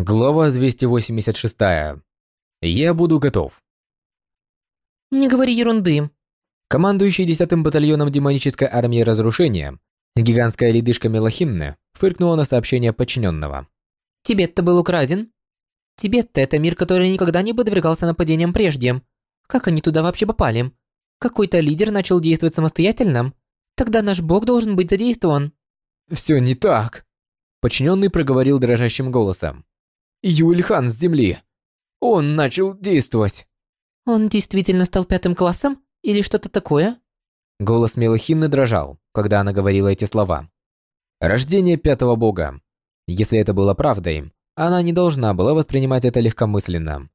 Глава 286. Я буду готов. Не говори ерунды. Командующий 10-м батальоном демонической армии разрушения, гигантская ледышка Мелахинна, фыркнула на сообщение подчиненного. Тибет-то был украден? Тибет-то это мир, который никогда не подвергался нападениям прежде. Как они туда вообще попали? Какой-то лидер начал действовать самостоятельно? Тогда наш бог должен быть задействован. Все не так. Подчиненный проговорил дрожащим голосом. Юльхан с земли. Он начал действовать. Он действительно стал пятым классом? Или что-то такое? Голос Мелахинны дрожал, когда она говорила эти слова. Рождение пятого бога. Если это было правдой, она не должна была воспринимать это легкомысленно.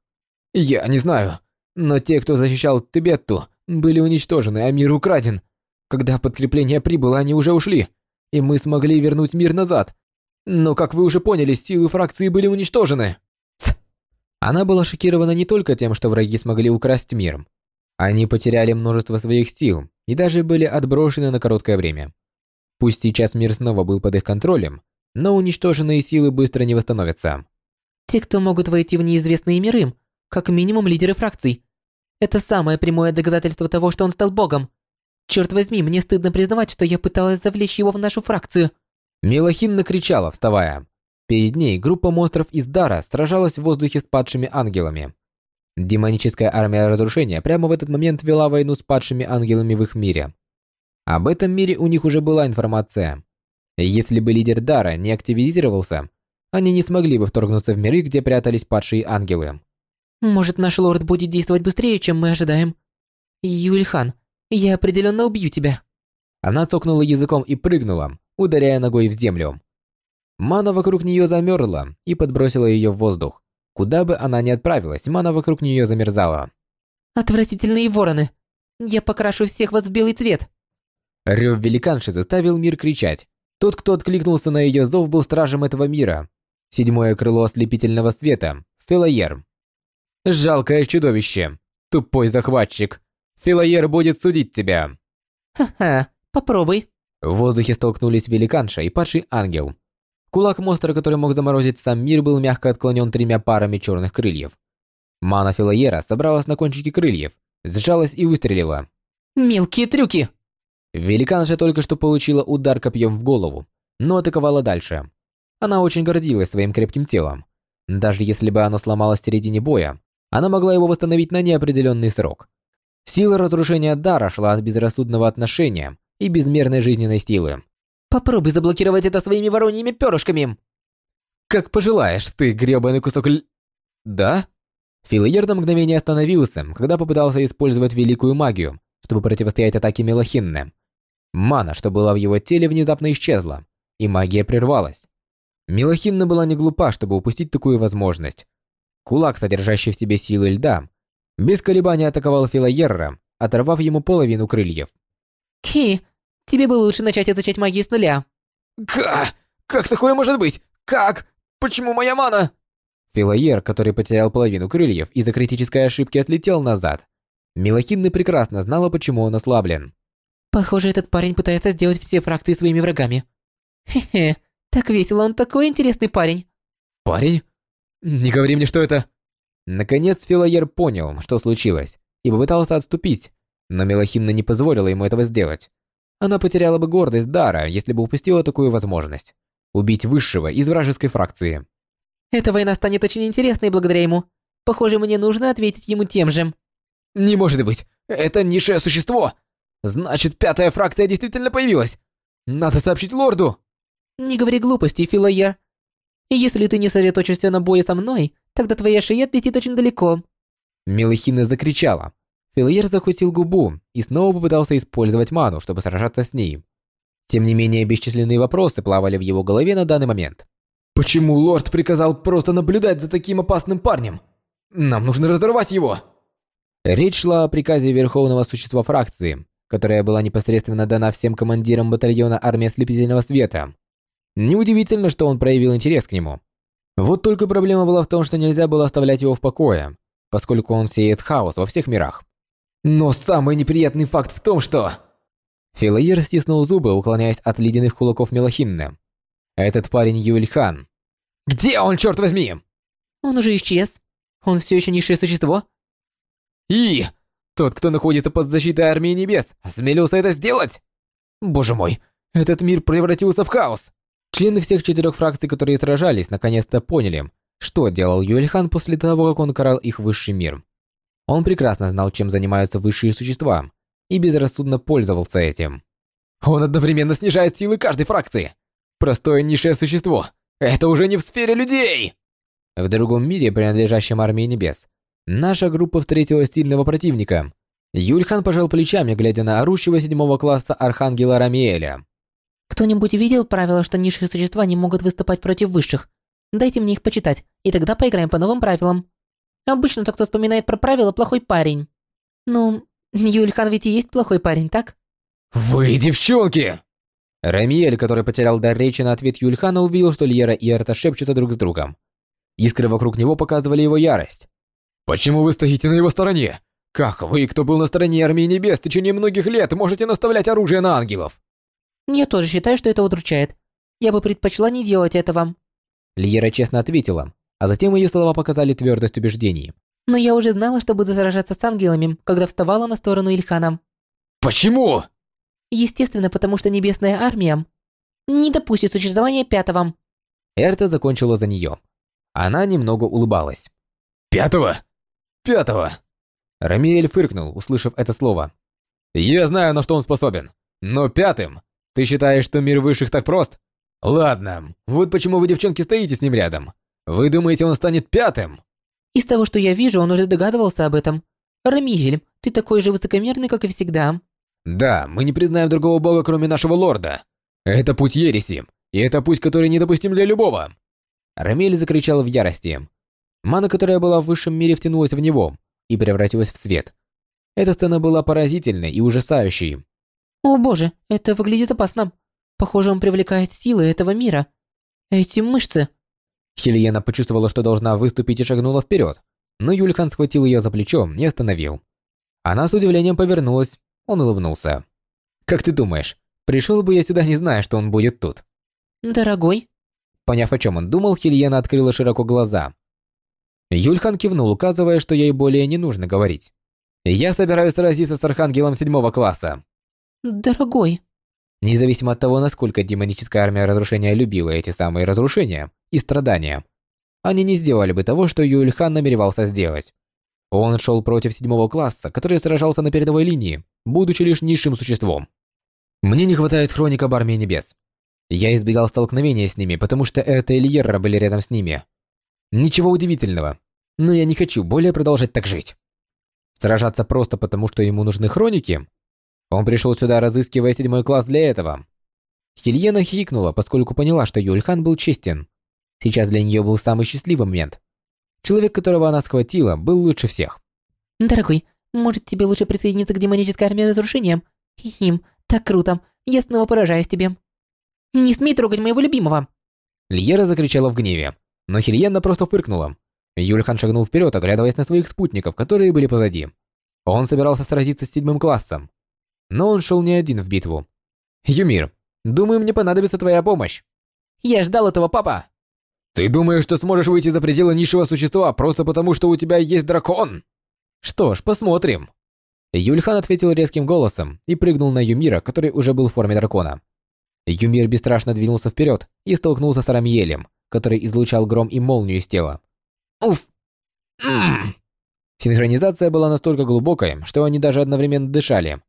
Я не знаю, но те, кто защищал Тибетту, были уничтожены, а мир украден. Когда подкрепление прибыло, они уже ушли, и мы смогли вернуть мир назад. Но, как вы уже поняли, силы фракции были уничтожены. Ц. Она была шокирована не только тем, что враги смогли украсть мир. Они потеряли множество своих сил и даже были отброшены на короткое время. Пусть сейчас мир снова был под их контролем, но уничтоженные силы быстро не восстановятся. Те, кто могут войти в неизвестные миры, как минимум лидеры фракций. Это самое прямое доказательство того, что он стал богом. Черт возьми, мне стыдно признавать, что я пыталась завлечь его в нашу фракцию. Милохин накричала, вставая. Перед ней группа монстров из Дара сражалась в воздухе с падшими ангелами. Демоническая армия разрушения прямо в этот момент вела войну с падшими ангелами в их мире. Об этом мире у них уже была информация. Если бы лидер Дара не активизировался, они не смогли бы вторгнуться в миры, где прятались падшие ангелы. Может, наш лорд будет действовать быстрее, чем мы ожидаем? Юльхан, я определенно убью тебя. Она цокнула языком и прыгнула, ударяя ногой в землю. Мана вокруг нее замерзла и подбросила ее в воздух. Куда бы она ни отправилась, мана вокруг нее замерзала. Отвратительные вороны! Я покрашу всех вас в белый цвет! Рев великанши заставил мир кричать. Тот, кто откликнулся на ее зов, был стражем этого мира. Седьмое крыло ослепительного света. Филоер. Жалкое чудовище. Тупой захватчик. Филоер будет судить тебя. Ха-ха, попробуй. В воздухе столкнулись великанша и падший ангел. Кулак монстра, который мог заморозить сам мир, был мягко отклонен тремя парами черных крыльев. Мана Филоера собралась на кончике крыльев, сжалась и выстрелила. «Мелкие трюки!» Великанша только что получила удар копьем в голову, но атаковала дальше. Она очень гордилась своим крепким телом. Даже если бы оно сломалось в середине боя, она могла его восстановить на неопределенный срок. Сила разрушения дара шла от безрассудного отношения и безмерной жизненной силы. Попробуй заблокировать это своими вороньими перышками. Как пожелаешь, ты грёбаный кусок ль... Да? Филайер на мгновение остановился, когда попытался использовать великую магию, чтобы противостоять атаке Мелохинны. Мана, что была в его теле, внезапно исчезла, и магия прервалась. Мелохинна была не глупа, чтобы упустить такую возможность. Кулак, содержащий в себе силы льда, без колебаний атаковал Филайерра, оторвав ему половину крыльев. Ки, тебе бы лучше начать изучать магию с нуля. Как? Как такое может быть? Как? Почему моя мана? Филоер, который потерял половину крыльев из-за критической ошибки, отлетел назад. Милохинна прекрасно знала, почему он ослаблен. Похоже, этот парень пытается сделать все фракции своими врагами. Хе-хе, так весело, он такой интересный парень. Парень? Не говори мне, что это... Наконец Филоер понял, что случилось, и попытался отступить, но Мелохинна не позволила ему этого сделать. Она потеряла бы гордость Дара, если бы упустила такую возможность. Убить высшего из вражеской фракции. Эта война станет очень интересной благодаря ему. Похоже, мне нужно ответить ему тем же. Не может быть. Это низшее существо. Значит, пятая фракция действительно появилась. Надо сообщить лорду. Не говори глупостей, Филоер. Если ты не сосредоточишься на бое со мной, тогда твоя шея отлетит очень далеко. Мелохина закричала. Филиер закусил губу и снова попытался использовать ману, чтобы сражаться с ней. Тем не менее, бесчисленные вопросы плавали в его голове на данный момент. «Почему лорд приказал просто наблюдать за таким опасным парнем? Нам нужно разорвать его!» Речь шла о приказе Верховного Существа фракции, которая была непосредственно дана всем командирам батальона армии ослепительного света. Неудивительно, что он проявил интерес к нему. Вот только проблема была в том, что нельзя было оставлять его в покое, поскольку он сеет хаос во всех мирах. Но самый неприятный факт в том, что... Филаир стиснул зубы, уклоняясь от ледяных кулаков Мелохинны. Этот парень Юльхан. Где он, черт возьми? Он уже исчез. Он все еще низшее существо. И тот, кто находится под защитой Армии Небес, осмелился это сделать? Боже мой, этот мир превратился в хаос. Члены всех четырех фракций, которые сражались, наконец-то поняли, что делал Юэльхан после того, как он карал их высший мир. Он прекрасно знал, чем занимаются высшие существа, и безрассудно пользовался этим. Он одновременно снижает силы каждой фракции. Простое низшее существо. Это уже не в сфере людей! В другом мире, принадлежащем Армии Небес, наша группа встретила сильного противника. Юльхан пожал плечами, глядя на орущего седьмого класса Архангела Рамиэля. Кто-нибудь видел правило, что низшие существа не могут выступать против высших? Дайте мне их почитать, и тогда поиграем по новым правилам. Обычно тот, кто вспоминает про правила, плохой парень. Ну, Юльхан ведь и есть плохой парень, так? Вы девчонки! Рамиэль, который потерял дар речи на ответ Юльхана, увидел, что Льера и Эрта шепчутся друг с другом. Искры вокруг него показывали его ярость. «Почему вы стоите на его стороне? Как вы, кто был на стороне Армии Небес в течение многих лет, можете наставлять оружие на ангелов?» Я тоже считаю, что это удручает. Я бы предпочла не делать этого. Льера честно ответила, а затем ее слова показали твердость убеждений. Но я уже знала, что буду сражаться с ангелами, когда вставала на сторону Ильхана. Почему? Естественно, потому что Небесная Армия не допустит существования пятого. Эрта закончила за нее. Она немного улыбалась. «Пятого? Пятого!» Рамиэль фыркнул, услышав это слово. «Я знаю, на что он способен. Но пятым? Ты считаешь, что мир высших так прост? Ладно, вот почему вы, девчонки, стоите с ним рядом. Вы думаете, он станет пятым?» Из того, что я вижу, он уже догадывался об этом. Рамигель, ты такой же высокомерный, как и всегда. Да, мы не признаем другого бога, кроме нашего лорда. Это путь ереси, и это путь, который недопустим для любого. Рамиль закричал в ярости. Мана, которая была в высшем мире, втянулась в него и превратилась в свет. Эта сцена была поразительной и ужасающей. О боже, это выглядит опасно. Похоже, он привлекает силы этого мира. Эти мышцы. Хельена почувствовала, что должна выступить и шагнула вперед, но Юльхан схватил ее за плечо и остановил. Она с удивлением повернулась, он улыбнулся. «Как ты думаешь, пришел бы я сюда, не зная, что он будет тут?» «Дорогой?» Поняв, о чем он думал, Хельена открыла широко глаза. Юльхан кивнул, указывая, что ей более не нужно говорить. «Я собираюсь сразиться с Архангелом седьмого класса». «Дорогой». Независимо от того, насколько демоническая армия разрушения любила эти самые разрушения и страдания, они не сделали бы того, что Юльхан намеревался сделать. Он шел против седьмого класса, который сражался на передовой линии, будучи лишь низшим существом. Мне не хватает хроник об армии небес. Я избегал столкновения с ними, потому что это и Льерра были рядом с ними. Ничего удивительного. Но я не хочу более продолжать так жить. Сражаться просто потому, что ему нужны хроники? Он пришел сюда, разыскивая седьмой класс для этого. Хельена хихикнула, поскольку поняла, что Юльхан был честен. Сейчас для нее был самый счастливый момент. Человек, которого она схватила, был лучше всех. «Дорогой, может тебе лучше присоединиться к демонической армии разрушения? Хим, так круто. Я снова поражаюсь тебе. Не смей трогать моего любимого!» Льера закричала в гневе, но Хельена просто фыркнула. Юльхан шагнул вперед, оглядываясь на своих спутников, которые были позади. Он собирался сразиться с седьмым классом. Но он шел не один в битву. «Юмир, думаю, мне понадобится твоя помощь». «Я ждал этого, папа!» «Ты думаешь, что сможешь выйти за пределы низшего существа просто потому, что у тебя есть дракон?» «Что ж, посмотрим». Юльхан ответил резким голосом и прыгнул на Юмира, который уже был в форме дракона. Юмир бесстрашно двинулся вперед и столкнулся с Арамиелем, который излучал гром и молнию из тела. Уф! Синхронизация была настолько глубокой, что они даже одновременно дышали.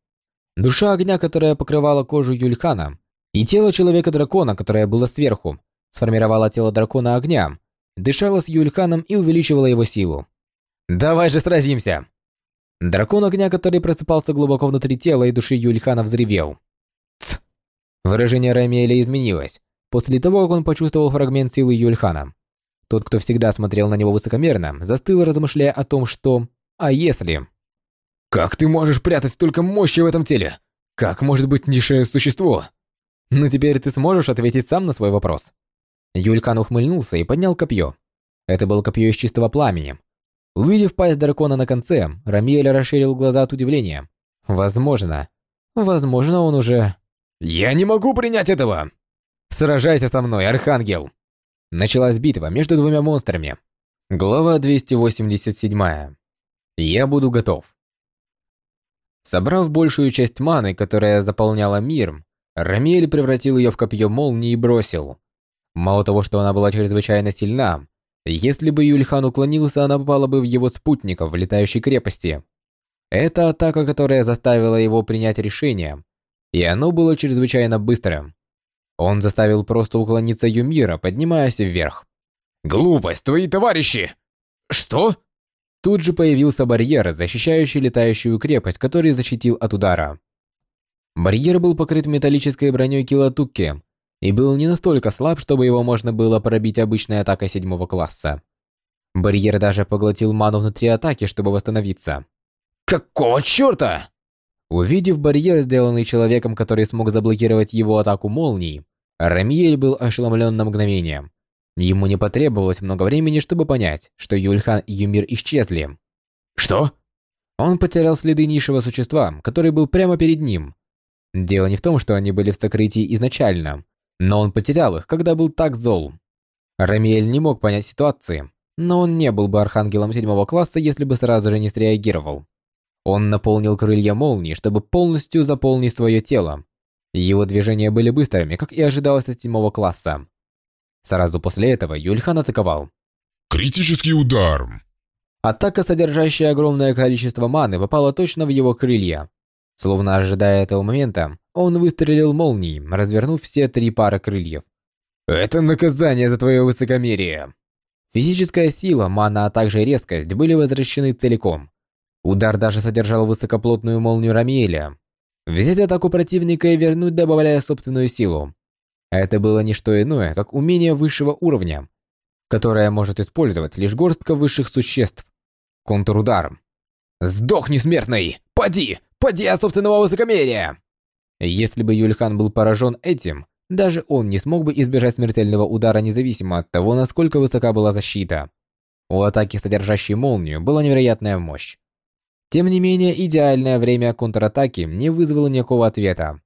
Душа огня, которая покрывала кожу Юльхана, и тело человека-дракона, которое было сверху, сформировала тело дракона огня, дышала с Юльханом и увеличивала его силу. «Давай же сразимся!» Дракон огня, который просыпался глубоко внутри тела и души Юльхана, взревел. Ц! Выражение Рамиэля изменилось, после того, как он почувствовал фрагмент силы Юльхана. Тот, кто всегда смотрел на него высокомерно, застыл, размышляя о том, что... А если... «Как ты можешь прятать столько мощи в этом теле? Как может быть низшее существо?» «Ну теперь ты сможешь ответить сам на свой вопрос». Юлькан ухмыльнулся и поднял копье. Это было копье из чистого пламени. Увидев пасть дракона на конце, Рамиэль расширил глаза от удивления. Возможно. Возможно, он уже... «Я не могу принять этого!» «Сражайся со мной, Архангел!» Началась битва между двумя монстрами. Глава 287. Я буду готов. Собрав большую часть маны, которая заполняла мир, Рамиэль превратил ее в копье молнии и бросил. Мало того, что она была чрезвычайно сильна, если бы Юльхан уклонился, она попала бы в его спутников в летающей крепости. Это атака, которая заставила его принять решение, и оно было чрезвычайно быстрым. Он заставил просто уклониться Юмира, поднимаясь вверх. «Глупость, твои товарищи!» «Что?» Тут же появился барьер, защищающий летающую крепость, который защитил от удара. Барьер был покрыт металлической броней Килотукки и был не настолько слаб, чтобы его можно было пробить обычной атакой седьмого класса. Барьер даже поглотил ману внутри атаки, чтобы восстановиться. «Какого чёрта?» Увидев барьер, сделанный человеком, который смог заблокировать его атаку молний, Рамиэль был ошеломлен на мгновение. Ему не потребовалось много времени, чтобы понять, что Юльхан и Юмир исчезли. «Что?» Он потерял следы низшего существа, который был прямо перед ним. Дело не в том, что они были в сокрытии изначально, но он потерял их, когда был так зол. Рамиэль не мог понять ситуации, но он не был бы архангелом седьмого класса, если бы сразу же не среагировал. Он наполнил крылья молнии, чтобы полностью заполнить свое тело. Его движения были быстрыми, как и ожидалось от седьмого класса. Сразу после этого Юльхан атаковал. Критический удар. Атака, содержащая огромное количество маны, попала точно в его крылья. Словно ожидая этого момента, он выстрелил молнией, развернув все три пары крыльев. «Это наказание за твое высокомерие!» Физическая сила, мана, а также резкость были возвращены целиком. Удар даже содержал высокоплотную молнию Рамиэля. Взять атаку противника и вернуть, добавляя собственную силу. Это было не что иное, как умение высшего уровня, которое может использовать лишь горстка высших существ. Контрудар. «Сдохни, смертный! Поди! Поди от собственного высокомерия!» Если бы Юльхан был поражен этим, даже он не смог бы избежать смертельного удара независимо от того, насколько высока была защита. У атаки, содержащей молнию, была невероятная мощь. Тем не менее, идеальное время контратаки не вызвало никакого ответа.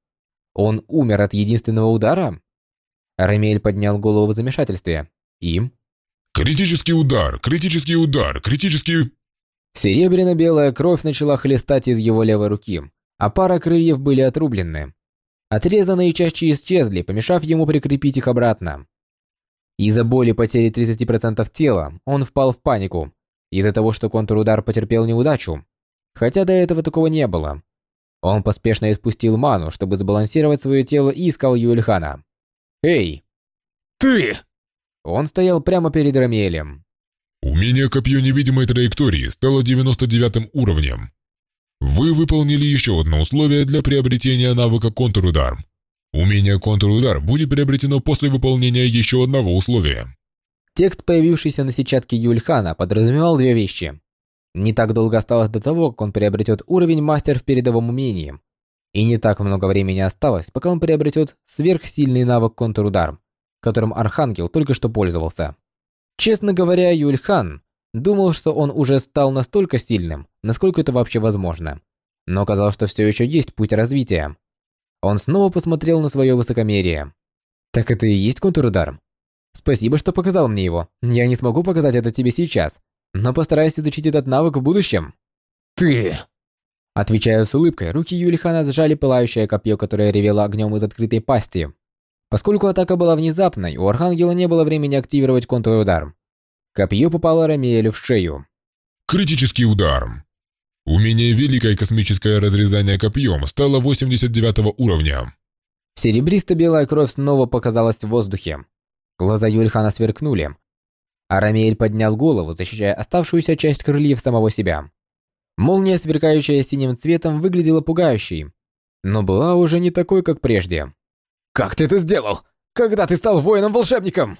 Он умер от единственного удара? Рамель поднял голову в замешательстве. Им? Критический удар, критический удар, критический... Серебряно-белая кровь начала хлестать из его левой руки, а пара крыльев были отрублены. Отрезанные части исчезли, помешав ему прикрепить их обратно. Из-за боли потери 30% тела, он впал в панику. Из-за того, что контрудар потерпел неудачу. Хотя до этого такого не было. Он поспешно испустил ману, чтобы сбалансировать свое тело и искал Юльхана. «Эй!» «Ты!» Он стоял прямо перед Рамиэлем. Умение копье невидимой траектории стало 99 уровнем. Вы выполнили еще одно условие для приобретения навыка контрудар. Умение контрудар будет приобретено после выполнения еще одного условия. Текст, появившийся на сетчатке Юльхана, подразумевал две вещи. Не так долго осталось до того, как он приобретет уровень мастер в передовом умении. И не так много времени осталось, пока он приобретет сверхсильный навык контрудар, которым Архангел только что пользовался. Честно говоря, Юльхан думал, что он уже стал настолько сильным, насколько это вообще возможно. Но оказалось, что все еще есть путь развития. Он снова посмотрел на свое высокомерие. Так это и есть контрудар? Спасибо, что показал мне его. Я не смогу показать это тебе сейчас, но постараюсь изучить этот навык в будущем. Ты... Отвечая с улыбкой, руки Юлихана сжали пылающее копье, которое ревело огнем из открытой пасти. Поскольку атака была внезапной, у Архангела не было времени активировать контрудар. Копье попало Рамиэлю в шею. Критический удар. Умение Великое космическое разрезание копьем стало 89 уровня. Серебристо-белая кровь снова показалась в воздухе. Глаза Юльхана сверкнули. А Рамиэль поднял голову, защищая оставшуюся часть крыльев самого себя. Молния, сверкающая синим цветом, выглядела пугающей, но была уже не такой, как прежде. «Как ты это сделал? Когда ты стал воином-волшебником?»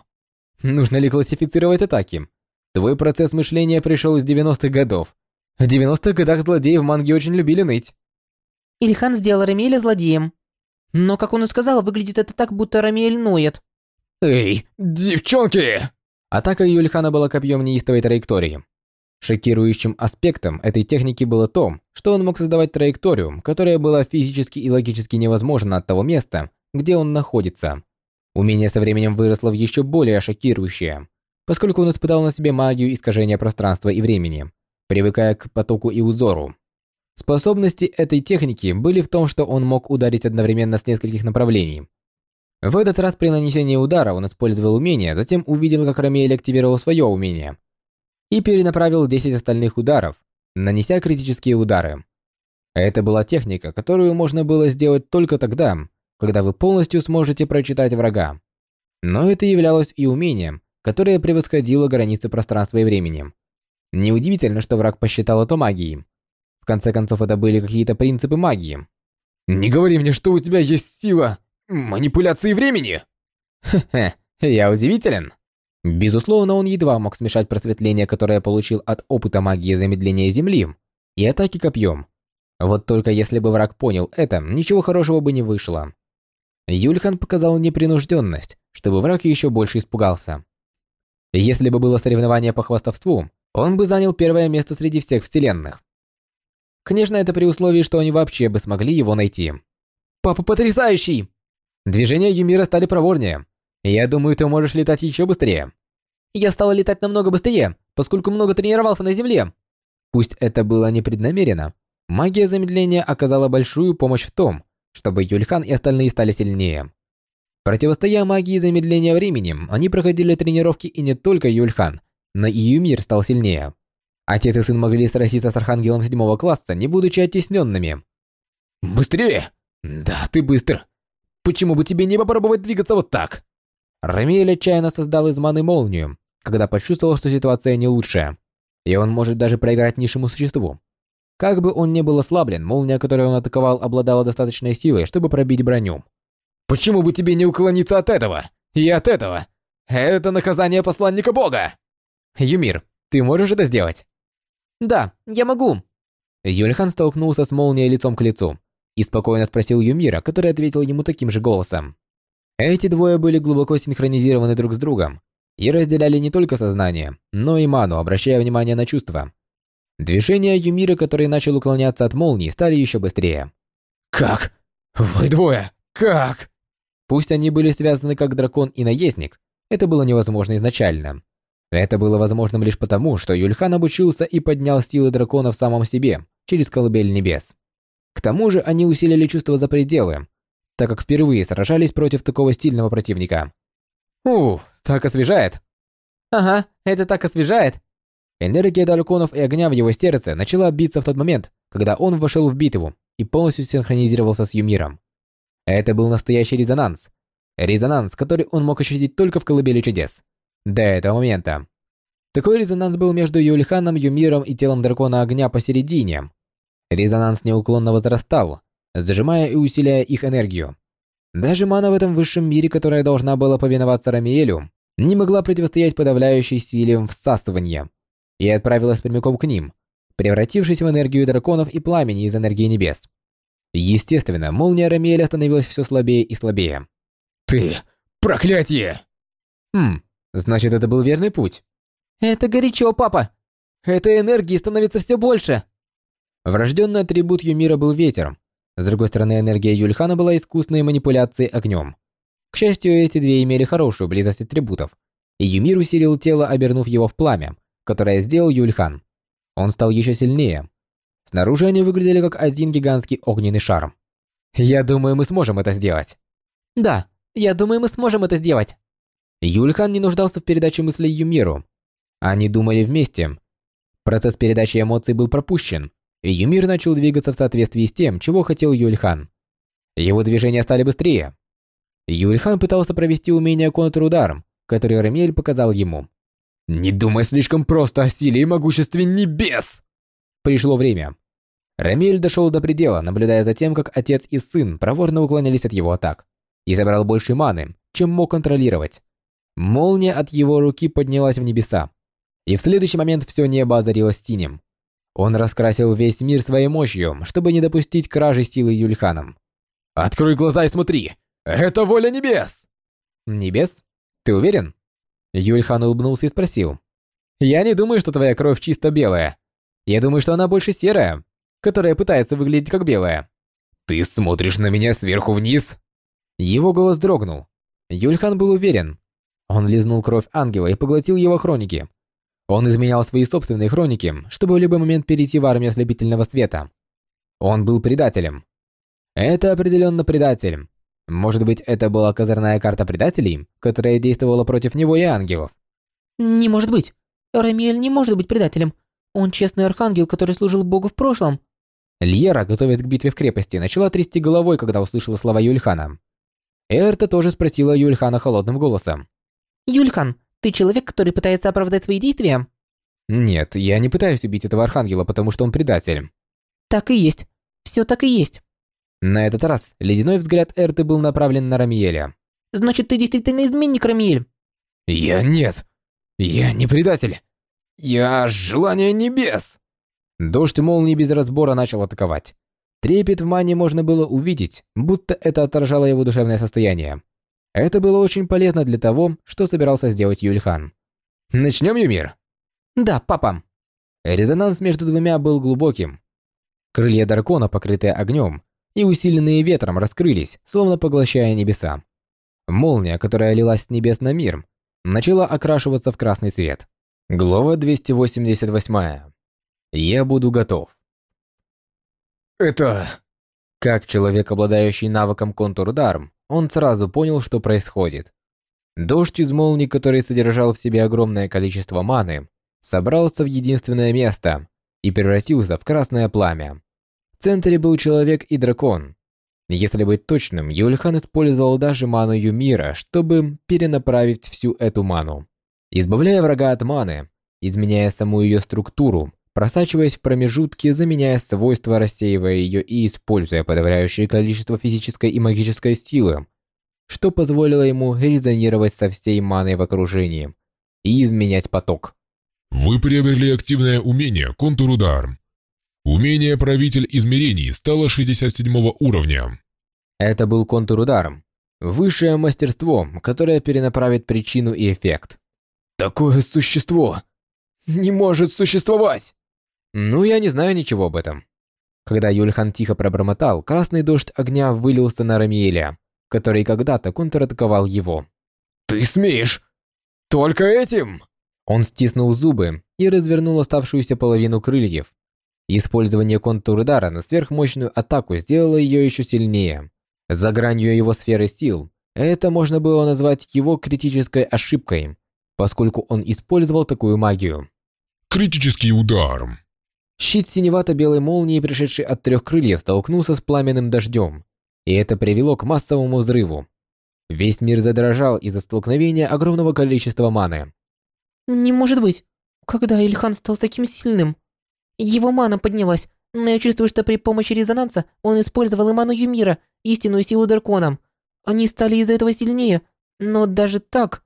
Нужно ли классифицировать атаки? Твой процесс мышления пришел из 90-х годов. В 90-х годах злодеи в манге очень любили ныть. Ильхан сделал Рамиэля злодеем. Но, как он и сказал, выглядит это так, будто Рамиэль ноет. «Эй, девчонки!» Атака Юльхана была копьем неистовой траектории. Шокирующим аспектом этой техники было то, что он мог создавать траекторию, которая была физически и логически невозможна от того места, где он находится. Умение со временем выросло в еще более шокирующее. поскольку он испытал на себе магию искажения пространства и времени, привыкая к потоку и узору. Способности этой техники были в том, что он мог ударить одновременно с нескольких направлений. В этот раз при нанесении удара он использовал умение, затем увидел, как Ромеэль активировал свое умение и перенаправил 10 остальных ударов, нанеся критические удары. Это была техника, которую можно было сделать только тогда, когда вы полностью сможете прочитать врага. Но это являлось и умением, которое превосходило границы пространства и времени. Неудивительно, что враг посчитал это магией. В конце концов, это были какие-то принципы магии. «Не говори мне, что у тебя есть сила манипуляции времени!» Хе-хе, я удивителен. Безусловно, он едва мог смешать просветление, которое получил от опыта магии замедления Земли, и атаки копьем. Вот только если бы враг понял это, ничего хорошего бы не вышло. Юльхан показал непринужденность, чтобы враг еще больше испугался. Если бы было соревнование по хвастовству, он бы занял первое место среди всех вселенных. Конечно, это при условии, что они вообще бы смогли его найти. «Папа потрясающий!» Движения Юмира стали проворнее. Я думаю, ты можешь летать еще быстрее. Я стала летать намного быстрее, поскольку много тренировался на земле. Пусть это было непреднамеренно, магия замедления оказала большую помощь в том, чтобы Юльхан и остальные стали сильнее. Противостоя магии замедления времени, они проходили тренировки и не только Юльхан, но и Юмир стал сильнее. Отец и сын могли сразиться с Архангелом седьмого класса, не будучи оттесненными. «Быстрее! Да, ты быстр! Почему бы тебе не попробовать двигаться вот так?» Рамиэль отчаянно создал из маны молнию, когда почувствовал, что ситуация не лучшая, и он может даже проиграть низшему существу. Как бы он ни был ослаблен, молния, которой он атаковал, обладала достаточной силой, чтобы пробить броню. «Почему бы тебе не уклониться от этого? И от этого? Это наказание посланника бога!» «Юмир, ты можешь это сделать?» «Да, я могу!» Юльхан столкнулся с молнией лицом к лицу и спокойно спросил Юмира, который ответил ему таким же голосом. Эти двое были глубоко синхронизированы друг с другом и разделяли не только сознание, но и ману, обращая внимание на чувства. Движения Юмира, который начал уклоняться от молнии, стали еще быстрее. «Как? Вы двое? Как?» Пусть они были связаны как дракон и наездник, это было невозможно изначально. Это было возможным лишь потому, что Юльхан обучился и поднял силы дракона в самом себе, через колыбель небес. К тому же они усилили чувства за пределы, так как впервые сражались против такого стильного противника. Ух, так освежает. Ага, это так освежает. Энергия драконов и огня в его сердце начала биться в тот момент, когда он вошел в битву и полностью синхронизировался с Юмиром. Это был настоящий резонанс. Резонанс, который он мог ощутить только в колыбели чудес. До этого момента. Такой резонанс был между Юльханом, Юмиром и телом дракона огня посередине. Резонанс неуклонно возрастал, зажимая и усиляя их энергию. Даже мана в этом высшем мире, которая должна была повиноваться Рамиэлю, не могла противостоять подавляющей силе всасывания, и отправилась прямиком к ним, превратившись в энергию драконов и пламени из энергии небес. Естественно, молния Рамиэля становилась все слабее и слабее. «Ты... проклятие!» «Хм, значит, это был верный путь». «Это горячо, папа! Этой энергии становится все больше!» Врожденный атрибут Юмира был ветер, с другой стороны, энергия Юльхана была искусной манипуляцией огнем. К счастью, эти две имели хорошую близость атрибутов, и Юмир усилил тело, обернув его в пламя, которое сделал Юльхан. Он стал еще сильнее. Снаружи они выглядели как один гигантский огненный шар. «Я думаю, мы сможем это сделать». «Да, я думаю, мы сможем это сделать». Юльхан не нуждался в передаче мыслей Юмиру. Они думали вместе. Процесс передачи эмоций был пропущен, и Юмир начал двигаться в соответствии с тем, чего хотел Юльхан. Его движения стали быстрее. Юльхан пытался провести умение контрударом, который Рамель показал ему. «Не думай слишком просто о силе и могуществе небес!» Пришло время. Рамель дошел до предела, наблюдая за тем, как отец и сын проворно уклонялись от его атак, и забрал больше маны, чем мог контролировать. Молния от его руки поднялась в небеса, и в следующий момент все небо озарилось синим. Он раскрасил весь мир своей мощью, чтобы не допустить кражи силы Юльханом. «Открой глаза и смотри! Это воля небес!» «Небес? Ты уверен?» Юльхан улыбнулся и спросил. «Я не думаю, что твоя кровь чисто белая. Я думаю, что она больше серая, которая пытается выглядеть как белая». «Ты смотришь на меня сверху вниз?» Его голос дрогнул. Юльхан был уверен. Он лизнул кровь ангела и поглотил его хроники. Он изменял свои собственные хроники, чтобы в любой момент перейти в армию ослепительного света. Он был предателем. Это определенно предатель. Может быть, это была козырная карта предателей, которая действовала против него и ангелов? Не может быть. Рамиэль не может быть предателем. Он честный архангел, который служил Богу в прошлом. Льера, готовясь к битве в крепости, начала трясти головой, когда услышала слова Юльхана. Эрта тоже спросила Юльхана холодным голосом. Юльхан, ты человек, который пытается оправдать свои действия? Нет, я не пытаюсь убить этого архангела, потому что он предатель. Так и есть. Все так и есть. На этот раз ледяной взгляд Эрты был направлен на Рамиеля. Значит, ты действительно изменник, Рамиэль? Я нет. Я не предатель. Я желание небес. Дождь молнии без разбора начал атаковать. Трепет в мане можно было увидеть, будто это отражало его душевное состояние. Это было очень полезно для того, что собирался сделать Юльхан. Начнем, Юмир? Да, папа. Резонанс между двумя был глубоким. Крылья дракона, покрытые огнем, и усиленные ветром, раскрылись, словно поглощая небеса. Молния, которая лилась с небес на мир, начала окрашиваться в красный цвет. Глава 288. Я буду готов. Это... Как человек, обладающий навыком контур-удар, он сразу понял, что происходит. Дождь из молний, который содержал в себе огромное количество маны, собрался в единственное место и превратился в красное пламя. В центре был человек и дракон. Если быть точным, Юльхан использовал даже ману Юмира, чтобы перенаправить всю эту ману. Избавляя врага от маны, изменяя саму ее структуру, просачиваясь в промежутки, заменяя свойства, рассеивая ее и используя подавляющее количество физической и магической силы, что позволило ему резонировать со всей маной в окружении и изменять поток. Вы приобрели активное умение «Контур удар». Умение «Правитель измерений» стало 67 уровня. Это был контур удар. Высшее мастерство, которое перенаправит причину и эффект. Такое существо не может существовать! Ну, я не знаю ничего об этом. Когда Юльхан тихо пробормотал, красный дождь огня вылился на Рамиэля, который когда-то контратаковал его. «Ты смеешь? Только этим?» Он стиснул зубы и развернул оставшуюся половину крыльев. Использование контур-удара на сверхмощную атаку сделало ее еще сильнее. За гранью его сферы сил, это можно было назвать его критической ошибкой, поскольку он использовал такую магию. Критический удар. Щит синевато-белой молнии, пришедший от трех крыльев, столкнулся с пламенным дождем, и это привело к массовому взрыву. Весь мир задрожал из-за столкновения огромного количества маны. Не может быть. Когда Ильхан стал таким сильным? Его мана поднялась, но я чувствую, что при помощи резонанса он использовал и ману Юмира, истинную силу дракона. Они стали из-за этого сильнее, но даже так...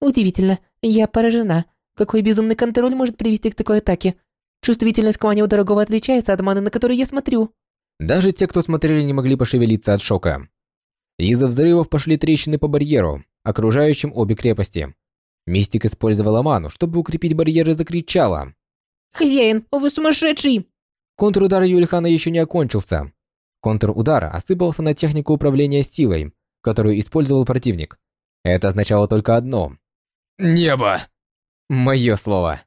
Удивительно, я поражена. Какой безумный контроль может привести к такой атаке? Чувствительность к мане у дорогого отличается от маны, на которую я смотрю. Даже те, кто смотрели, не могли пошевелиться от шока. Из-за взрывов пошли трещины по барьеру, окружающим обе крепости. Мистик использовала ману, чтобы укрепить барьер и закричала. «Хозяин, вы сумасшедший!» Контрудар Юльхана еще не окончился. Контрудар осыпался на технику управления силой, которую использовал противник. Это означало только одно. «Небо!» Мое слово.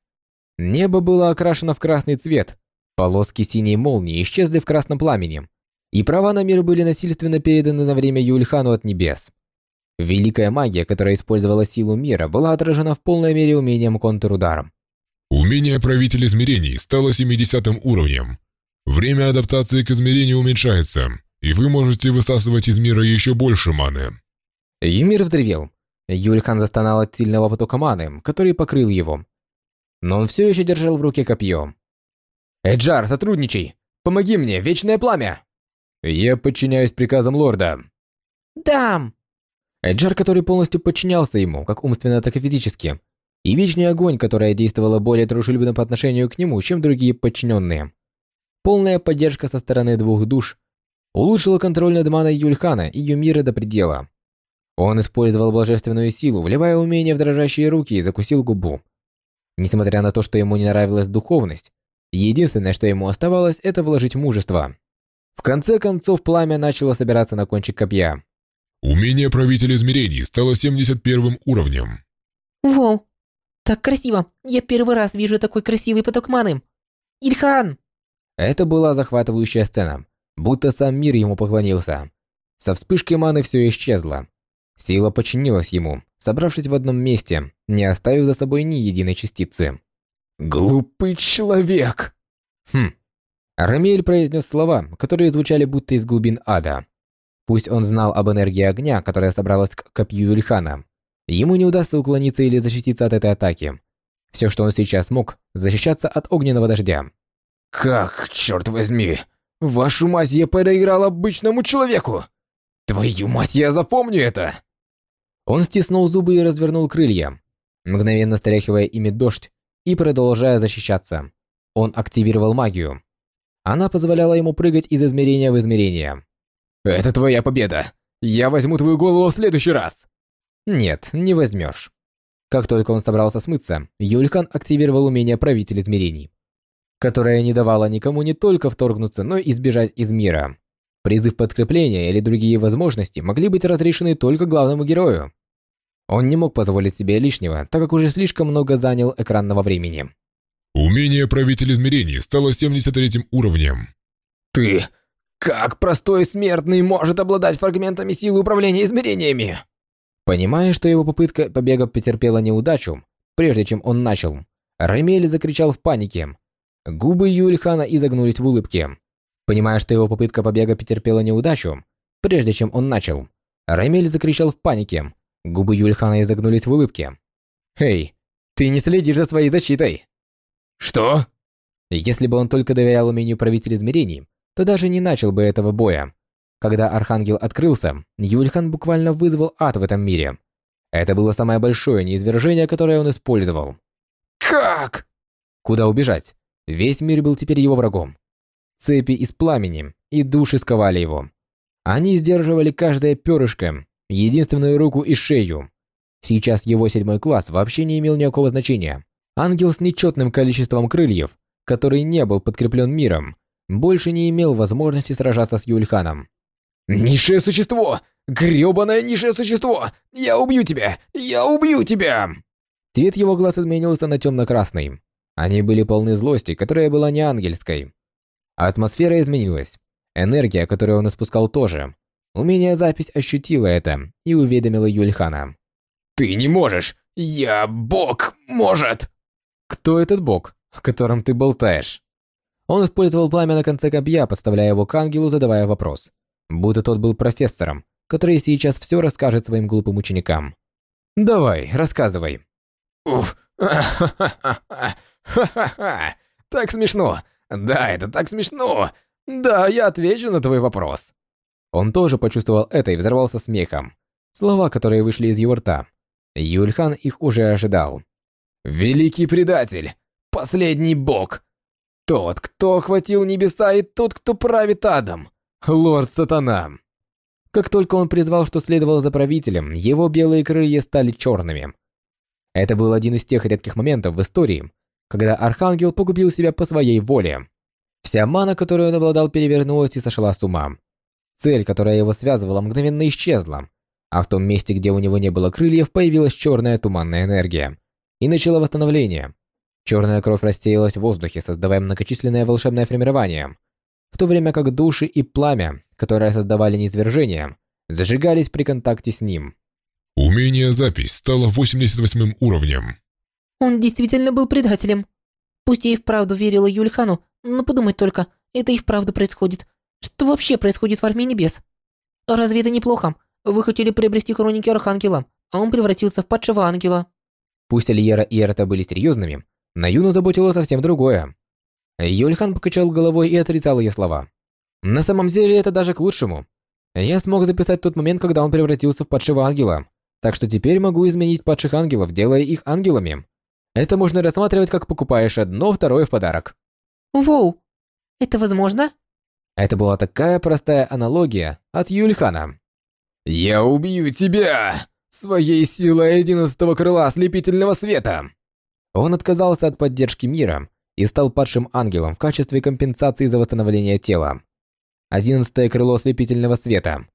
Небо было окрашено в красный цвет, полоски синей молнии исчезли в красном пламени, и права на мир были насильственно переданы на время Юльхану от небес. Великая магия, которая использовала силу мира, была отражена в полной мере умением контрударом. Умение правитель измерений стало 70 уровнем. Время адаптации к измерению уменьшается, и вы можете высасывать из мира еще больше маны. Юмир взревел. Юльхан застонал от сильного потока маны, который покрыл его но он все еще держал в руке копье. «Эджар, сотрудничай! Помоги мне, вечное пламя!» «Я подчиняюсь приказам лорда». «Дам!» Эджар, который полностью подчинялся ему, как умственно, так и физически, и вечный огонь, которая действовала более дружелюбно по отношению к нему, чем другие подчиненные. Полная поддержка со стороны двух душ улучшила контроль над маной Юльхана и Юмира до предела. Он использовал божественную силу, вливая умение в дрожащие руки и закусил губу. Несмотря на то, что ему не нравилась духовность, единственное, что ему оставалось, это вложить мужество. В конце концов, пламя начало собираться на кончик копья. Умение правителя измерений стало 71 уровнем. Вау, так красиво. Я первый раз вижу такой красивый поток маны. Ильхан! Это была захватывающая сцена, будто сам мир ему поклонился. Со вспышкой маны все исчезло. Сила подчинилась ему, собравшись в одном месте, не оставив за собой ни единой частицы. «Глупый человек!» Хм. Рамель произнес слова, которые звучали будто из глубин ада. Пусть он знал об энергии огня, которая собралась к копью Юльхана, ему не удастся уклониться или защититься от этой атаки. Все, что он сейчас мог, защищаться от огненного дождя. «Как, черт возьми, вашу мать я проиграл обычному человеку! Твою мать, я запомню это!» Он стиснул зубы и развернул крылья, мгновенно стряхивая ими дождь и продолжая защищаться. Он активировал магию. Она позволяла ему прыгать из измерения в измерение. «Это твоя победа! Я возьму твою голову в следующий раз!» Нет, не возьмешь. Как только он собрался смыться, Юльхан активировал умение Правитель Измерений, которое не давало никому не только вторгнуться, но и избежать из мира. Призыв подкрепления или другие возможности могли быть разрешены только главному герою. Он не мог позволить себе лишнего, так как уже слишком много занял экранного времени. Умение Правитель Измерений стало 73 уровнем. «Ты... Как простой смертный может обладать фрагментами силы управления измерениями?» Понимая, что его попытка побега потерпела неудачу, прежде чем он начал, Ремель закричал в панике. Губы Юльхана изогнулись в улыбке. Понимая, что его попытка побега потерпела неудачу, прежде чем он начал, Ремель закричал в панике, Губы Юльхана изогнулись в улыбке. «Эй, ты не следишь за своей защитой!» «Что?» Если бы он только доверял умению правителя измерений, то даже не начал бы этого боя. Когда Архангел открылся, Юльхан буквально вызвал ад в этом мире. Это было самое большое неизвержение, которое он использовал. «Как?» Куда убежать? Весь мир был теперь его врагом. Цепи из пламени и души сковали его. Они сдерживали каждое перышко, единственную руку и шею. Сейчас его седьмой класс вообще не имел никакого значения. Ангел с нечетным количеством крыльев, который не был подкреплен миром, больше не имел возможности сражаться с Юльханом. «Низшее существо! грёбаное низшее существо! Я убью тебя! Я убью тебя!» Цвет его глаз изменился на темно-красный. Они были полны злости, которая была не ангельской. Атмосфера изменилась. Энергия, которую он испускал, тоже. Умение запись ощутила это и уведомила Юльхана. «Ты не можешь! Я бог может!» «Кто этот бог, о котором ты болтаешь?» Он использовал пламя на конце копья, подставляя его к ангелу, задавая вопрос. Будто тот был профессором, который сейчас все расскажет своим глупым ученикам. «Давай, рассказывай». «Уф, ха-ха-ха, так смешно. Да, это так смешно. Да, я отвечу на твой вопрос». Он тоже почувствовал это и взорвался смехом. Слова, которые вышли из его рта. Юльхан их уже ожидал. «Великий предатель! Последний бог! Тот, кто охватил небеса и тот, кто правит адом! Лорд Сатана!» Как только он призвал, что следовало за правителем, его белые крылья стали черными. Это был один из тех редких моментов в истории, когда Архангел погубил себя по своей воле. Вся мана, которую он обладал, перевернулась и сошла с ума. Цель, которая его связывала, мгновенно исчезла, а в том месте, где у него не было крыльев, появилась черная туманная энергия. И начало восстановление. Черная кровь рассеялась в воздухе, создавая многочисленное волшебное формирование, в то время как души и пламя, которые создавали низвержение, зажигались при контакте с ним. Умение запись стало 88 уровнем. Он действительно был предателем. Пусть я и вправду верила Юльхану, но подумать только, это и вправду происходит. Что вообще происходит в Армии Небес? Разве это неплохо? Вы хотели приобрести хроники Архангела, а он превратился в падшего ангела. Пусть Альера и Эрта были серьезными, на Юну заботило совсем другое. Юльхан покачал головой и отрицал ее слова. На самом деле это даже к лучшему. Я смог записать тот момент, когда он превратился в падшего ангела, так что теперь могу изменить падших ангелов, делая их ангелами. Это можно рассматривать как покупаешь одно, второе в подарок. Воу, это возможно? Это была такая простая аналогия от Юльхана. «Я убью тебя! Своей силой одиннадцатого крыла ослепительного света!» Он отказался от поддержки мира и стал падшим ангелом в качестве компенсации за восстановление тела. Одиннадцатое крыло ослепительного света.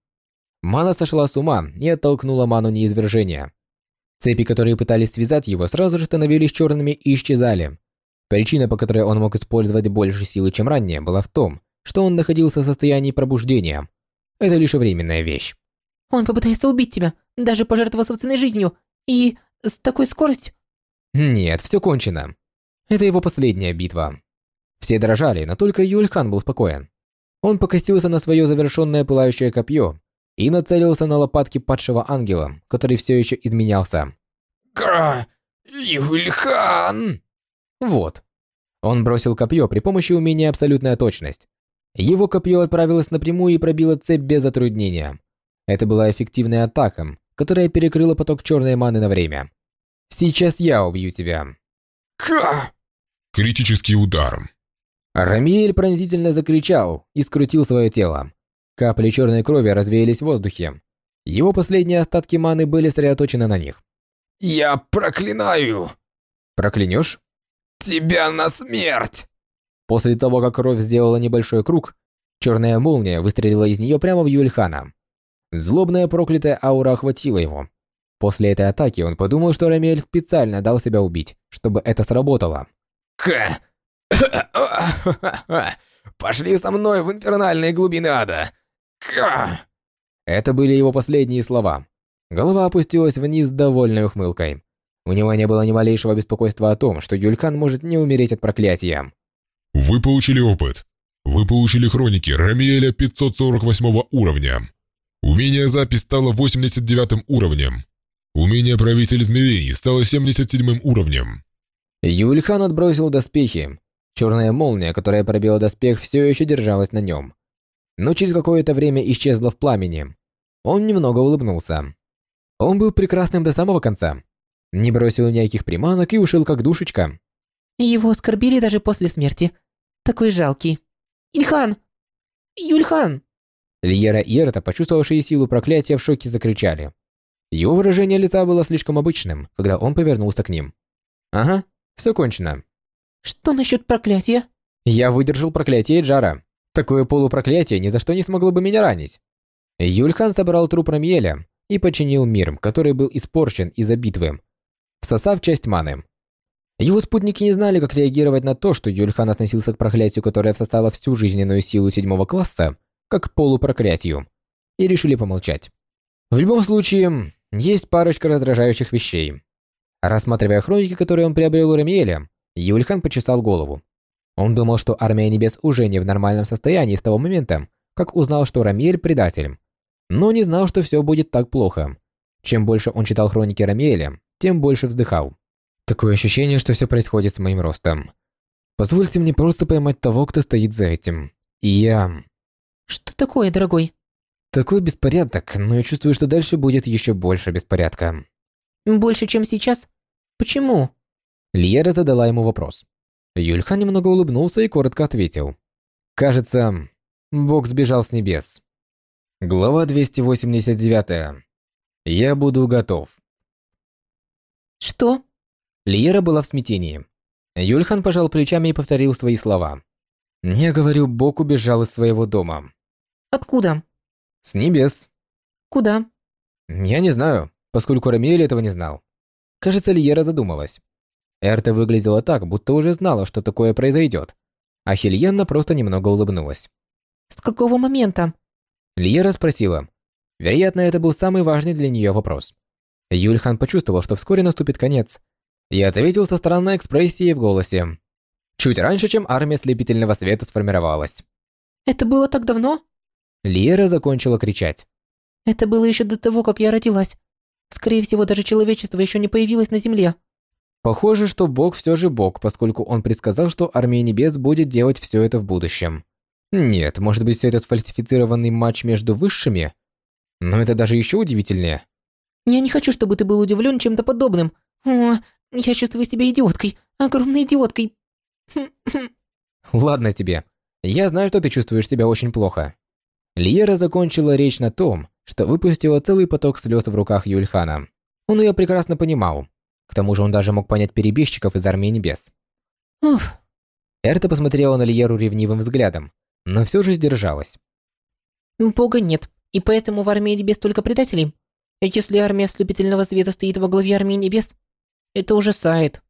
Мана сошла с ума и оттолкнула ману неизвержения. Цепи, которые пытались связать его, сразу же становились черными и исчезали. Причина, по которой он мог использовать больше силы, чем ранее, была в том, что он находился в состоянии пробуждения. Это лишь временная вещь. Он попытается убить тебя, даже пожертвовав собственной жизнью. И с такой скоростью... Нет, все кончено. Это его последняя битва. Все дрожали, но только Юльхан был спокоен. Он покосился на свое завершенное пылающее копье и нацелился на лопатки падшего ангела, который все еще изменялся. Ка! Юльхан! Вот. Он бросил копье при помощи умения «Абсолютная точность». Его копье отправилось напрямую и пробило цепь без затруднения. Это была эффективная атака, которая перекрыла поток черной маны на время. Сейчас я убью тебя. Ка! Критический удар. Рамиэль пронзительно закричал и скрутил свое тело. Капли черной крови развеялись в воздухе. Его последние остатки маны были сосредоточены на них. Я проклинаю Проклянешь? тебя на смерть! После того, как кровь сделала небольшой круг, черная молния выстрелила из нее прямо в Юльхана. Злобная проклятая аура охватила его. После этой атаки он подумал, что Рамиэль специально дал себя убить, чтобы это сработало. Ка! Пошли со мной в инфернальные глубины ада! Ка! Это были его последние слова. Голова опустилась вниз с довольной ухмылкой. У него не было ни малейшего беспокойства о том, что Юльхан может не умереть от проклятия. Вы получили опыт. Вы получили хроники Рамиэля 548 уровня. Умение запись стало 89 уровнем. Умение правитель змеей стало 77 уровнем. Юльхан отбросил доспехи. Черная молния, которая пробила доспех, все еще держалась на нем. Но через какое-то время исчезла в пламени. Он немного улыбнулся. Он был прекрасным до самого конца. Не бросил никаких приманок и ушел как душечка. Его оскорбили даже после смерти. Такой жалкий. Ильхан! Юльхан! Лиера и Эрта, почувствовавшие силу проклятия, в шоке закричали. Его выражение лица было слишком обычным, когда он повернулся к ним. «Ага, все кончено. Что насчет проклятия? Я выдержал проклятие Джара. Такое полупроклятие ни за что не смогло бы меня ранить». Юльхан собрал труп Рамьеля и починил мир, который был испорчен из-за битвы, всосав часть маны. Его спутники не знали, как реагировать на то, что Юльхан относился к проклятию, которое всосало всю жизненную силу седьмого класса, как к полупроклятию, и решили помолчать. В любом случае, есть парочка раздражающих вещей. Рассматривая хроники, которые он приобрел у Рамиэля, Юльхан почесал голову. Он думал, что армия небес уже не в нормальном состоянии с того момента, как узнал, что Рамиэль предатель. Но не знал, что все будет так плохо. Чем больше он читал хроники Рамиэля, тем больше вздыхал. Такое ощущение, что все происходит с моим ростом. Позвольте мне просто поймать того, кто стоит за этим. И я... Что такое, дорогой? Такой беспорядок, но я чувствую, что дальше будет еще больше беспорядка. Больше, чем сейчас? Почему? Лиера задала ему вопрос. Юльхан немного улыбнулся и коротко ответил. Кажется, Бог сбежал с небес. Глава 289. Я буду готов. Что? Лиера была в смятении. Юльхан пожал плечами и повторил свои слова. «Я говорю, Бог убежал из своего дома». Откуда? «С небес». Куда? «Я не знаю, поскольку Рамиэль этого не знал». Кажется, Лиера задумалась. Эрта выглядела так, будто уже знала, что такое произойдет. А Хельенна просто немного улыбнулась. С какого момента? Лиера спросила. Вероятно, это был самый важный для нее вопрос. Юльхан почувствовал, что вскоре наступит конец, и ответил со странной экспрессией в голосе. Чуть раньше, чем армия слепительного света сформировалась. Это было так давно? Лиера закончила кричать. Это было еще до того, как я родилась. Скорее всего, даже человечество еще не появилось на Земле. Похоже, что Бог все же Бог, поскольку он предсказал, что Армия Небес будет делать все это в будущем. Нет, может быть, все это сфальсифицированный матч между высшими? Но это даже еще удивительнее. Я не хочу, чтобы ты был удивлен чем-то подобным. О, я чувствую себя идиоткой. Огромной идиоткой. Ладно тебе. Я знаю, что ты чувствуешь себя очень плохо. Лиера закончила речь на том, что выпустила целый поток слез в руках Юльхана. Он ее прекрасно понимал. К тому же он даже мог понять перебежчиков из Армии Небес. Уф. Эрта посмотрела на Лиеру ревнивым взглядом, но все же сдержалась. Бога нет, и поэтому в Армии Небес только предателей. Если армия ослепительного света стоит во главе армии небес, это ужасает.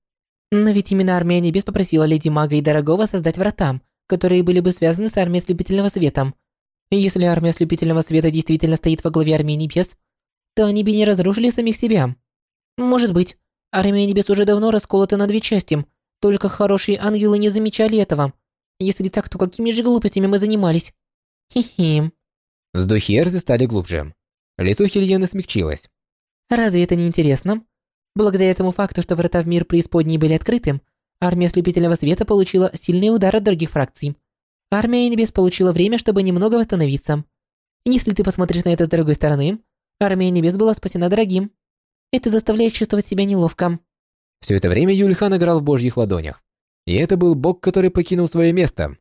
Но ведь именно армия небес попросила Леди Мага и Дорогого создать врата, которые были бы связаны с армией ослепительного света. Если армия ослепительного света действительно стоит во главе армии небес, то они бы не разрушили самих себя. Может быть, армия небес уже давно расколота на две части, только хорошие ангелы не замечали этого. Если так, то какими же глупостями мы занимались? Хи-хи. Вздохи Эрзы стали глубже. Лицо Хельены смягчилось. Разве это не интересно? Благодаря тому факту, что врата в мир преисподней были открыты, армия ослепительного света получила сильный удар от других фракций. Армия небес получила время, чтобы немного восстановиться. Если ты посмотришь на это с другой стороны, армия небес была спасена дорогим. Это заставляет чувствовать себя неловко. Все это время Юльхан играл в божьих ладонях. И это был бог, который покинул свое место.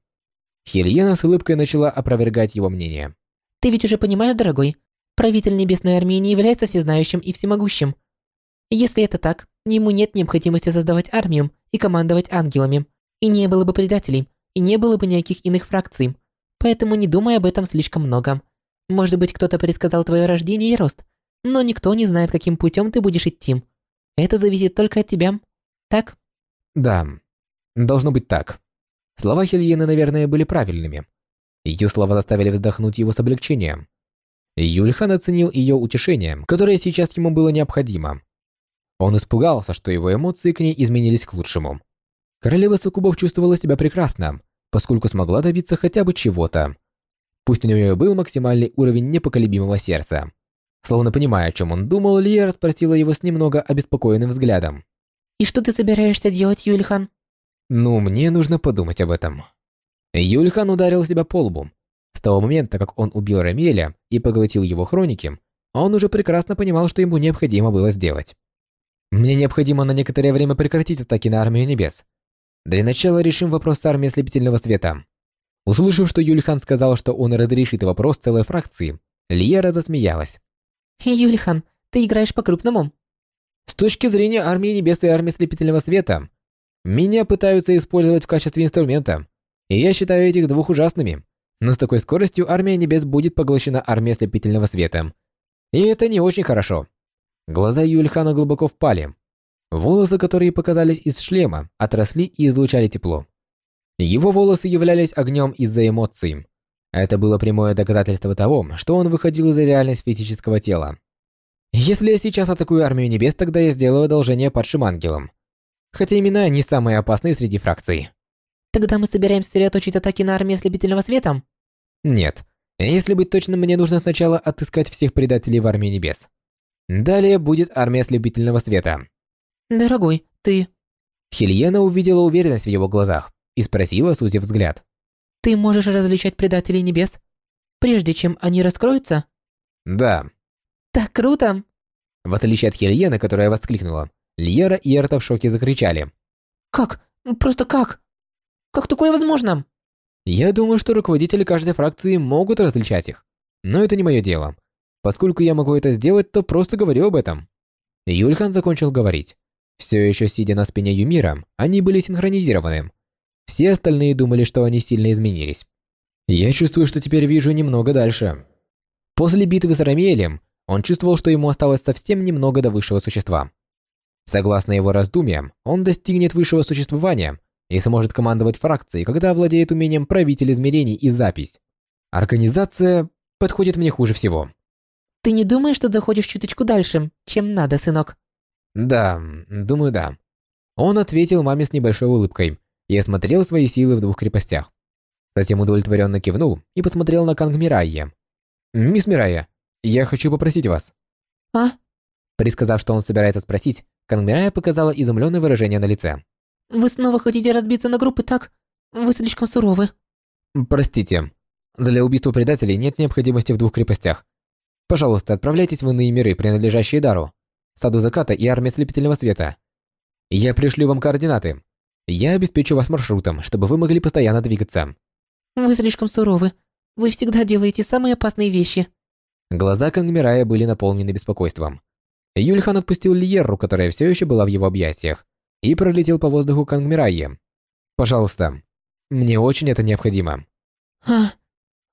Хельена с улыбкой начала опровергать его мнение. Ты ведь уже понимаешь, дорогой, правитель Небесной Армии не является всезнающим и всемогущим. Если это так, ему нет необходимости создавать армию и командовать ангелами. И не было бы предателей, и не было бы никаких иных фракций. Поэтому не думай об этом слишком много. Может быть, кто-то предсказал твое рождение и рост, но никто не знает, каким путем ты будешь идти. Это зависит только от тебя. Так? Да, должно быть так. Слова Хельены, наверное, были правильными. Ее слова заставили вздохнуть его с облегчением. Юльхан оценил ее утешение, которое сейчас ему было необходимо. Он испугался, что его эмоции к ней изменились к лучшему. Королева Сукубов чувствовала себя прекрасно, поскольку смогла добиться хотя бы чего-то. Пусть у нее был максимальный уровень непоколебимого сердца. Словно понимая, о чем он думал, Лия спросила его с немного обеспокоенным взглядом. «И что ты собираешься делать, Юльхан?» «Ну, мне нужно подумать об этом». Юльхан ударил себя по лбу. С того момента, как он убил Рамеля и поглотил его хроники, он уже прекрасно понимал, что ему необходимо было сделать. «Мне необходимо на некоторое время прекратить атаки на Армию Небес. Для начала решим вопрос с армией Ослепительного Света». Услышав, что Юльхан сказал, что он разрешит вопрос целой фракции, Лиера засмеялась. Юльхан, ты играешь по-крупному. С точки зрения армии небес и армии слепительного света, меня пытаются использовать в качестве инструмента, и я считаю этих двух ужасными. Но с такой скоростью армия небес будет поглощена армией слепительного света. И это не очень хорошо. Глаза Юльхана глубоко впали. Волосы, которые показались из шлема, отросли и излучали тепло. Его волосы являлись огнем из-за эмоций. Это было прямое доказательство того, что он выходил из реальности физического тела. Если я сейчас атакую армию небес, тогда я сделаю одолжение падшим ангелам. Хотя именно они самые опасные среди фракций. Тогда мы собираемся сосредоточить атаки на армию ослепительного света? Нет. Если быть точным, мне нужно сначала отыскать всех предателей в армии небес. Далее будет армия ослепительного света. Дорогой, ты... Хельена увидела уверенность в его глазах и спросила, сузив взгляд. Ты можешь различать предателей небес, прежде чем они раскроются? Да. Так круто! В отличие от Хельены, которая воскликнула, Льера и Эрта в шоке закричали. Как? Просто как? Как такое возможно? Я думаю, что руководители каждой фракции могут различать их. Но это не мое дело. Поскольку я могу это сделать, то просто говорю об этом. Юльхан закончил говорить. Все еще сидя на спине Юмира, они были синхронизированы, все остальные думали, что они сильно изменились. Я чувствую, что теперь вижу немного дальше. После битвы с Рамиэлем, он чувствовал, что ему осталось совсем немного до высшего существа. Согласно его раздумьям, он достигнет высшего существования и сможет командовать фракцией, когда овладеет умением правитель измерений и запись. Организация подходит мне хуже всего. Ты не думаешь, что заходишь чуточку дальше, чем надо, сынок? Да, думаю, да. Он ответил маме с небольшой улыбкой, и осмотрел свои силы в двух крепостях. Затем удовлетворенно кивнул и посмотрел на Канг Мирайя. «Мисс Мирайя, я хочу попросить вас». «А?» Предсказав, что он собирается спросить, Канг Мирайя показала изумленное выражение на лице. «Вы снова хотите разбиться на группы так? Вы слишком суровы». «Простите. Для убийства предателей нет необходимости в двух крепостях. Пожалуйста, отправляйтесь в иные миры, принадлежащие Дару, Саду Заката и Армии Слепительного Света. Я пришлю вам координаты. Я обеспечу вас маршрутом, чтобы вы могли постоянно двигаться. Вы слишком суровы. Вы всегда делаете самые опасные вещи. Глаза Кангмирая были наполнены беспокойством. Юльхан отпустил Льерру, которая все еще была в его объятиях, и пролетел по воздуху Кангмирайе. «Пожалуйста, мне очень это необходимо». «А?»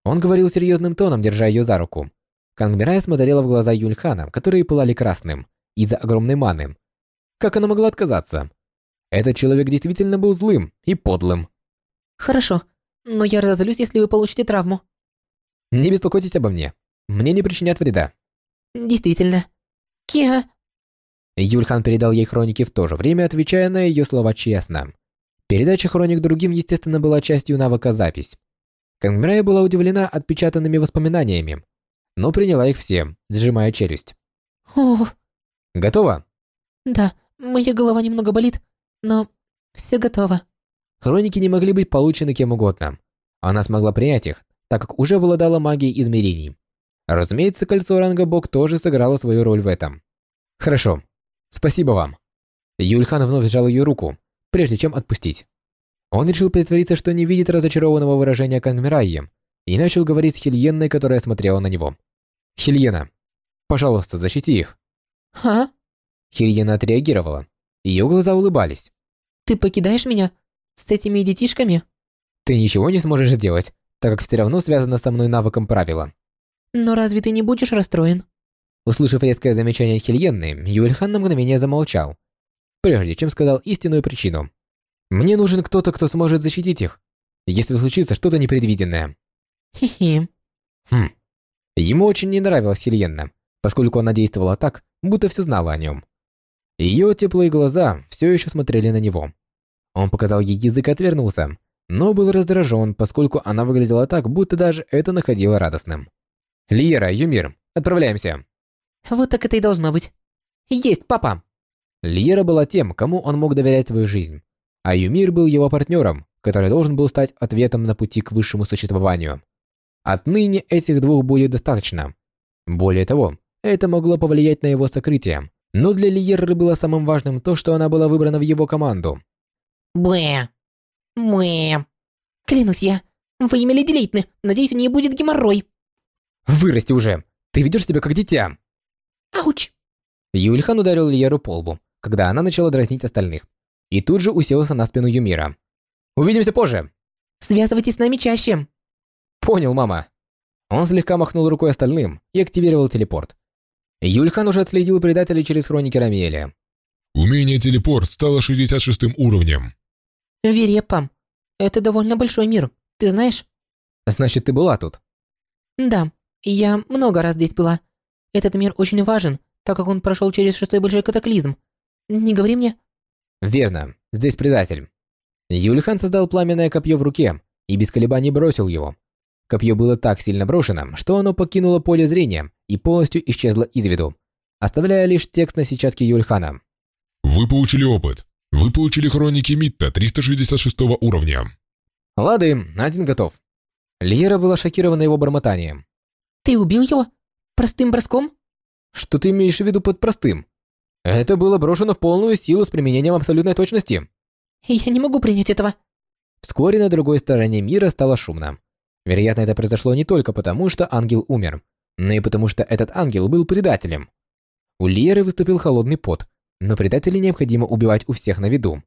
Он говорил серьезным тоном, держа ее за руку. Кангмирай смотрела в глаза Юльхана, которые пылали красным из-за огромной маны. Как она могла отказаться? Этот человек действительно был злым и подлым. Хорошо, но я разозлюсь, если вы получите травму. Не беспокойтесь обо мне. Мне не причинят вреда. Действительно. Киа. Юльхан передал ей хроники в то же время, отвечая на ее слова честно. Передача хроник другим, естественно, была частью навыка запись. Кангмирая была удивлена отпечатанными воспоминаниями, но приняла их все, сжимая челюсть. О, Готово? да, моя голова немного болит, но все готово. Хроники не могли быть получены кем угодно. Она смогла принять их, так как уже обладала магией измерений. Разумеется, кольцо ранга Бог тоже сыграло свою роль в этом. Хорошо. Спасибо вам. Юльхан вновь сжал ее руку, прежде чем отпустить. Он решил притвориться, что не видит разочарованного выражения Кангмираи, и начал говорить с Хильенной, которая смотрела на него. «Хильена, пожалуйста, защити их». А? Хильена отреагировала. Ее глаза улыбались. Ты покидаешь меня с этими детишками? «Ты ничего не сможешь сделать, так как все равно связано со мной навыком правила». Но разве ты не будешь расстроен? Услышав резкое замечание Хильенны, Юльхан на мгновение замолчал, прежде чем сказал истинную причину. «Мне нужен кто-то, кто сможет защитить их, если случится что-то непредвиденное». Хе-хе. Хм. Ему очень не нравилась Хильенна, поскольку она действовала так, будто все знала о нем. Ее теплые глаза все еще смотрели на него. Он показал ей язык и отвернулся, но был раздражен, поскольку она выглядела так, будто даже это находило радостным. «Лиера, Юмир, отправляемся!» Вот так это и должно быть. Есть, папа. Лиера была тем, кому он мог доверять свою жизнь, а Юмир был его партнером, который должен был стать ответом на пути к высшему существованию. Отныне этих двух будет достаточно. Более того, это могло повлиять на его сокрытие, но для Лиеры было самым важным то, что она была выбрана в его команду. Бэ. Бэ. Клянусь я. Во имя Леди Лейтны. Надеюсь, у нее будет геморрой. «Вырасти уже! Ты ведешь себя как дитя!» Ауч. Юльхан ударил Лиеру по лбу, когда она начала дразнить остальных, и тут же уселся на спину Юмира. «Увидимся позже!» Связывайтесь с нами чаще. «Понял, мама». Он слегка махнул рукой остальным и активировал телепорт. Юльхан уже отследил предателей через хроники Рамиэля. Умение телепорт стало 66 уровнем. Верепа. Это довольно большой мир. Ты знаешь? «Значит, ты была тут?» Да. Я много раз здесь была. Этот мир очень важен, так как он прошел через шестой большой катаклизм. Не говори мне. «Верно. Здесь предатель». Юльхан создал пламенное копье в руке и без колебаний бросил его. Копье было так сильно брошено, что оно покинуло поле зрения и полностью исчезло из виду, оставляя лишь текст на сетчатке Юльхана. Вы получили опыт. Вы получили хроники Митта 366 уровня. Лады, один готов. Лиера была шокирована его бормотанием. Ты убил его? Простым броском? Что ты имеешь в виду под простым? Это было брошено в полную силу с применением абсолютной точности. Я не могу принять этого. Вскоре на другой стороне мира стало шумно. Вероятно, это произошло не только потому, что ангел умер, но и потому, что этот ангел был предателем. У Лиеры выступил холодный пот, но предателей необходимо убивать у всех на виду.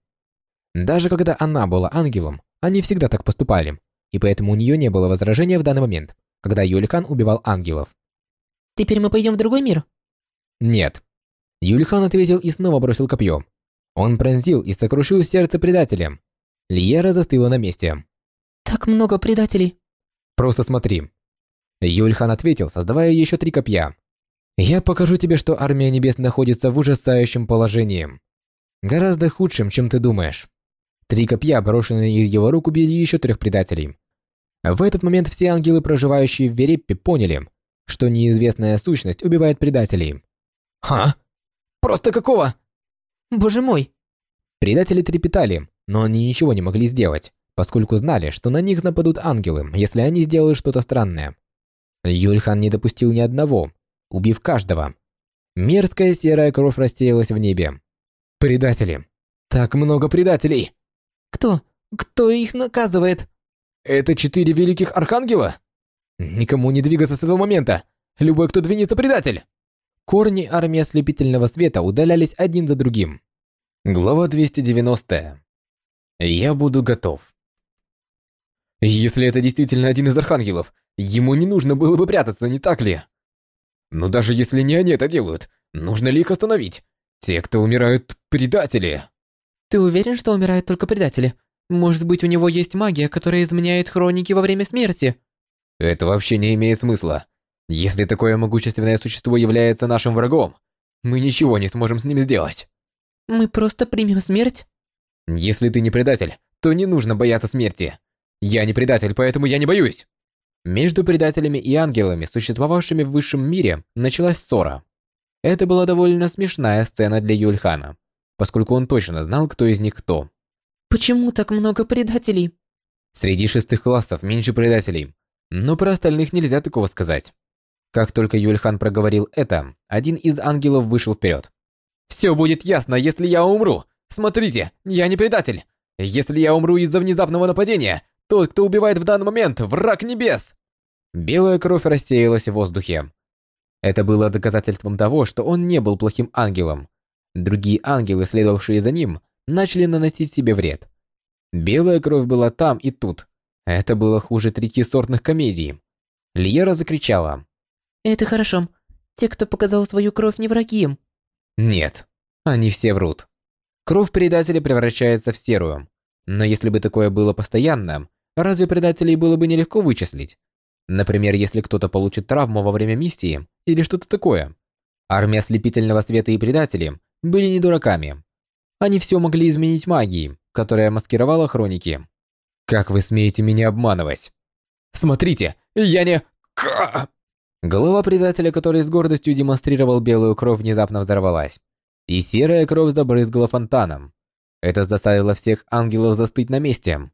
Даже когда она была ангелом, они всегда так поступали, и поэтому у нее не было возражения в данный момент, когда Юликан убивал ангелов. Теперь мы пойдем в другой мир. Нет. Юлихан ответил и снова бросил копье. Он пронзил и сокрушил сердце предателя. Лиера застыла на месте. Так много предателей. Просто смотри. Юльхан ответил, создавая еще три копья. Я покажу тебе, что армия небес находится в ужасающем положении. Гораздо худшем, чем ты думаешь. Три копья, брошенные из его рук, убили еще трех предателей. В этот момент все ангелы, проживающие в Вереппе, поняли, что неизвестная сущность убивает предателей. Ха? Просто какого? Боже мой. Предатели трепетали, но они ничего не могли сделать, поскольку знали, что на них нападут ангелы, если они сделают что-то странное. Юльхан не допустил ни одного, убив каждого. Мерзкая серая кровь рассеялась в небе. Предатели. Так много предателей. Кто? Кто их наказывает? Это четыре великих архангела? Никому не двигаться с этого момента. Любой, кто двинется, предатель. Корни армии ослепительного света удалялись один за другим. Глава 290. Я буду готов. Если это действительно один из архангелов, ему не нужно было бы прятаться, не так ли? Но даже если не они это делают, нужно ли их остановить? Те, кто умирают, предатели. Ты уверен, что умирают только предатели? Может быть, у него есть магия, которая изменяет хроники во время смерти? Это вообще не имеет смысла. Если такое могущественное существо является нашим врагом, мы ничего не сможем с ним сделать. Мы просто примем смерть? Если ты не предатель, то не нужно бояться смерти. Я не предатель, поэтому я не боюсь. Между предателями и ангелами, существовавшими в высшем мире, началась ссора. Это была довольно смешная сцена для Юльхана, поскольку он точно знал, кто из них кто. Почему так много предателей? Среди шестых классов меньше предателей, но про остальных нельзя такого сказать. Как только Юльхан проговорил это, один из ангелов вышел вперед. «Все будет ясно, если я умру! Смотрите, я не предатель! Если я умру из-за внезапного нападения, тот, кто убивает в данный момент, враг небес!» Белая кровь рассеялась в воздухе. Это было доказательством того, что он не был плохим ангелом. Другие ангелы, следовавшие за ним, начали наносить себе вред. Белая кровь была там и тут. Это было хуже третьесортных комедий. Льера закричала. Это хорошо. Те, кто показал свою кровь, не враги. Нет, они все врут. Кровь предателя превращается в серую. Но если бы такое было постоянно, разве предателей было бы нелегко вычислить? Например, если кто-то получит травму во время миссии или что-то такое. Армия слепительного света и предатели были не дураками. Они все могли изменить магией, которая маскировала хроники. Как вы смеете меня обманывать? Смотрите, я не... Голова предателя, который с гордостью демонстрировал белую кровь, внезапно взорвалась. И серая кровь забрызгала фонтаном. Это заставило всех ангелов застыть на месте.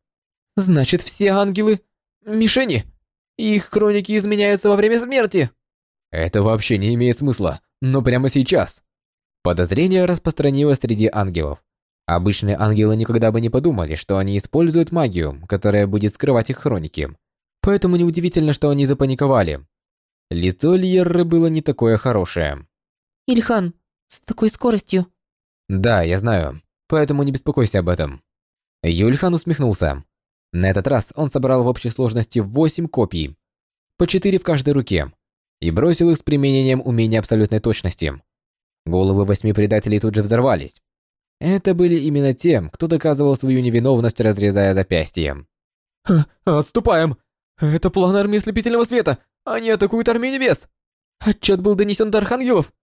Значит, все ангелы – мишени? Их хроники изменяются во время смерти? Это вообще не имеет смысла, но прямо сейчас. Подозрение распространилось среди ангелов. Обычные ангелы никогда бы не подумали, что они используют магию, которая будет скрывать их хроники. Поэтому неудивительно, что они запаниковали. Лицо Льерры было не такое хорошее. Ильхан, с такой скоростью. Да, я знаю. Поэтому не беспокойся об этом. Юльхан усмехнулся. На этот раз он собрал в общей сложности 8 копий, по 4 в каждой руке, и бросил их с применением умения абсолютной точности. Головы восьми предателей тут же взорвались. Это были именно те, кто доказывал свою невиновность, разрезая запястье. «Отступаем! Это план армии слепительного света! Они атакуют армию небес! Отчет был донесен до архангелов!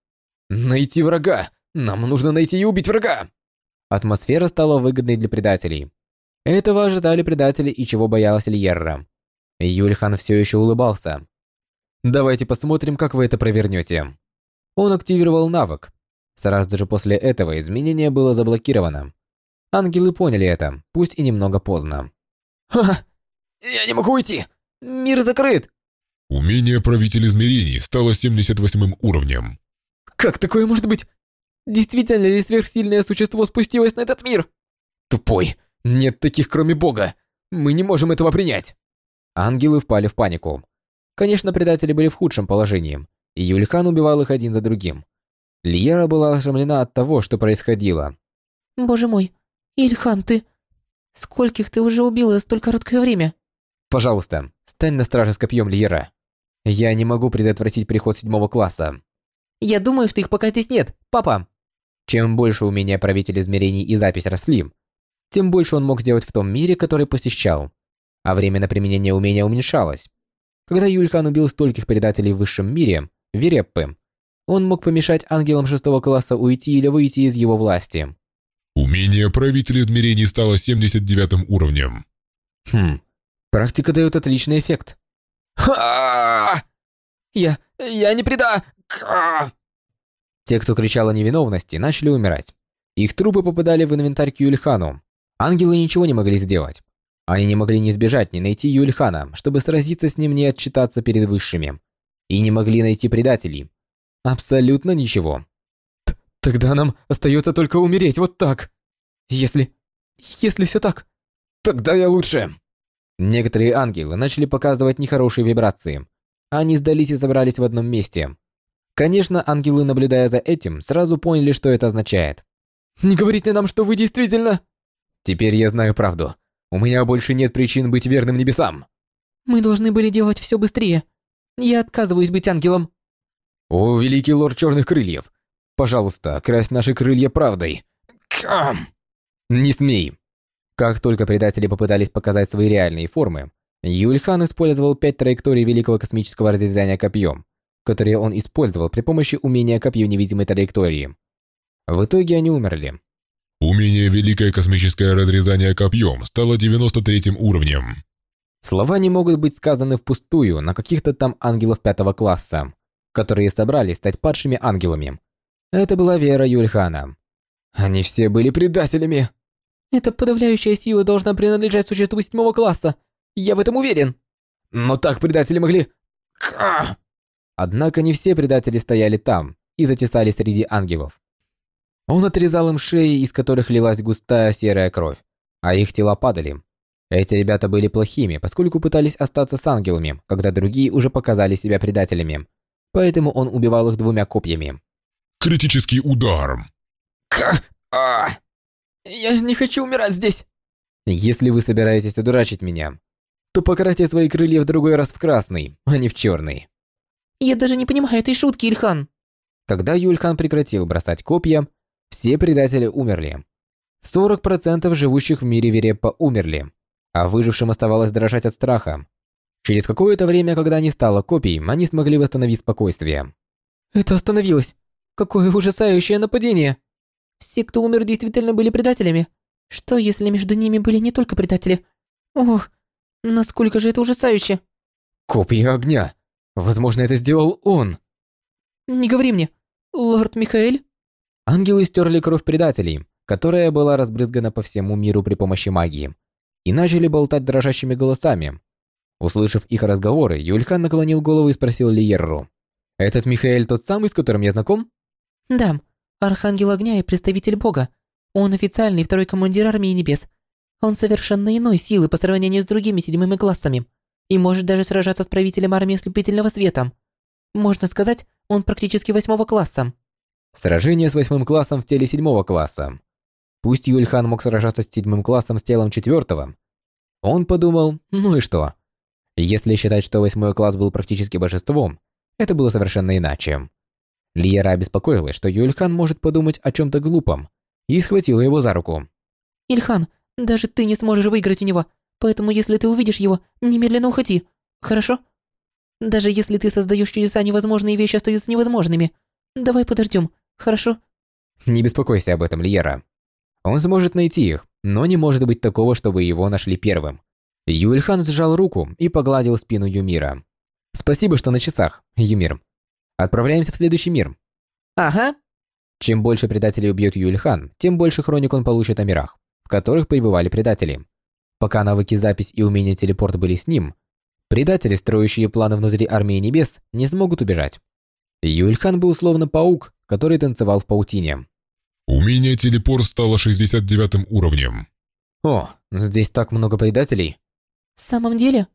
Найти врага! Нам нужно найти и убить врага!» Атмосфера стала выгодной для предателей. Этого ожидали предатели и чего боялась Льерра. Юльхан все еще улыбался. «Давайте посмотрим, как вы это провернете». Он активировал навык. Сразу же после этого изменение было заблокировано. Ангелы поняли это, пусть и немного поздно. «Ха! Я не могу уйти! Мир закрыт!» Умение правитель измерений стало 78 уровнем. Как такое может быть? Действительно ли сверхсильное существо спустилось на этот мир? Тупой. Нет таких, кроме Бога. Мы не можем этого принять. Ангелы впали в панику. Конечно, предатели были в худшем положении, и Юльхан убивал их один за другим. Лиера была ошеломлена от того, что происходило. Боже мой, Ильхан, ты... Скольких ты уже убил за столь короткое время? Пожалуйста, стань на страже с копьем Лиера. Я не могу предотвратить приход седьмого класса. Я думаю, что их пока здесь нет, папа. Чем больше умения правителя измерений и запись росли, тем больше он мог сделать в том мире, который посещал. А время на применение умения уменьшалось. Когда Юльхан убил стольких предателей в высшем мире, Вереппы, он мог помешать ангелам шестого класса уйти или выйти из его власти. Умение правителя измерений стало 79 уровнем. Хм, практика дает отличный эффект. Ха! Я... я не преда... Те, кто кричал о невиновности, начали умирать. Их трупы попадали в инвентарь к Юльхану. Ангелы ничего не могли сделать. Они не могли ни сбежать, ни найти Юльхана, чтобы сразиться с ним, не отчитаться перед высшими. И не могли найти предателей. Абсолютно ничего. Т Тогда нам остается только умереть вот так. Если... если все так, тогда я лучше. Некоторые ангелы начали показывать нехорошие вибрации. Они сдались и собрались в одном месте. Конечно, ангелы, наблюдая за этим, сразу поняли, что это означает. «Не говорите нам, что вы действительно...» «Теперь я знаю правду. У меня больше нет причин быть верным небесам». «Мы должны были делать все быстрее. Я отказываюсь быть ангелом». О, великий лорд черных крыльев! Пожалуйста, крась наши крылья правдой. Кам! Не смей. Как только предатели попытались показать свои реальные формы, Юльхан использовал пять траекторий великого космического разрезания копьем, которые он использовал при помощи умения копье невидимой траектории. В итоге они умерли. Умение Великое космическое разрезание копьем стало 93 уровнем. Слова не могут быть сказаны впустую на каких-то там ангелов пятого класса, которые собрались стать падшими ангелами. Это была вера Юльхана. Они все были предателями. Эта подавляющая сила должна принадлежать существу седьмого класса. Я в этом уверен. Но так предатели могли... Однако не все предатели стояли там и затесали среди ангелов. Он отрезал им шеи, из которых лилась густая серая кровь, а их тела падали. Эти ребята были плохими, поскольку пытались остаться с ангелами, когда другие уже показали себя предателями. Поэтому он убивал их двумя копьями. Критический удар. К а Я не хочу умирать здесь. Если вы собираетесь одурачить меня, то покрасьте свои крылья в другой раз в красный, а не в черный. Я даже не понимаю этой шутки, Ильхан. Когда Юльхан прекратил бросать копья, все предатели умерли. 40% живущих в мире Вереппа умерли, а выжившим оставалось дрожать от страха. Через какое-то время, когда не стало копий, они смогли восстановить спокойствие. Это остановилось. Какое ужасающее нападение. Все, кто умер, действительно были предателями. Что, если между ними были не только предатели? Ох, насколько же это ужасающе. Копья огня. Возможно, это сделал он. Не говори мне. Лорд Михаэль? Ангелы стерли кровь предателей, которая была разбрызгана по всему миру при помощи магии, и начали болтать дрожащими голосами. Услышав их разговоры, Юльхан наклонил голову и спросил Лиерру. «Этот Михаэль тот самый, с которым я знаком?» «Да, Архангел Огня и представитель Бога. Он официальный второй командир Армии Небес. Он совершенно иной силы по сравнению с другими седьмыми классами и может даже сражаться с правителем Армии Ослепительного Света. Можно сказать, он практически восьмого класса». Сражение с восьмым классом в теле седьмого класса. Пусть Юльхан мог сражаться с седьмым классом с телом четвертого. Он подумал, ну и что? Если считать, что восьмой класс был практически божеством, это было совершенно иначе. Лиера обеспокоилась, что Юльхан может подумать о чем-то глупом, и схватила его за руку. «Ильхан, даже ты не сможешь выиграть у него, поэтому если ты увидишь его, немедленно уходи, хорошо? Даже если ты создаешь чудеса, невозможные вещи остаются невозможными. Давай подождем, хорошо?» «Не беспокойся об этом, Лиера. Он сможет найти их, но не может быть такого, чтобы его нашли первым». Юльхан сжал руку и погладил спину Юмира. «Спасибо, что на часах, Юмир. Отправляемся в следующий мир». «Ага». Чем больше предателей убьет Юльхан, тем больше хроник он получит о мирах, в которых пребывали предатели. Пока навыки запись и умения телепорт были с ним, предатели, строящие планы внутри Армии Небес, не смогут убежать. Юльхан был словно паук, который танцевал в паутине. Умение телепорт стало 69 уровнем. О, здесь так много предателей. В самом деле?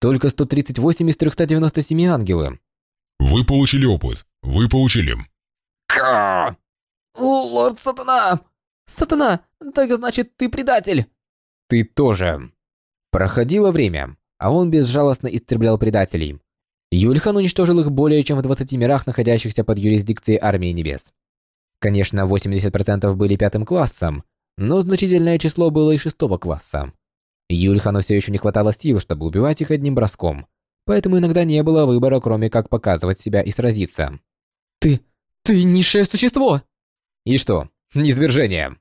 Только 138 из 397 ангелы. Вы получили опыт. Вы получили. Ка! Лорд Сатана! Сатана, так значит ты предатель. Ты тоже. Проходило время, а он безжалостно истреблял предателей. Юльхан уничтожил их более чем в 20 мирах, находящихся под юрисдикцией Армии Небес. Конечно, 80% были пятым классом, но значительное число было и шестого класса. Юльхану все еще не хватало сил, чтобы убивать их одним броском, поэтому иногда не было выбора, кроме как показывать себя и сразиться. «Ты... ты низшее существо!» «И что? Низвержение!»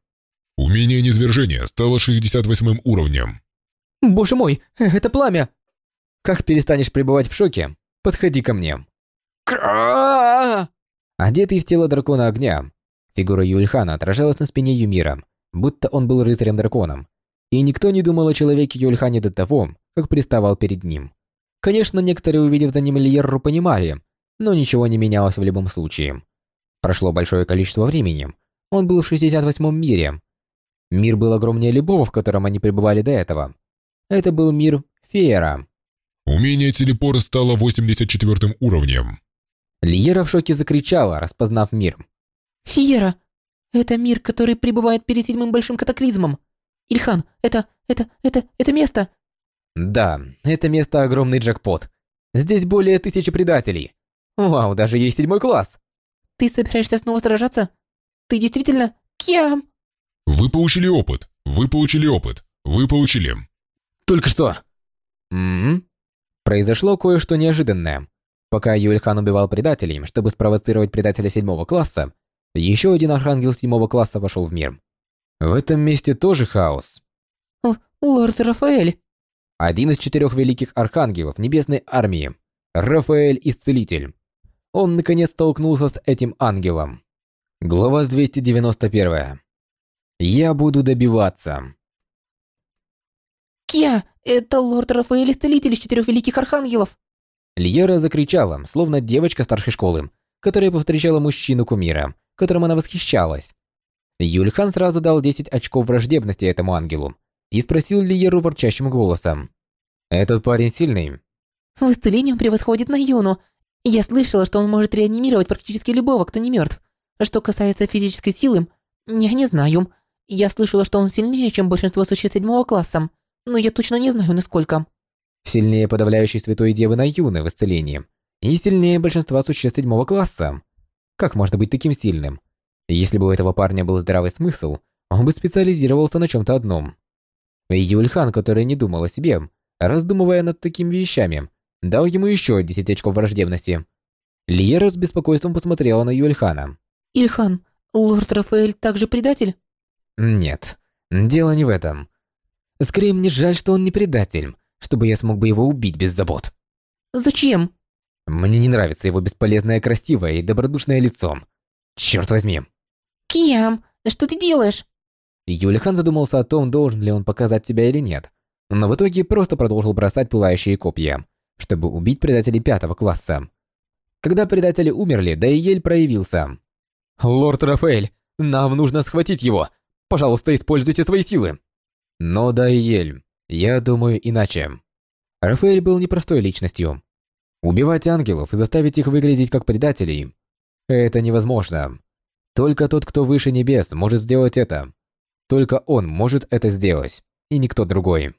Умение низвержения стало 68 уровнем. «Боже мой, это пламя!» «Как перестанешь пребывать в шоке, Подходи ко мне. Одетый в тело дракона огня, фигура Юльхана отражалась на спине Юмира, будто он был рыцарем-драконом. И никто не думал о человеке Юльхане до того, как приставал перед ним. Конечно, некоторые, увидев за ним Льерру, понимали, но ничего не менялось в любом случае. Прошло большое количество времени. Он был в 68-м мире. Мир был огромнее любого, в котором они пребывали до этого. Это был мир Феера. Умение телепорт стало 84 уровнем. Лиера в шоке закричала, распознав мир. «Фиера! Это мир, который пребывает перед седьмым большим катаклизмом! Ильхан, это... это... это... это место!» «Да, это место огромный джекпот. Здесь более тысячи предателей. Вау, даже есть седьмой класс. Ты собираешься снова сражаться? Ты действительно... Кем? Вы получили опыт. Вы получили опыт. Вы получили. Только что. М, Произошло кое-что неожиданное. Пока Юльхан убивал предателей, чтобы спровоцировать предателя седьмого класса, еще один архангел седьмого класса вошел в мир. В этом месте тоже хаос. Л Лорд Рафаэль. Один из четырех великих архангелов небесной армии, Рафаэль Исцелитель. Он наконец столкнулся с этим ангелом. Глава 291. Я буду добиваться. Кья, это лорд Рафаэль Исцелитель из четырех великих архангелов. Льера закричала, словно девочка старшей школы, которая повстречала мужчину-кумира, которым она восхищалась. Юльхан сразу дал 10 очков враждебности этому ангелу и спросил Лиеру ворчащим голосом. «Этот парень сильный?» В исцелении он превосходит на Юну. Я слышала, что он может реанимировать практически любого, кто не мертв. Что касается физической силы, я не знаю. Я слышала, что он сильнее, чем большинство существ седьмого класса, но я точно не знаю, насколько. Сильнее подавляющей святой девы на Юны в исцелении. И сильнее большинства существ седьмого класса. Как можно быть таким сильным? Если бы у этого парня был здравый смысл, он бы специализировался на чем-то одном. Юльхан, который не думал о себе, раздумывая над такими вещами, дал ему еще 10 очков враждебности. Лиера с беспокойством посмотрела на Юльхана. Ильхан, лорд Рафаэль также предатель? Нет, дело не в этом. Скорее мне жаль, что он не предатель, чтобы я смог бы его убить без забот. Зачем? Мне не нравится его бесполезное красивое и добродушное лицо. Черт возьми. Кем? Что ты делаешь? Юлихан задумался о том, должен ли он показать себя или нет, но в итоге просто продолжил бросать пылающие копья, чтобы убить предателей пятого класса. Когда предатели умерли, Дайель проявился. «Лорд Рафаэль, нам нужно схватить его. Пожалуйста, используйте свои силы». Но Дайель, я думаю иначе. Рафаэль был непростой личностью. Убивать ангелов и заставить их выглядеть как предателей – это невозможно. Только тот, кто выше небес, может сделать это. Только он может это сделать, и никто другой.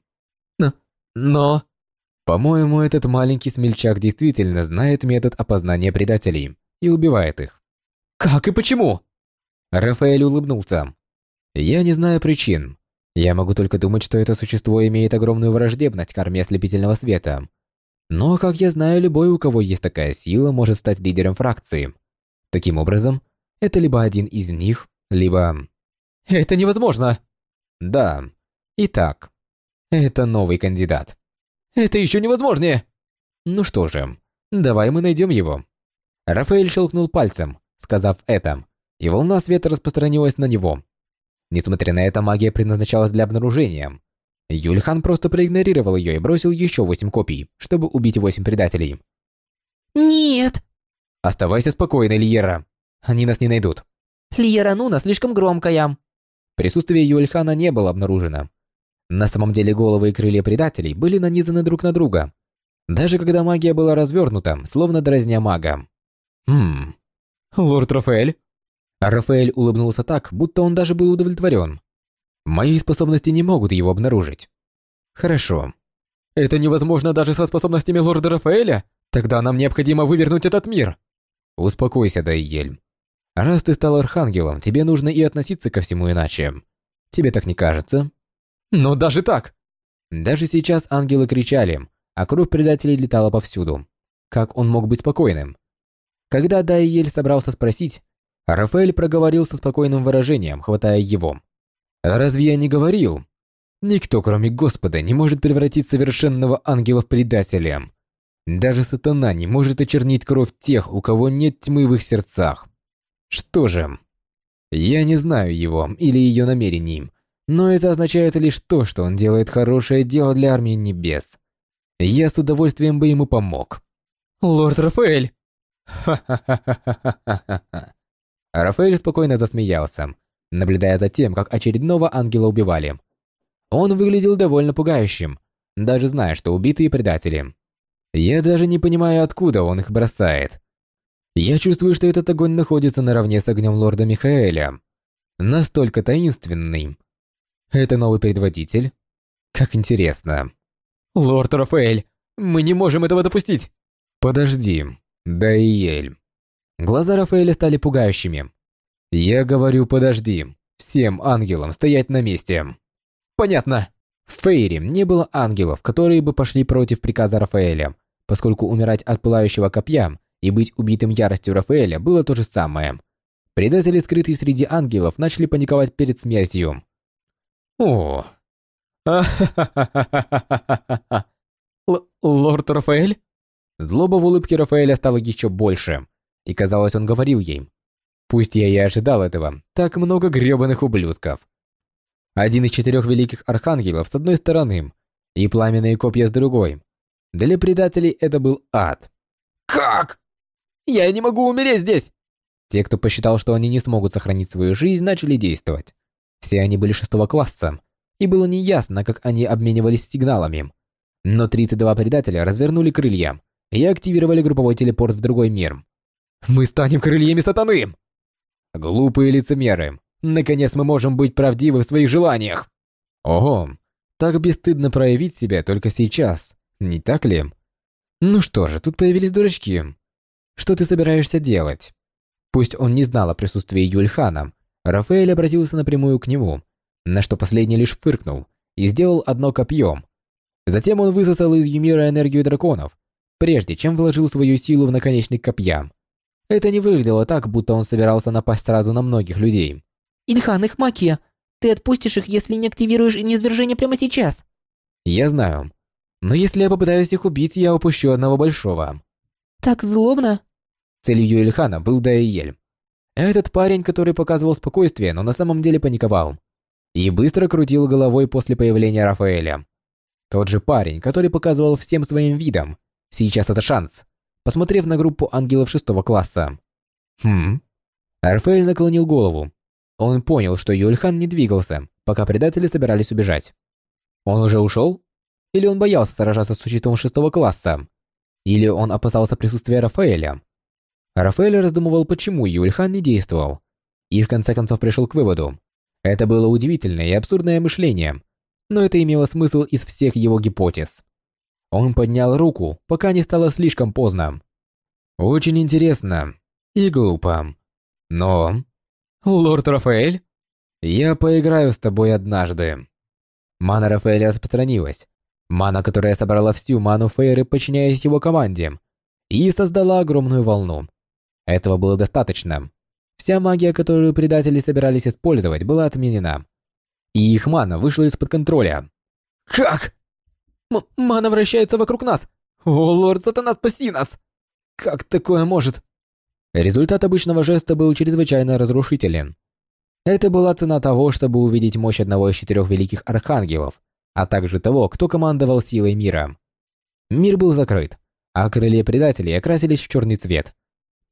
Но... но... По-моему, этот маленький смельчак действительно знает метод опознания предателей и убивает их. Как и почему? Рафаэль улыбнулся. Я не знаю причин. Я могу только думать, что это существо имеет огромную враждебность к армии ослепительного света. Но, как я знаю, любой, у кого есть такая сила, может стать лидером фракции. Таким образом, это либо один из них, либо... Это невозможно! Да. Итак, это новый кандидат. Это еще невозможнее! Ну что же, давай мы найдем его. Рафаэль щелкнул пальцем, сказав это, и волна света распространилась на него. Несмотря на это, магия предназначалась для обнаружения. Юльхан просто проигнорировал ее и бросил еще восемь копий, чтобы убить восемь предателей. Нет! Оставайся спокойной, Лиера. Они нас не найдут. Лиера Нуна слишком громкая. Присутствие Юльхана не было обнаружено. На самом деле головы и крылья предателей были нанизаны друг на друга. Даже когда магия была развернута, словно дразня мага. Хм. Лорд Рафаэль? Рафаэль улыбнулся так, будто он даже был удовлетворен. Мои способности не могут его обнаружить. Хорошо. Это невозможно даже со способностями лорда Рафаэля? Тогда нам необходимо вывернуть этот мир. Успокойся, Дайель. Раз ты стал архангелом, тебе нужно и относиться ко всему иначе. Тебе так не кажется? Но даже так! Даже сейчас ангелы кричали, а кровь предателей летала повсюду. Как он мог быть спокойным? Когда Дайель собрался спросить, Рафаэль проговорил со спокойным выражением, хватая его. «Разве я не говорил? Никто, кроме Господа, не может превратить совершенного ангела в предателя. Даже сатана не может очернить кровь тех, у кого нет тьмы в их сердцах. Что же? Я не знаю его или ее намерений, но это означает лишь то, что он делает хорошее дело для армии небес. Я с удовольствием бы ему помог. Лорд Рафаэль! Ха-ха-ха-ха-ха-ха. Рафаэль спокойно засмеялся, наблюдая за тем, как очередного ангела убивали. Он выглядел довольно пугающим, даже зная, что убитые предатели. Я даже не понимаю, откуда он их бросает. Я чувствую, что этот огонь находится наравне с огнем лорда Михаэля. Настолько таинственный. Это новый предводитель? Как интересно. Лорд Рафаэль, мы не можем этого допустить. Подожди. Да и Ель. Глаза Рафаэля стали пугающими. Я говорю, подожди. Всем ангелам стоять на месте. Понятно. В Фейре не было ангелов, которые бы пошли против приказа Рафаэля, поскольку умирать от пылающего копья и быть убитым яростью Рафаэля было то же самое. Предатели, скрытые среди ангелов, начали паниковать перед смертью. О. Лорд Рафаэль? Злоба в улыбке Рафаэля стала еще больше, и казалось, он говорил ей. Пусть я и ожидал этого, так много грёбаных ублюдков. Один из четырех великих архангелов с одной стороны, и пламенные копья с другой. Для предателей это был ад. Как? Я не могу умереть здесь! Те, кто посчитал, что они не смогут сохранить свою жизнь, начали действовать. Все они были шестого класса, и было неясно, как они обменивались сигналами. Но 32 предателя развернули крылья и активировали групповой телепорт в другой мир. Мы станем крыльями сатаны! Глупые лицемеры. Наконец мы можем быть правдивы в своих желаниях. Ого, так бесстыдно проявить себя только сейчас, не так ли? Ну что же, тут появились дурачки. Что ты собираешься делать? Пусть он не знал о присутствии Юльхана, Рафаэль обратился напрямую к нему, на что последний лишь фыркнул и сделал одно копье. Затем он высосал из Юмира энергию драконов, прежде чем вложил свою силу в наконечник копья. Это не выглядело так, будто он собирался напасть сразу на многих людей. Ильхан, их макия. Ты отпустишь их, если не активируешь неизвержение прямо сейчас. Я знаю. Но если я попытаюсь их убить, я упущу одного большого. Так злобно. Целью Ильхана был Даиель. Этот парень, который показывал спокойствие, но на самом деле паниковал. И быстро крутил головой после появления Рафаэля. Тот же парень, который показывал всем своим видом. Сейчас это шанс посмотрев на группу ангелов шестого класса. Хм. Арфель наклонил голову. Он понял, что Юльхан не двигался, пока предатели собирались убежать. Он уже ушел? Или он боялся сражаться с существом шестого класса? Или он опасался присутствия Рафаэля? Рафаэль раздумывал, почему Юльхан не действовал. И в конце концов пришел к выводу. Это было удивительное и абсурдное мышление, но это имело смысл из всех его гипотез. Он поднял руку, пока не стало слишком поздно. Очень интересно. И глупо. Но... Лорд Рафаэль? Я поиграю с тобой однажды. Мана Рафаэля распространилась. Мана, которая собрала всю ману Фейры, подчиняясь его команде, и создала огромную волну. Этого было достаточно. Вся магия, которую предатели собирались использовать, была отменена. И их мана вышла из-под контроля. «Как?» Мана вращается вокруг нас. О, лорд сатана, спаси нас! Как такое может? Результат обычного жеста был чрезвычайно разрушителен. Это была цена того, чтобы увидеть мощь одного из четырех великих архангелов, а также того, кто командовал силой мира. Мир был закрыт, а крылья предателей окрасились в черный цвет.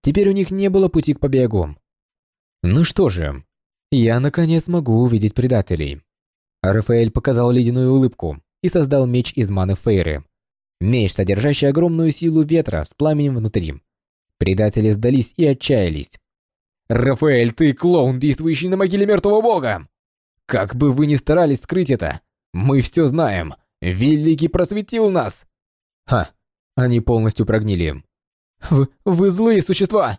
Теперь у них не было пути к побегу. Ну что же, я наконец могу увидеть предателей. Рафаэль показал ледяную улыбку и создал меч из маны Фейры. Меч, содержащий огромную силу ветра с пламенем внутри. Предатели сдались и отчаялись. «Рафаэль, ты клоун, действующий на могиле мертвого бога! Как бы вы ни старались скрыть это, мы все знаем. Великий просветил нас!» Ха, они полностью прогнили. «Вы, вы злые существа!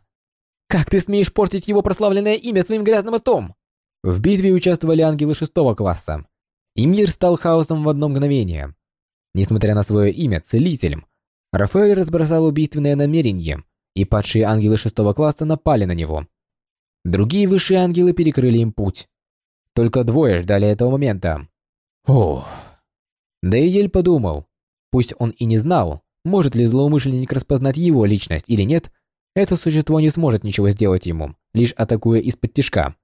Как ты смеешь портить его прославленное имя своим грязным ртом?» В битве участвовали ангелы шестого класса, и мир стал хаосом в одно мгновение. Несмотря на свое имя Целителем, Рафаэль разбросал убийственное намерение, и падшие ангелы шестого класса напали на него. Другие высшие ангелы перекрыли им путь. Только двое ждали этого момента. Ох. Дейель подумал, пусть он и не знал, может ли злоумышленник распознать его личность или нет, это существо не сможет ничего сделать ему, лишь атакуя из-под тишка.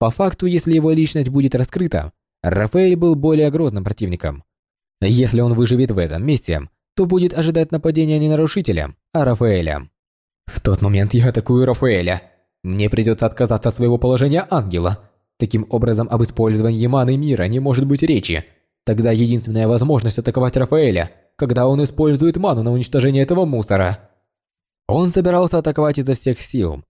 По факту, если его личность будет раскрыта, Рафаэль был более грозным противником. Если он выживет в этом месте, то будет ожидать нападения не нарушителя, а Рафаэля. В тот момент я атакую Рафаэля. Мне придется отказаться от своего положения ангела. Таким образом, об использовании маны мира не может быть речи. Тогда единственная возможность атаковать Рафаэля, когда он использует ману на уничтожение этого мусора. Он собирался атаковать изо всех сил.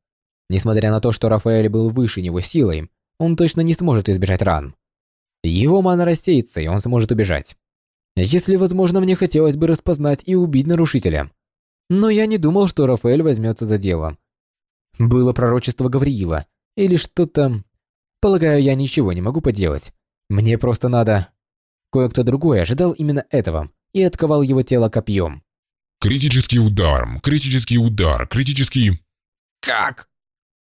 Несмотря на то, что Рафаэль был выше него силой, он точно не сможет избежать ран. Его мана рассеется, и он сможет убежать. Если возможно, мне хотелось бы распознать и убить нарушителя. Но я не думал, что Рафаэль возьмется за дело. Было пророчество Гавриила, или что-то... Полагаю, я ничего не могу поделать. Мне просто надо... Кое-кто другой ожидал именно этого и отковал его тело копьем. Критический удар, критический удар, критический... Как?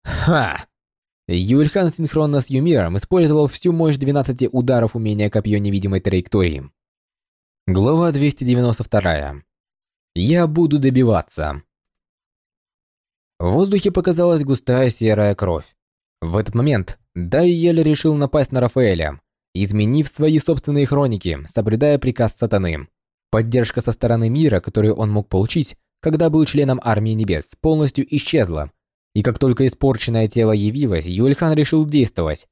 Ха! Юльхан синхронно с Юмиром использовал всю мощь 12 ударов умения копье невидимой траектории. Глава 292. Я буду добиваться. В воздухе показалась густая серая кровь. В этот момент Дайель решил напасть на Рафаэля, изменив свои собственные хроники, соблюдая приказ сатаны. Поддержка со стороны мира, которую он мог получить, когда был членом Армии Небес, полностью исчезла. И как только испорченное тело явилось, Юльхан решил действовать.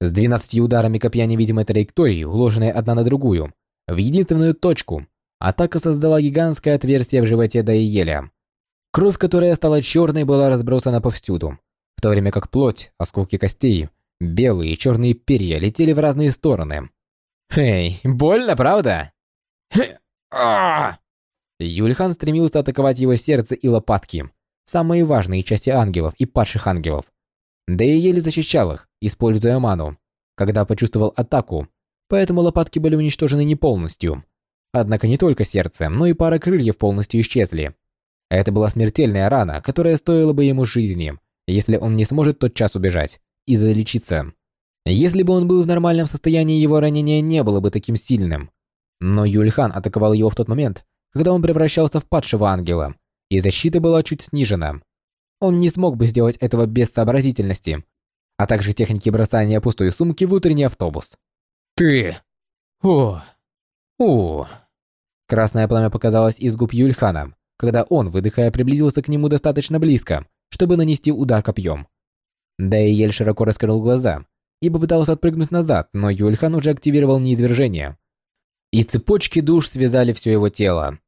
С 12 ударами копья невидимой траектории, уложенной одна на другую, в единственную точку, атака создала гигантское отверстие в животе Дайеля. Кровь, которая стала черной, была разбросана повсюду, в то время как плоть, осколки костей, белые и черные перья летели в разные стороны. «Эй, больно, правда?» Юльхан стремился атаковать его сердце и лопатки, самые важные части ангелов и падших ангелов. Да и еле защищал их, используя ману, когда почувствовал атаку, поэтому лопатки были уничтожены не полностью. Однако не только сердце, но и пара крыльев полностью исчезли. Это была смертельная рана, которая стоила бы ему жизни, если он не сможет тот час убежать и залечиться. Если бы он был в нормальном состоянии, его ранение не было бы таким сильным. Но Юльхан атаковал его в тот момент, когда он превращался в падшего ангела, и защита была чуть снижена. Он не смог бы сделать этого без сообразительности, а также техники бросания пустой сумки в утренний автобус. «Ты! О! О!» Красное пламя показалось из губ Юльхана, когда он, выдыхая, приблизился к нему достаточно близко, чтобы нанести удар копьем. Да и Ель широко раскрыл глаза и попытался отпрыгнуть назад, но Юльхан уже активировал неизвержение. И цепочки душ связали все его тело.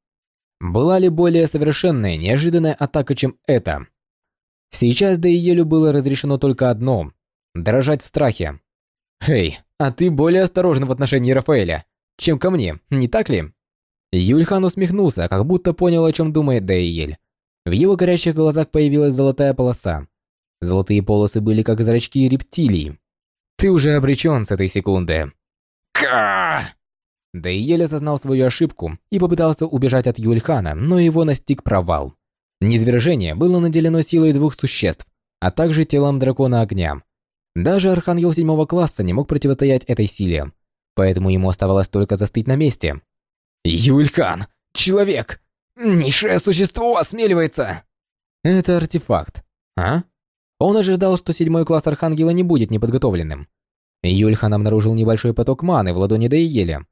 Была ли более совершенная, неожиданная атака, чем эта? Сейчас Дейелю было разрешено только одно – дрожать в страхе. «Эй, а ты более осторожен в отношении Рафаэля, чем ко мне, не так ли?» Юльхан усмехнулся, как будто понял, о чем думает Дейель. В его горящих глазах появилась золотая полоса. Золотые полосы были как зрачки рептилий. «Ты уже обречен с этой секунды». Ка! Дейель осознал свою ошибку и попытался убежать от Юльхана, но его настиг провал. Низвержение было наделено силой двух существ, а также телом дракона огня. Даже Архангел седьмого класса не мог противостоять этой силе, поэтому ему оставалось только застыть на месте. «Юльхан! Человек! Низшее существо осмеливается!» Это артефакт. А? Он ожидал, что седьмой класс Архангела не будет неподготовленным. Юльхан обнаружил небольшой поток маны в ладони Дейеля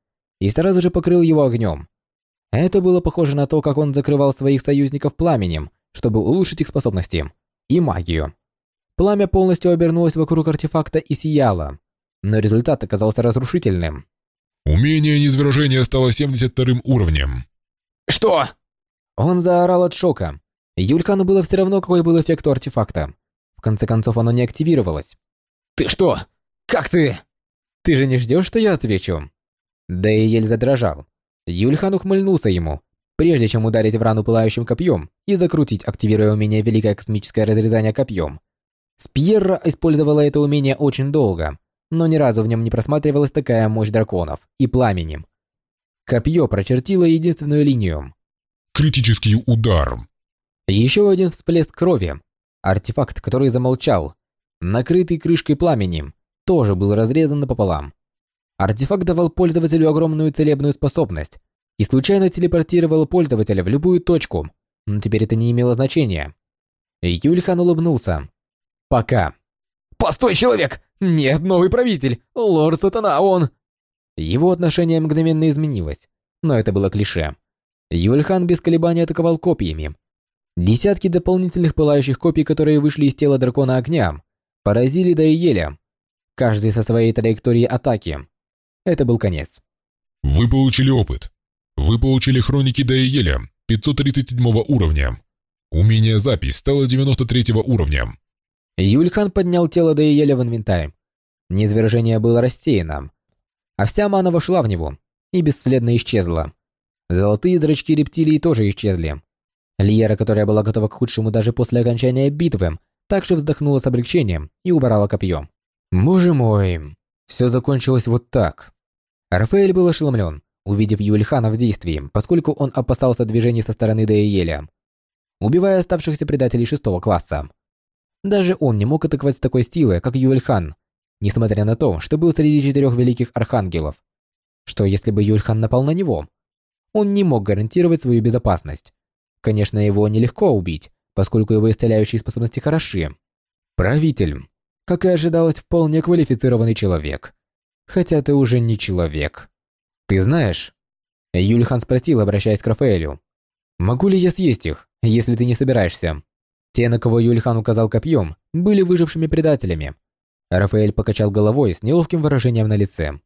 и сразу же покрыл его огнем. Это было похоже на то, как он закрывал своих союзников пламенем, чтобы улучшить их способности и магию. Пламя полностью обернулось вокруг артефакта и сияло, но результат оказался разрушительным. Умение низвержения стало 72 уровнем. «Что?» Он заорал от шока. Юлькану было все равно, какой был эффект у артефакта. В конце концов, оно не активировалось. «Ты что? Как ты?» «Ты же не ждешь, что я отвечу?» Да и ель задрожал. Юльхан ухмыльнулся ему, прежде чем ударить в рану пылающим копьем и закрутить, активируя умение Великое Космическое Разрезание копьем. Спьерра использовала это умение очень долго, но ни разу в нем не просматривалась такая мощь драконов и пламени. Копье прочертило единственную линию. Критический удар. Еще один всплеск крови. Артефакт, который замолчал, накрытый крышкой пламени, тоже был разрезан напополам. Артефакт давал пользователю огромную целебную способность и случайно телепортировал пользователя в любую точку, но теперь это не имело значения. Юльхан улыбнулся. «Пока». «Постой, человек! Нет, новый правитель! Лорд Сатана, он...» Его отношение мгновенно изменилось, но это было клише. Юльхан без колебаний атаковал копьями. Десятки дополнительных пылающих копий, которые вышли из тела дракона огня, поразили Дайеля, каждый со своей траекторией атаки. Это был конец. Вы получили опыт. Вы получили хроники Дайеля 537 уровня. Умение запись стало 93 уровня. Юльхан поднял тело Дайеля в инвентарь. Низвержение было рассеяно, а вся мана вошла в него и бесследно исчезла. Золотые зрачки рептилии тоже исчезли. Лиера, которая была готова к худшему даже после окончания битвы, также вздохнула с облегчением и убрала копье. Боже мой, все закончилось вот так. Рафаэль был ошеломлен, увидев Юльхана в действии, поскольку он опасался движений со стороны Деиеля, убивая оставшихся предателей шестого класса. Даже он не мог атаковать с такой силой, как Юльхан, несмотря на то, что был среди четырех великих архангелов. Что если бы Юльхан напал на него? Он не мог гарантировать свою безопасность. Конечно, его нелегко убить, поскольку его исцеляющие способности хороши. Правитель. Как и ожидалось, вполне квалифицированный человек. Хотя ты уже не человек. Ты знаешь? Юльхан спросил, обращаясь к Рафаэлю. Могу ли я съесть их, если ты не собираешься? Те, на кого Юльхан указал копьем, были выжившими предателями. Рафаэль покачал головой с неловким выражением на лице.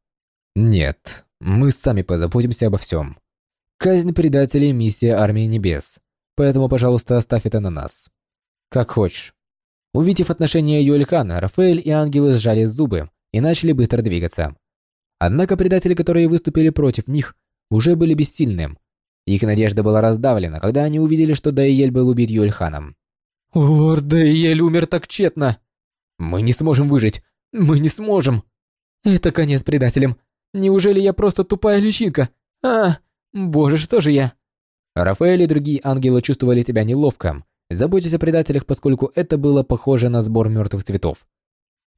Нет, мы сами позаботимся обо всем. Казнь предателей – миссия Армии Небес. Поэтому, пожалуйста, оставь это на нас. Как хочешь. Увидев отношение Юэлькана, Рафаэль и ангелы сжали зубы и начали быстро двигаться. Однако предатели, которые выступили против них, уже были бессильны. Их надежда была раздавлена, когда они увидели, что Дайель был убит Юэльханом. «Лорд Дайель умер так тщетно! Мы не сможем выжить! Мы не сможем! Это конец предателям! Неужели я просто тупая личинка? А, Боже, что же я? Рафаэль и другие ангелы чувствовали себя неловко, заботясь о предателях, поскольку это было похоже на сбор мертвых цветов.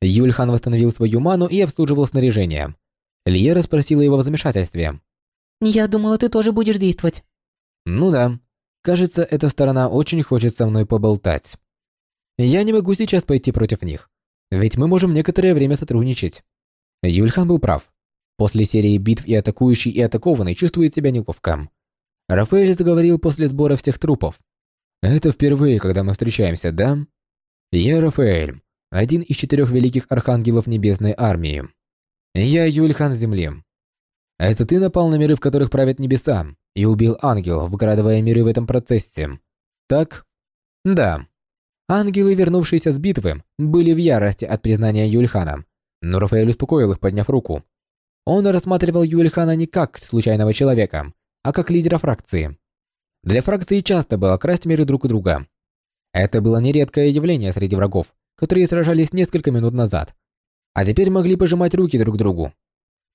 Юльхан восстановил свою ману и обслуживал снаряжение. Льера спросила его в замешательстве. «Я думала, ты тоже будешь действовать». «Ну да. Кажется, эта сторона очень хочет со мной поболтать. Я не могу сейчас пойти против них, ведь мы можем некоторое время сотрудничать». Юльхан был прав. После серии битв и атакующий, и атакованный чувствует себя неловко. Рафаэль заговорил после сбора всех трупов. «Это впервые, когда мы встречаемся, да? Я Рафаэль, один из четырех великих архангелов Небесной Армии. Я Юльхан Земли. Это ты напал на миры, в которых правят небеса, и убил ангелов, выкрадывая миры в этом процессе. Так? Да. Ангелы, вернувшиеся с битвы, были в ярости от признания Юльхана, но Рафаэль успокоил их, подняв руку. Он рассматривал Юльхана не как случайного человека, а как лидера фракции. Для фракции часто было красть миры друг у друга. Это было нередкое явление среди врагов, которые сражались несколько минут назад, а теперь могли пожимать руки друг другу.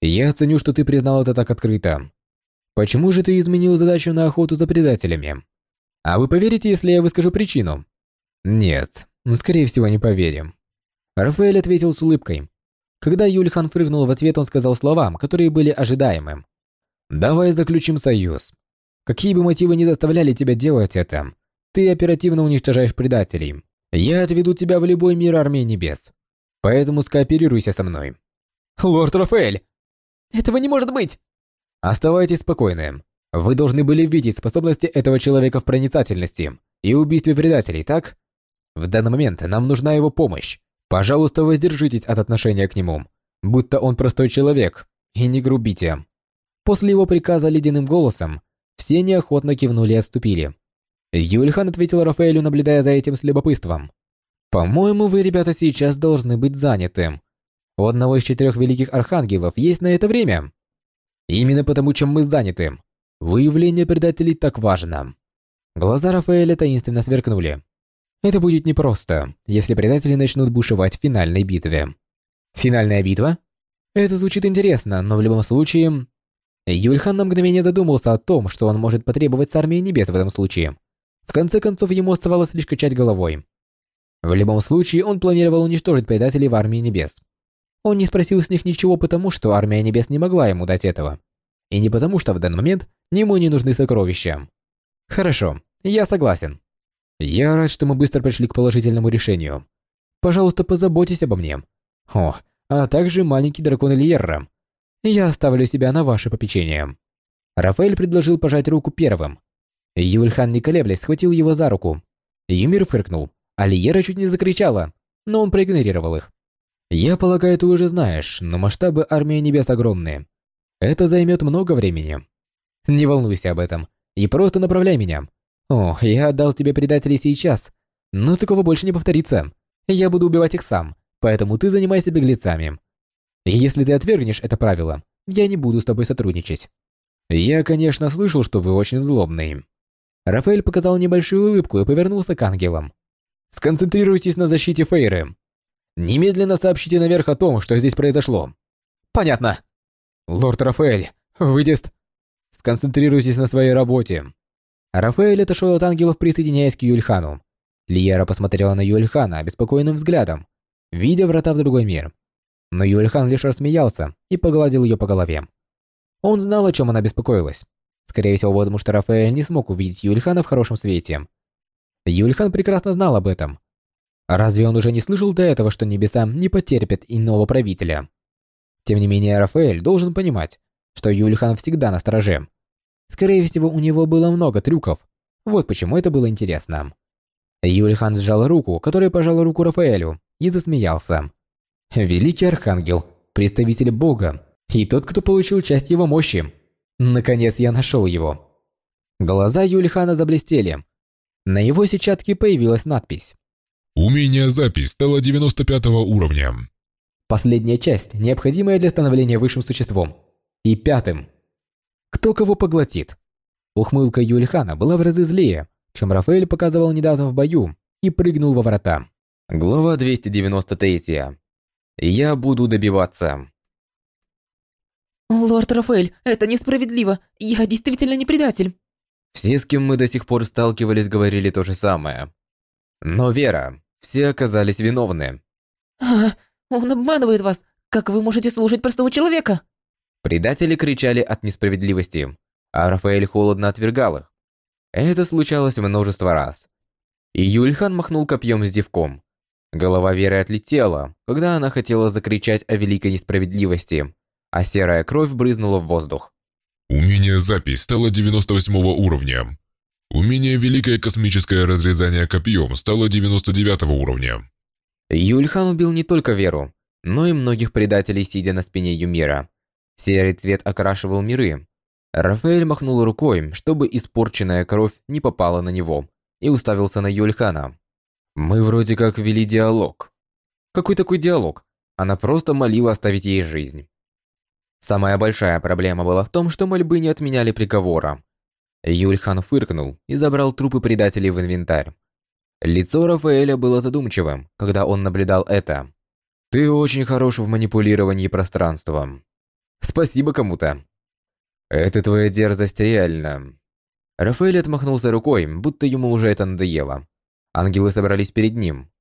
Я ценю, что ты признал это так открыто. Почему же ты изменил задачу на охоту за предателями? А вы поверите, если я выскажу причину? Нет, скорее всего, не поверим. Рафаэль ответил с улыбкой, когда Юльхан прыгнул в ответ, он сказал словам, которые были ожидаемым. «Давай заключим союз. Какие бы мотивы ни заставляли тебя делать это, ты оперативно уничтожаешь предателей. Я отведу тебя в любой мир Армии Небес. Поэтому скооперируйся со мной». «Лорд Рафаэль! Этого не может быть!» «Оставайтесь спокойны. Вы должны были видеть способности этого человека в проницательности и убийстве предателей, так? В данный момент нам нужна его помощь. Пожалуйста, воздержитесь от отношения к нему, будто он простой человек, и не грубите. После его приказа ледяным голосом все неохотно кивнули и отступили. Юльхан ответил Рафаэлю, наблюдая за этим с любопытством. «По-моему, вы, ребята, сейчас должны быть заняты. У одного из четырех великих архангелов есть на это время. Именно потому, чем мы заняты. Выявление предателей так важно». Глаза Рафаэля таинственно сверкнули. Это будет непросто, если предатели начнут бушевать в финальной битве. Финальная битва? Это звучит интересно, но в любом случае... Юльхан на мгновение задумался о том, что он может потребовать с армией небес в этом случае. В конце концов, ему оставалось лишь качать головой. В любом случае, он планировал уничтожить предателей в армии небес. Он не спросил с них ничего потому, что армия небес не могла ему дать этого. И не потому, что в данный момент ему не нужны сокровища. Хорошо, я согласен. Я рад, что мы быстро пришли к положительному решению. Пожалуйста, позаботьтесь обо мне. О, а также маленький дракон Ильерра. Я оставлю себя на ваше попечение. Рафаэль предложил пожать руку первым. Юльхан, не колеблясь, схватил его за руку. Юмир фыркнул, а Лиера чуть не закричала, но он проигнорировал их. «Я полагаю, ты уже знаешь, но масштабы Армии Небес огромные. Это займет много времени. Не волнуйся об этом и просто направляй меня. О, я отдал тебе предателей сейчас. Но такого больше не повторится. Я буду убивать их сам, поэтому ты занимайся беглецами. Если ты отвергнешь это правило, я не буду с тобой сотрудничать. Я, конечно, слышал, что вы очень злобный. Рафаэль показал небольшую улыбку и повернулся к ангелам. «Сконцентрируйтесь на защите Фейры. Немедленно сообщите наверх о том, что здесь произошло». «Понятно». «Лорд Рафаэль, выйдет...» «Сконцентрируйтесь на своей работе». Рафаэль отошел от ангелов, присоединяясь к Юльхану. Лиера посмотрела на Юльхана обеспокоенным взглядом, видя врата в другой мир. Но Юльхан лишь рассмеялся и погладил ее по голове. Он знал, о чем она беспокоилась. Скорее всего, потому что Рафаэль не смог увидеть Юльхана в хорошем свете. Юльхан прекрасно знал об этом. Разве он уже не слышал до этого, что небеса не потерпят иного правителя? Тем не менее, Рафаэль должен понимать, что Юльхан всегда на стороже. Скорее всего, у него было много трюков. Вот почему это было интересно. Юльхан сжал руку, которая пожала руку Рафаэлю, и засмеялся. Великий Архангел, представитель Бога, и тот, кто получил часть его мощи. Наконец я нашел его. Глаза Юльхана заблестели. На его сетчатке появилась надпись. Умение запись стало 95 уровня. Последняя часть, необходимая для становления высшим существом. И пятым. Кто кого поглотит? Ухмылка Юльхана была в разы злее, чем Рафаэль показывал недавно в бою, и прыгнул во врата. Глава 293. Я буду добиваться. Лорд Рафаэль, это несправедливо. Я действительно не предатель. Все, с кем мы до сих пор сталкивались, говорили то же самое. Но Вера, все оказались виновны. А, он обманывает вас. Как вы можете слушать простого человека? Предатели кричали от несправедливости, а Рафаэль холодно отвергал их. Это случалось множество раз. И Юльхан махнул копьем с девком. Голова Веры отлетела, когда она хотела закричать о великой несправедливости, а серая кровь брызнула в воздух. Умение запись стало 98 уровня. Умение великое космическое разрезание копьем стало 99 уровня. Юльхан убил не только Веру, но и многих предателей, сидя на спине Юмира. Серый цвет окрашивал миры. Рафаэль махнул рукой, чтобы испорченная кровь не попала на него, и уставился на Юльхана. «Мы вроде как вели диалог». «Какой такой диалог?» Она просто молила оставить ей жизнь. Самая большая проблема была в том, что мольбы не отменяли приговора. Юльхан фыркнул и забрал трупы предателей в инвентарь. Лицо Рафаэля было задумчивым, когда он наблюдал это. «Ты очень хорош в манипулировании пространством. Спасибо кому-то». «Это твоя дерзость реально». Рафаэль отмахнулся рукой, будто ему уже это надоело. Ангелы собрались перед ним.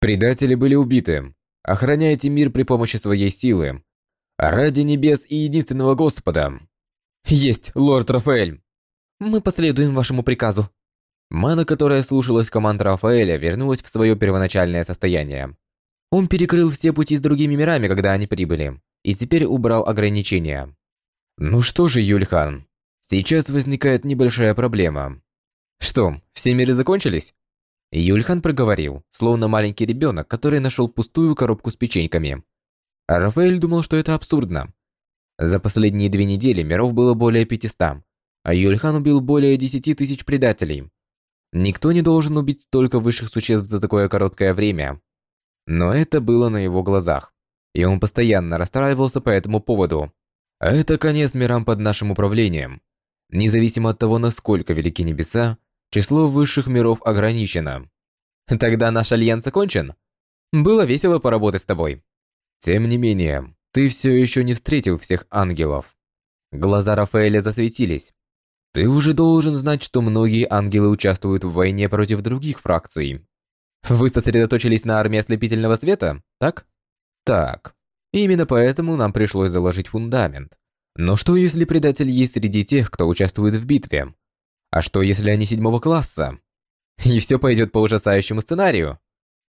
Предатели были убиты. Охраняйте мир при помощи своей силы, Ради небес и единственного Господа. Есть, лорд Рафаэль. Мы последуем вашему приказу. Мана, которая слушалась команд Рафаэля, вернулась в свое первоначальное состояние. Он перекрыл все пути с другими мирами, когда они прибыли, и теперь убрал ограничения. Ну что же, Юльхан, сейчас возникает небольшая проблема. Что, все миры закончились? Юльхан проговорил, словно маленький ребенок, который нашел пустую коробку с печеньками. А Рафаэль думал, что это абсурдно. За последние две недели миров было более 500, а Юльхан убил более 10 тысяч предателей. Никто не должен убить столько высших существ за такое короткое время. Но это было на его глазах, и он постоянно расстраивался по этому поводу. Это конец мирам под нашим управлением. Независимо от того, насколько велики небеса, число высших миров ограничено. Тогда наш альянс окончен. Было весело поработать с тобой. Тем не менее, ты все еще не встретил всех ангелов. Глаза Рафаэля засветились. Ты уже должен знать, что многие ангелы участвуют в войне против других фракций. Вы сосредоточились на армии ослепительного света, так? Так. Именно поэтому нам пришлось заложить фундамент. Но что если предатель есть среди тех, кто участвует в битве? А что если они седьмого класса? И все пойдет по ужасающему сценарию?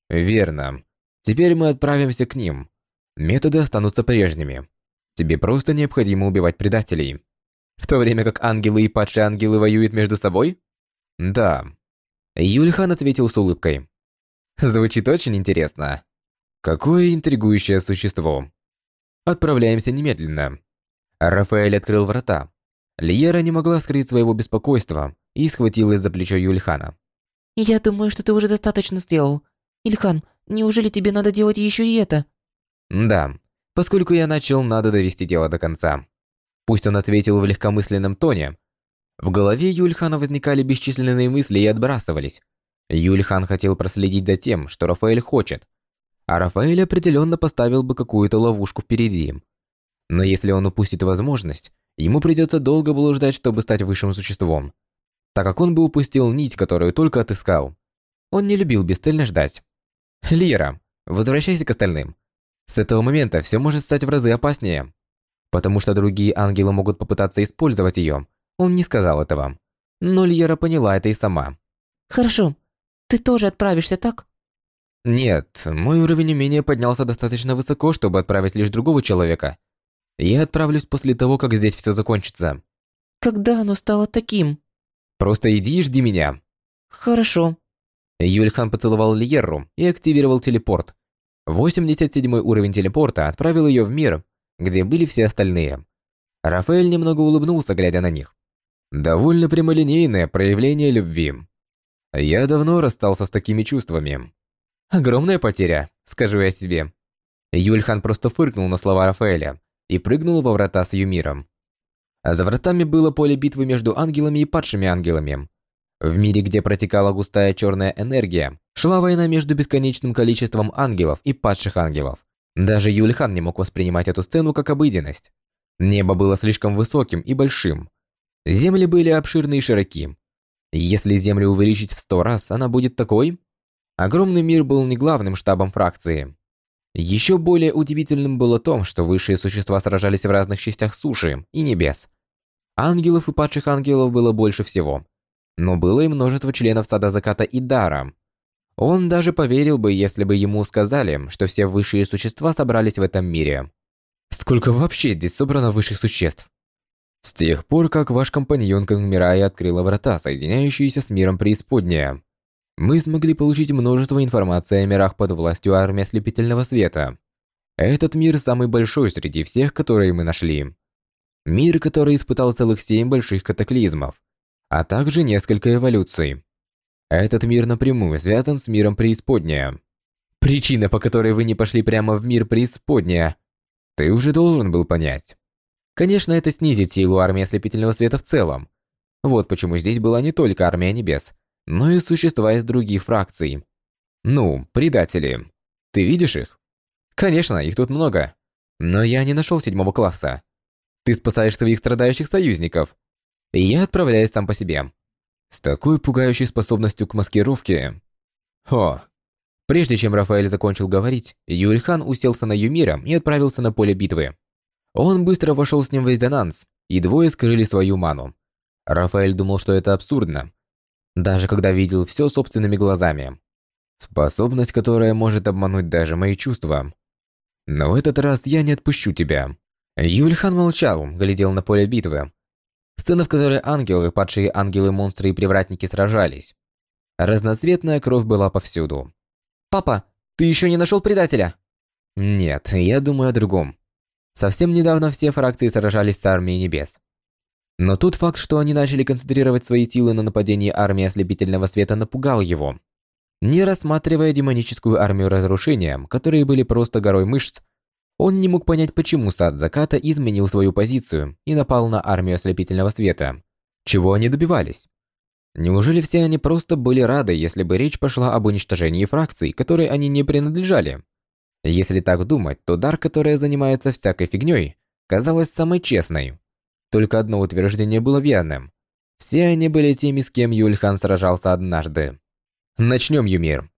Верно. Теперь мы отправимся к ним. Методы останутся прежними. Тебе просто необходимо убивать предателей. В то время как ангелы и падшие ангелы воюют между собой? Да. Юльхан ответил с улыбкой. Звучит очень интересно. Какое интригующее существо. Отправляемся немедленно. Рафаэль открыл врата. Лиера не могла скрыть своего беспокойства и схватилась за плечо Юльхана. «Я думаю, что ты уже достаточно сделал. Ильхан, неужели тебе надо делать еще и это?» Да, поскольку я начал, надо довести дело до конца. Пусть он ответил в легкомысленном тоне, В голове Юльхана возникали бесчисленные мысли и отбрасывались. Юльхан хотел проследить за тем, что Рафаэль хочет, а Рафаэль определенно поставил бы какую-то ловушку впереди. Но если он упустит возможность, ему придется долго блуждать, чтобы стать высшим существом, так как он бы упустил нить, которую только отыскал. Он не любил бесцельно ждать. Лира, возвращайся к остальным. С этого момента все может стать в разы опаснее. Потому что другие ангелы могут попытаться использовать ее. Он не сказал этого. Но Льера поняла это и сама. Хорошо. Ты тоже отправишься, так? Нет, мой уровень умения поднялся достаточно высоко, чтобы отправить лишь другого человека. Я отправлюсь после того, как здесь все закончится. Когда оно стало таким? Просто иди и жди меня. Хорошо. Юльхан поцеловал Льерру и активировал телепорт. 87 уровень телепорта отправил ее в мир, где были все остальные. Рафаэль немного улыбнулся, глядя на них. Довольно прямолинейное проявление любви. Я давно расстался с такими чувствами. Огромная потеря, скажу я тебе. Юльхан просто фыркнул на слова Рафаэля и прыгнул во врата с Юмиром. А за вратами было поле битвы между ангелами и падшими ангелами. В мире, где протекала густая черная энергия, шла война между бесконечным количеством ангелов и падших ангелов. Даже Юльхан не мог воспринимать эту сцену как обыденность. Небо было слишком высоким и большим. Земли были обширны и широки. Если Землю увеличить в сто раз, она будет такой? Огромный мир был не главным штабом фракции. Еще более удивительным было то, что высшие существа сражались в разных частях суши и небес. Ангелов и падших ангелов было больше всего – но было и множество членов Сада Заката и Дара. Он даже поверил бы, если бы ему сказали, что все высшие существа собрались в этом мире. Сколько вообще здесь собрано высших существ? С тех пор, как ваш компаньон Кангмирай открыла врата, соединяющиеся с миром преисподняя, мы смогли получить множество информации о мирах под властью армии ослепительного света. Этот мир самый большой среди всех, которые мы нашли. Мир, который испытал целых семь больших катаклизмов а также несколько эволюций. Этот мир напрямую связан с миром преисподняя. Причина, по которой вы не пошли прямо в мир преисподняя, ты уже должен был понять. Конечно, это снизит силу армии ослепительного света в целом. Вот почему здесь была не только армия небес, но и существа из других фракций. Ну, предатели. Ты видишь их? Конечно, их тут много. Но я не нашел седьмого класса. Ты спасаешь своих страдающих союзников, и я отправляюсь сам по себе. С такой пугающей способностью к маскировке. О! Прежде чем Рафаэль закончил говорить, Юльхан уселся на Юмира и отправился на поле битвы. Он быстро вошел с ним в резонанс, и двое скрыли свою ману. Рафаэль думал, что это абсурдно, даже когда видел все собственными глазами. Способность, которая может обмануть даже мои чувства. Но в этот раз я не отпущу тебя. Юльхан молчал, глядел на поле битвы, Сцена, в которой ангелы, падшие ангелы, монстры и привратники сражались. Разноцветная кровь была повсюду. «Папа, ты еще не нашел предателя?» «Нет, я думаю о другом. Совсем недавно все фракции сражались с армией небес. Но тот факт, что они начали концентрировать свои силы на нападении армии ослепительного света, напугал его. Не рассматривая демоническую армию разрушения, которые были просто горой мышц, он не мог понять, почему сад заката изменил свою позицию и напал на армию ослепительного света. Чего они добивались? Неужели все они просто были рады, если бы речь пошла об уничтожении фракций, которой они не принадлежали? Если так думать, то дар, которая занимается всякой фигней, казалась самой честной. Только одно утверждение было верным. Все они были теми, с кем Юльхан сражался однажды. Начнем, Юмир.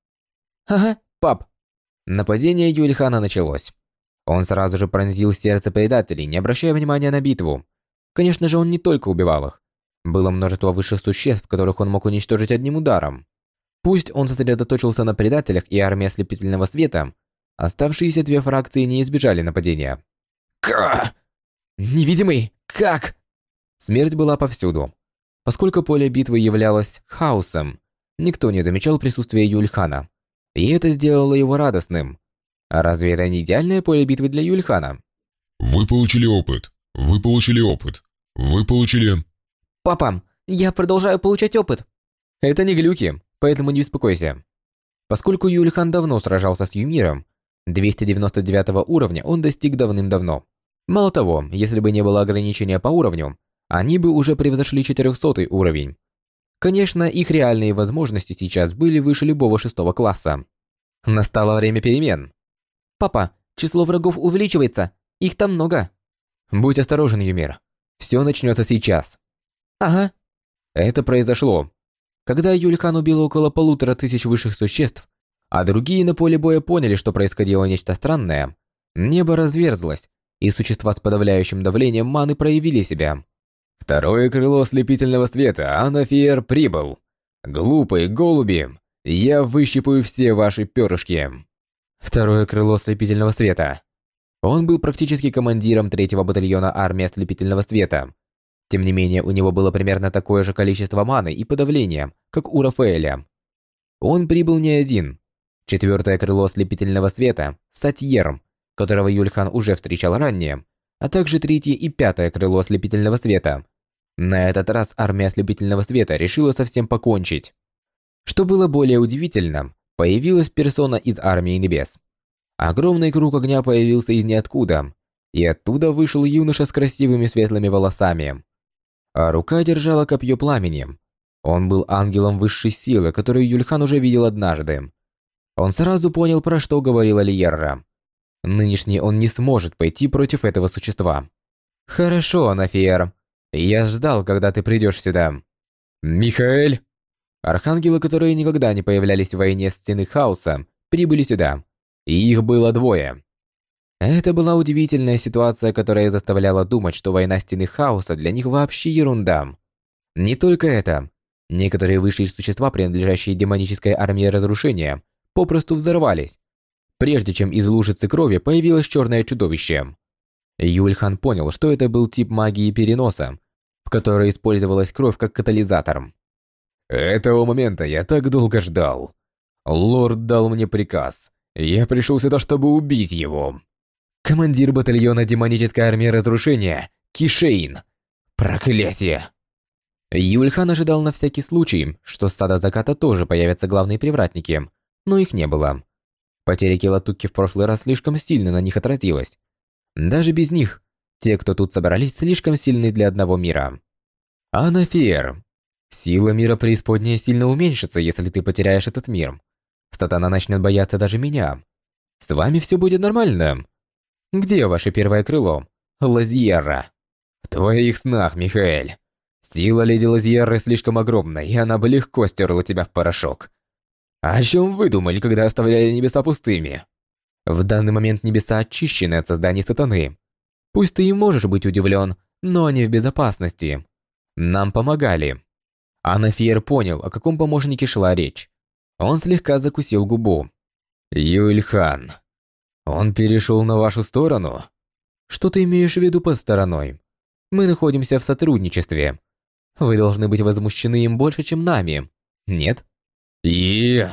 Ага, пап. Нападение Юльхана началось. Он сразу же пронзил сердце предателей, не обращая внимания на битву. Конечно же, он не только убивал их. Было множество высших существ, которых он мог уничтожить одним ударом. Пусть он сосредоточился на предателях и армии ослепительного света, оставшиеся две фракции не избежали нападения. Ка! Невидимый! Как? Смерть была повсюду. Поскольку поле битвы являлось хаосом, никто не замечал присутствия Юльхана. И это сделало его радостным. А разве это не идеальное поле битвы для Юльхана? Вы получили опыт. Вы получили опыт. Вы получили... Папа, я продолжаю получать опыт. Это не глюки, поэтому не беспокойся. Поскольку Юльхан давно сражался с Юмиром, 299 уровня он достиг давным-давно. Мало того, если бы не было ограничения по уровню, они бы уже превзошли 400 уровень. Конечно, их реальные возможности сейчас были выше любого шестого класса. Настало время перемен. Папа, число врагов увеличивается. Их там много. Будь осторожен, Юмир. Все начнется сейчас. Ага. Это произошло. Когда Юльхан убил около полутора тысяч высших существ, а другие на поле боя поняли, что происходило нечто странное, небо разверзлось, и существа с подавляющим давлением маны проявили себя. Второе крыло ослепительного света, Анафиер, прибыл. Глупые голуби, я выщипаю все ваши перышки. Второе крыло ослепительного света. Он был практически командиром третьего батальона армии ослепительного света. Тем не менее, у него было примерно такое же количество маны и подавления, как у Рафаэля. Он прибыл не один. Четвертое крыло ослепительного света, Сатьер, которого Юльхан уже встречал ранее, а также третье и пятое крыло ослепительного света, на этот раз армия ослепительного света решила совсем покончить. Что было более удивительным, появилась персона из армии небес. Огромный круг огня появился из ниоткуда, и оттуда вышел юноша с красивыми светлыми волосами. А рука держала копье пламени. Он был ангелом высшей силы, которую Юльхан уже видел однажды. Он сразу понял, про что говорила Лиерра. Нынешний он не сможет пойти против этого существа. «Хорошо, Анафиер. Я ждал, когда ты придешь сюда. Михаэль! Архангелы, которые никогда не появлялись в войне Стены Хаоса, прибыли сюда. И их было двое. Это была удивительная ситуация, которая заставляла думать, что война Стены Хаоса для них вообще ерунда. Не только это. Некоторые высшие существа, принадлежащие демонической армии разрушения, попросту взорвались, прежде чем из лужицы крови появилось черное чудовище. Юльхан понял, что это был тип магии переноса, в которой использовалась кровь как катализатор. Этого момента я так долго ждал. Лорд дал мне приказ. Я пришел сюда, чтобы убить его. Командир батальона демонической армии разрушения, Кишейн. Проклятие. Юльхан ожидал на всякий случай, что с сада заката тоже появятся главные привратники, но их не было. Потеря Килатуки в прошлый раз слишком сильно на них отразилась, даже без них, те, кто тут собрались, слишком сильны для одного мира. Анафер. Сила мира преисподней сильно уменьшится, если ты потеряешь этот мир. Сатана начнет бояться даже меня. С вами все будет нормально. Где ваше первое крыло? Лазьера. В твоих снах, Михаэль. Сила леди Лазьеры слишком огромна, и она бы легко стерла тебя в порошок. О чем вы думали, когда оставляли небеса пустыми? В данный момент небеса очищены от созданий сатаны. Пусть ты и можешь быть удивлен, но они в безопасности. Нам помогали. Анафиер понял, о каком помощнике шла речь. Он слегка закусил губу. Юльхан. Он перешел на вашу сторону? Что ты имеешь в виду под стороной? Мы находимся в сотрудничестве. Вы должны быть возмущены им больше, чем нами. Нет? И...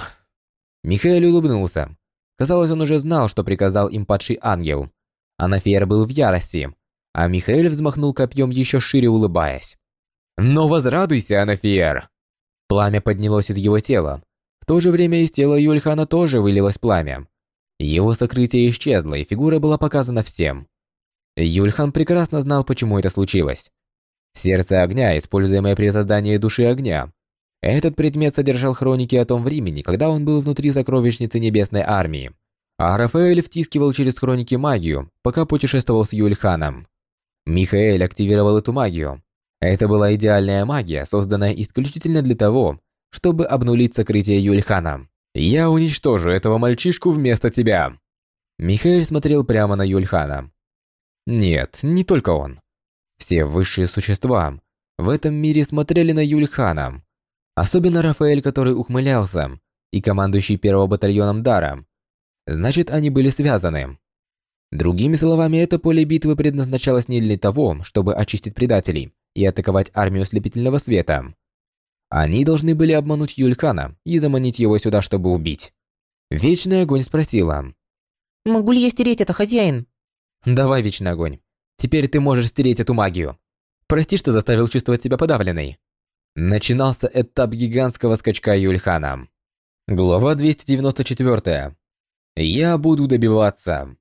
Михаил улыбнулся. Казалось, он уже знал, что приказал им падший ангел. Анафер был в ярости, а Михаил взмахнул копьем еще шире улыбаясь. «Но возрадуйся, Анафер!» Пламя поднялось из его тела. В то же время из тела Юльхана тоже вылилось пламя. Его сокрытие исчезло, и фигура была показана всем. Юльхан прекрасно знал, почему это случилось. Сердце огня, используемое при создании души огня, этот предмет содержал хроники о том времени, когда он был внутри сокровищницы Небесной Армии. А Рафаэль втискивал через хроники магию, пока путешествовал с Юльханом. Михаэль активировал эту магию. Это была идеальная магия, созданная исключительно для того, чтобы обнулить сокрытие Юльхана. «Я уничтожу этого мальчишку вместо тебя!» Михаэль смотрел прямо на Юльхана. Нет, не только он. Все высшие существа в этом мире смотрели на Юльхана. Особенно Рафаэль, который ухмылялся, и командующий первого батальоном Дара. Значит, они были связаны. Другими словами, это поле битвы предназначалось не для того, чтобы очистить предателей и атаковать армию слепительного света. Они должны были обмануть Юлькана и заманить его сюда, чтобы убить. Вечный огонь спросила. «Могу ли я стереть это, хозяин?» «Давай, Вечный огонь. Теперь ты можешь стереть эту магию. Прости, что заставил чувствовать себя подавленной. Начинался этап гигантского скачка Юльхана. Глава 294. Я буду добиваться.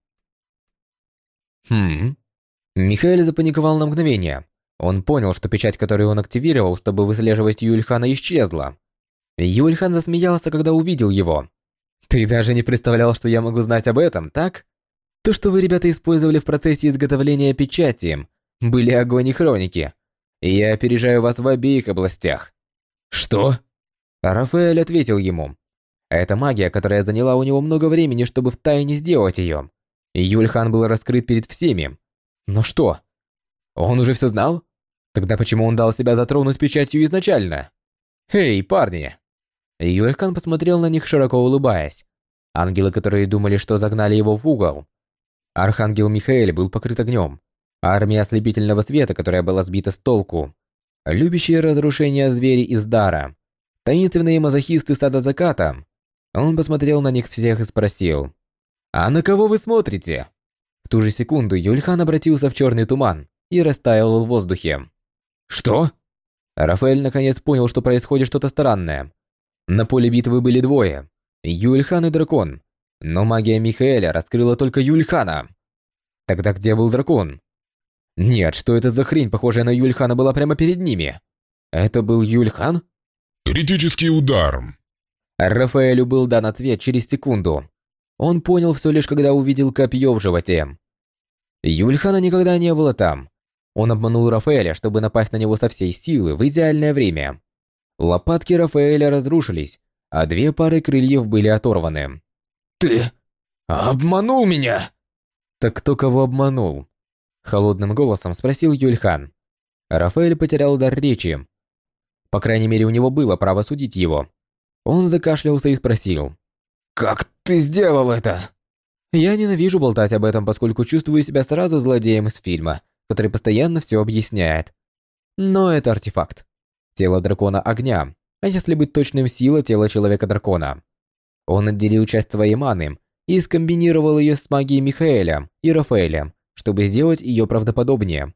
Хм. Михаил запаниковал на мгновение, Он понял, что печать, которую он активировал, чтобы выслеживать Юльхана, исчезла. Юльхан засмеялся, когда увидел его. «Ты даже не представлял, что я могу знать об этом, так? То, что вы, ребята, использовали в процессе изготовления печати, были огонь и хроники. Я опережаю вас в обеих областях». «Что?» Рафаэль ответил ему. «Это магия, которая заняла у него много времени, чтобы втайне сделать ее. Юльхан был раскрыт перед всеми. Но что? Он уже все знал? Тогда почему он дал себя затронуть печатью изначально? Эй, парни!» Юльхан посмотрел на них, широко улыбаясь. Ангелы, которые думали, что загнали его в угол. Архангел Михаэль был покрыт огнем. Армия ослепительного света, которая была сбита с толку. Любящие разрушения звери из дара. Таинственные мазохисты сада заката. Он посмотрел на них всех и спросил. «А на кого вы смотрите?» В ту же секунду Юльхан обратился в черный туман и растаял в воздухе. «Что?» Рафаэль наконец понял, что происходит что-то странное. На поле битвы были двое – Юльхан и дракон. Но магия Михаэля раскрыла только Юльхана. Тогда где был дракон? Нет, что это за хрень, похожая на Юльхана, была прямо перед ними? Это был Юльхан? Критический удар. Рафаэлю был дан ответ через секунду. Он понял все лишь когда увидел копье в животе. Юльхана никогда не было там. Он обманул Рафаэля, чтобы напасть на него со всей силы в идеальное время. Лопатки Рафаэля разрушились, а две пары крыльев были оторваны. «Ты обманул меня!» «Так кто кого обманул?» Холодным голосом спросил Юльхан. Рафаэль потерял дар речи. По крайней мере, у него было право судить его. Он закашлялся и спросил. «Как ты сделал это?» Я ненавижу болтать об этом, поскольку чувствую себя сразу злодеем из фильма, который постоянно все объясняет. Но это артефакт. Тело дракона огня, а если быть точным, сила тела человека-дракона. Он отделил часть своей маны и скомбинировал ее с магией Михаэля и Рафаэля, чтобы сделать ее правдоподобнее.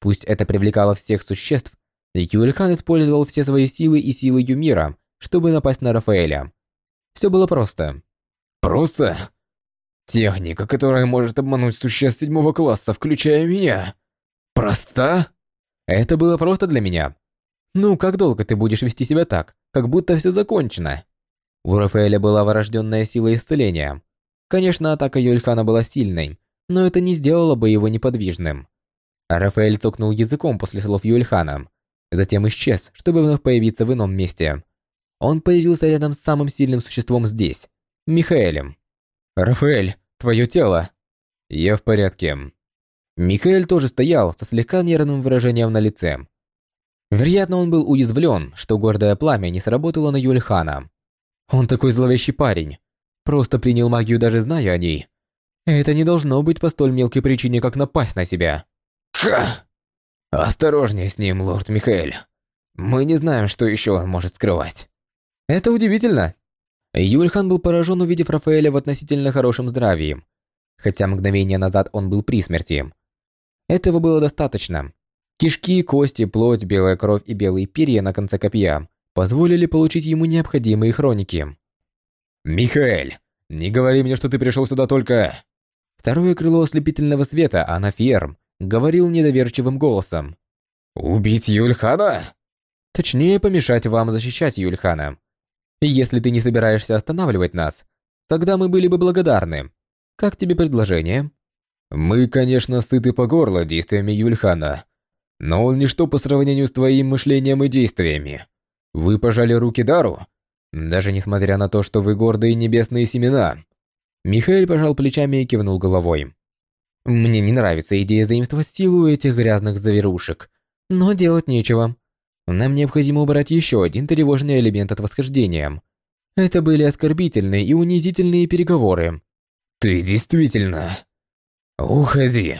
Пусть это привлекало всех существ, Юльхан использовал все свои силы и силы Юмира, чтобы напасть на Рафаэля. Все было просто. Просто? Техника, которая может обмануть существ седьмого класса, включая меня. Проста? Это было просто для меня. Ну, как долго ты будешь вести себя так, как будто все закончено? У Рафаэля была врожденная сила исцеления. Конечно, атака Юльхана была сильной, но это не сделало бы его неподвижным. Рафаэль цокнул языком после слов Юльхана, затем исчез, чтобы вновь появиться в ином месте. Он появился рядом с самым сильным существом здесь, Михаэлем. «Рафаэль, твое тело!» «Я в порядке». Михаэль тоже стоял со слегка нервным выражением на лице. Вероятно, он был уязвлен, что гордое пламя не сработало на Юльхана. Он такой зловещий парень. Просто принял магию, даже зная о ней. Это не должно быть по столь мелкой причине, как напасть на себя. Ха! Осторожнее с ним, лорд Михаэль. Мы не знаем, что еще он может скрывать. Это удивительно. Юльхан был поражен, увидев Рафаэля в относительно хорошем здравии. Хотя мгновение назад он был при смерти. Этого было достаточно. Кишки, кости, плоть, белая кровь и белые перья на конце копья позволили получить ему необходимые хроники. «Михаэль, не говори мне, что ты пришел сюда только...» Второе крыло ослепительного света, Анаферм, говорил недоверчивым голосом. «Убить Юльхана?» Точнее, помешать вам защищать Юльхана. Если ты не собираешься останавливать нас, тогда мы были бы благодарны. Как тебе предложение? Мы, конечно, сыты по горло действиями Юльхана, но он ничто по сравнению с твоим мышлением и действиями. Вы пожали руки Дару, даже несмотря на то, что вы гордые небесные семена. Михаил пожал плечами и кивнул головой. Мне не нравится идея заимствовать силу этих грязных заверушек, но делать нечего. Нам необходимо убрать еще один тревожный элемент от восхождения. Это были оскорбительные и унизительные переговоры. Ты действительно... Уходи.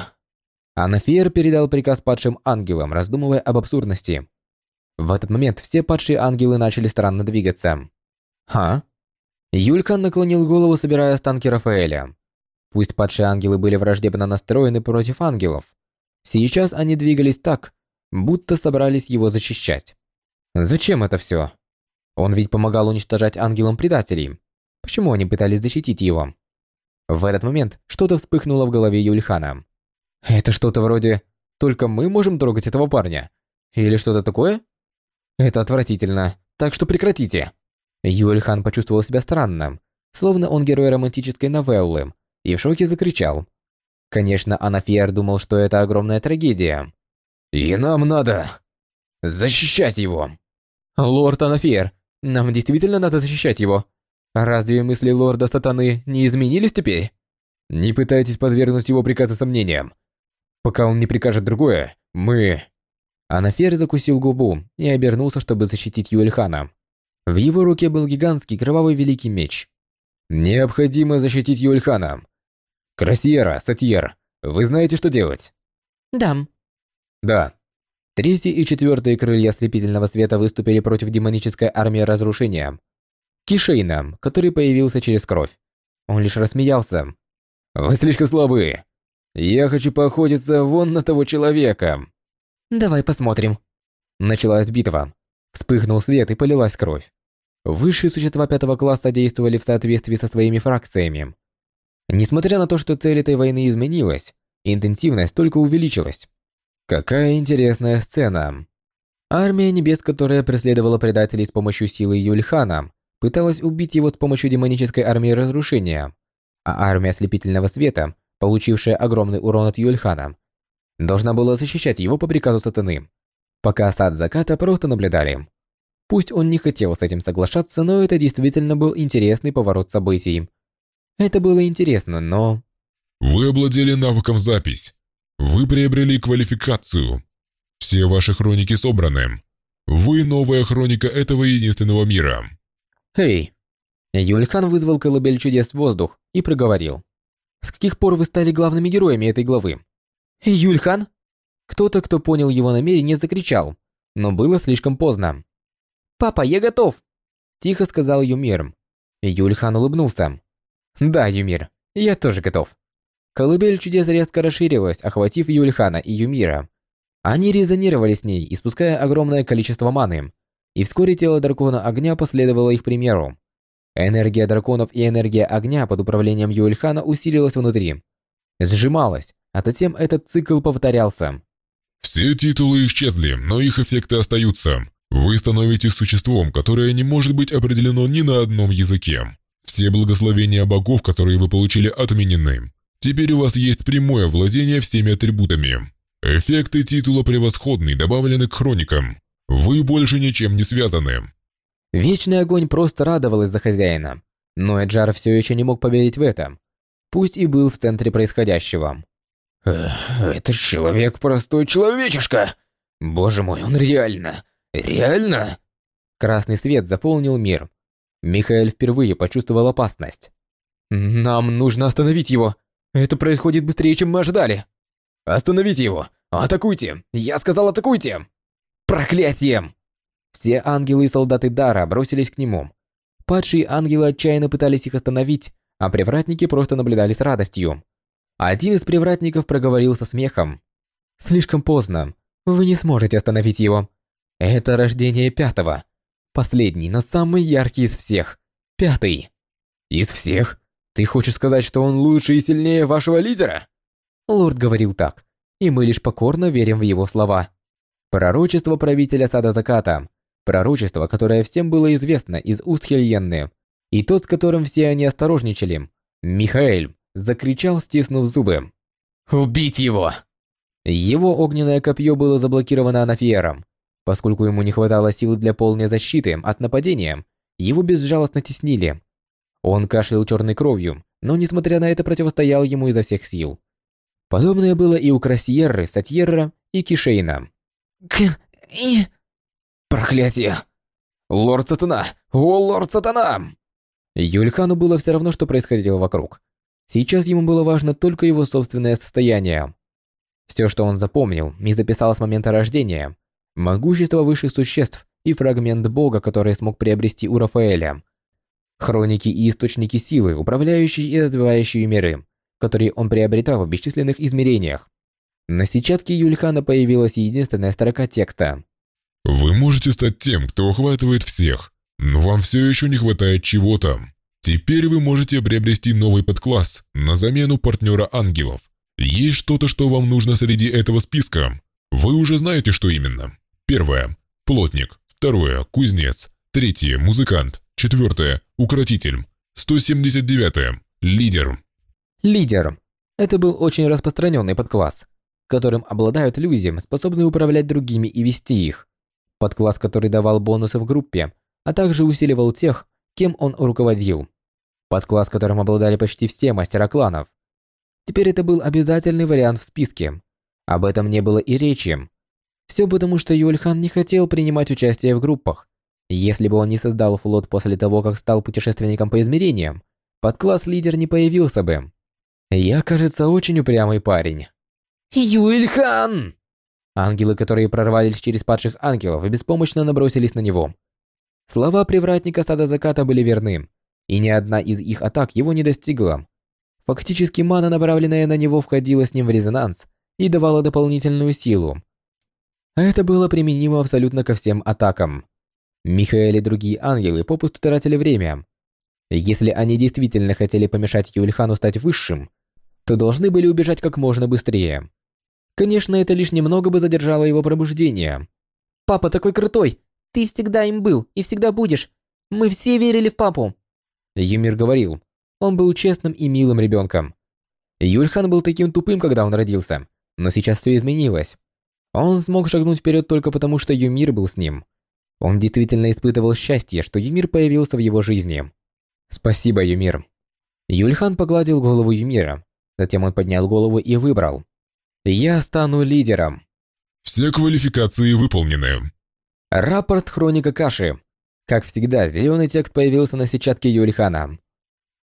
Анафер передал приказ падшим ангелам, раздумывая об абсурдности. В этот момент все падшие ангелы начали странно двигаться. Ха? Юлька наклонил голову, собирая останки Рафаэля. Пусть падшие ангелы были враждебно настроены против ангелов, сейчас они двигались так, будто собрались его защищать. Зачем это все? Он ведь помогал уничтожать ангелам предателей. Почему они пытались защитить его? В этот момент что-то вспыхнуло в голове Юльхана. Это что-то вроде Только мы можем трогать этого парня. Или что-то такое? Это отвратительно. Так что прекратите. Юэльхан почувствовал себя странным, словно он герой романтической новеллы, и в шоке закричал. Конечно, Анафьер думал, что это огромная трагедия. «И нам надо защищать его!» «Лорд Анафьер, нам действительно надо защищать его. Разве мысли лорда Сатаны не изменились теперь? Не пытайтесь подвергнуть его приказы сомнениям. Пока он не прикажет другое, мы...» Анафер закусил губу и обернулся, чтобы защитить Юэльхана. В его руке был гигантский кровавый великий меч. «Необходимо защитить Юльхана. Красиера, Сатьер, вы знаете, что делать?» Да. «Да». Третий и четвертый крылья ослепительного света выступили против демонической армии разрушения. Кишейна, который появился через кровь. Он лишь рассмеялся. «Вы слишком слабы. Я хочу поохотиться вон на того человека». Давай посмотрим. Началась битва. Вспыхнул свет и полилась кровь. Высшие существа пятого класса действовали в соответствии со своими фракциями. Несмотря на то, что цель этой войны изменилась, интенсивность только увеличилась. Какая интересная сцена. Армия небес, которая преследовала предателей с помощью силы Юльхана, пыталась убить его с помощью демонической армии разрушения, а армия ослепительного света, получившая огромный урон от Юльхана, должна была защищать его по приказу сатаны. Пока сад заката просто наблюдали. Пусть он не хотел с этим соглашаться, но это действительно был интересный поворот событий. Это было интересно, но... Вы овладели навыком запись. Вы приобрели квалификацию. Все ваши хроники собраны. Вы новая хроника этого единственного мира. Эй! Юльхан вызвал колыбель чудес в воздух и проговорил. С каких пор вы стали главными героями этой главы? Юльхан? Кто-то, кто понял его намерение, закричал, но было слишком поздно. «Папа, я готов!» Тихо сказал Юмир. Юльхан улыбнулся. «Да, Юмир, я тоже готов». Колыбель чудес резко расширилась, охватив Юльхана и Юмира. Они резонировали с ней, испуская огромное количество маны. И вскоре тело дракона огня последовало их примеру. Энергия драконов и энергия огня под управлением Юльхана усилилась внутри. Сжималась, а затем этот цикл повторялся. Все титулы исчезли, но их эффекты остаются. Вы становитесь существом, которое не может быть определено ни на одном языке. Все благословения богов, которые вы получили, отменены. Теперь у вас есть прямое владение всеми атрибутами. Эффекты титула превосходный добавлены к хроникам. Вы больше ничем не связаны. Вечный огонь просто радовалась за хозяина. Но Эджар все еще не мог поверить в это. Пусть и был в центре происходящего. «Это человек простой человечишка! Боже мой, он реально, реально!» Красный свет заполнил мир. Михаил впервые почувствовал опасность. «Нам нужно остановить его! Это происходит быстрее, чем мы ожидали!» «Остановите его! Атакуйте! Я сказал, атакуйте!» «Проклятие!» Все ангелы и солдаты Дара бросились к нему. Падшие ангелы отчаянно пытались их остановить, а привратники просто наблюдали с радостью. Один из привратников проговорил со смехом. «Слишком поздно. Вы не сможете остановить его. Это рождение пятого. Последний, но самый яркий из всех. Пятый. Из всех? Ты хочешь сказать, что он лучше и сильнее вашего лидера?» Лорд говорил так, и мы лишь покорно верим в его слова. Пророчество правителя Сада Заката. Пророчество, которое всем было известно из уст Хельенны. И тот, с которым все они осторожничали. Михаэль закричал, стиснув зубы. «Убить его!» Его огненное копье было заблокировано Анафиером. Поскольку ему не хватало сил для полной защиты от нападения, его безжалостно теснили. Он кашлял черной кровью, но несмотря на это противостоял ему изо всех сил. Подобное было и у Красьерры, Сатьерра и Кишейна. К... и... Проклятие! Лорд Сатана! О, Лорд Сатана! Юльхану было все равно, что происходило вокруг. Сейчас ему было важно только его собственное состояние. Все, что он запомнил и записал с момента рождения, могущество высших существ и фрагмент Бога, который смог приобрести у Рафаэля. Хроники и источники силы, управляющие и развивающие миры, которые он приобретал в бесчисленных измерениях. На сетчатке Юльхана появилась единственная строка текста. «Вы можете стать тем, кто охватывает всех, но вам все еще не хватает чего-то. Теперь вы можете приобрести новый подкласс на замену партнера ангелов. Есть что-то, что вам нужно среди этого списка. Вы уже знаете, что именно. Первое – плотник. Второе – кузнец. Третье – музыкант. Четвертое – укротитель. 179 – лидер. Лидер. Это был очень распространенный подкласс, которым обладают люди, способные управлять другими и вести их. Подкласс, который давал бонусы в группе, а также усиливал тех, кем он руководил. Подкласс, которым обладали почти все мастера кланов. Теперь это был обязательный вариант в списке. Об этом не было и речи. Все потому, что Юльхан не хотел принимать участие в группах. Если бы он не создал флот после того, как стал путешественником по измерениям, подкласс лидер не появился бы. Я, кажется, очень упрямый парень. Юльхан! Ангелы, которые прорвались через падших ангелов, беспомощно набросились на него. Слова привратника сада заката были верны, и ни одна из их атак его не достигла. Фактически мана, направленная на него, входила с ним в резонанс и давала дополнительную силу. Это было применимо абсолютно ко всем атакам. Михаэль и другие ангелы попусту тратили время. Если они действительно хотели помешать Юльхану стать высшим, то должны были убежать как можно быстрее. Конечно, это лишь немного бы задержало его пробуждение. «Папа такой крутой! Ты всегда им был и всегда будешь! Мы все верили в папу!» Юмир говорил, он был честным и милым ребенком. Юльхан был таким тупым, когда он родился, но сейчас все изменилось. Он смог шагнуть вперед только потому, что Юмир был с ним. Он действительно испытывал счастье, что Юмир появился в его жизни. Спасибо, Юмир. Юльхан погладил голову Юмира. Затем он поднял голову и выбрал. Я стану лидером. Все квалификации выполнены. Рапорт Хроника Каши. Как всегда, зеленый текст появился на сетчатке Юльхана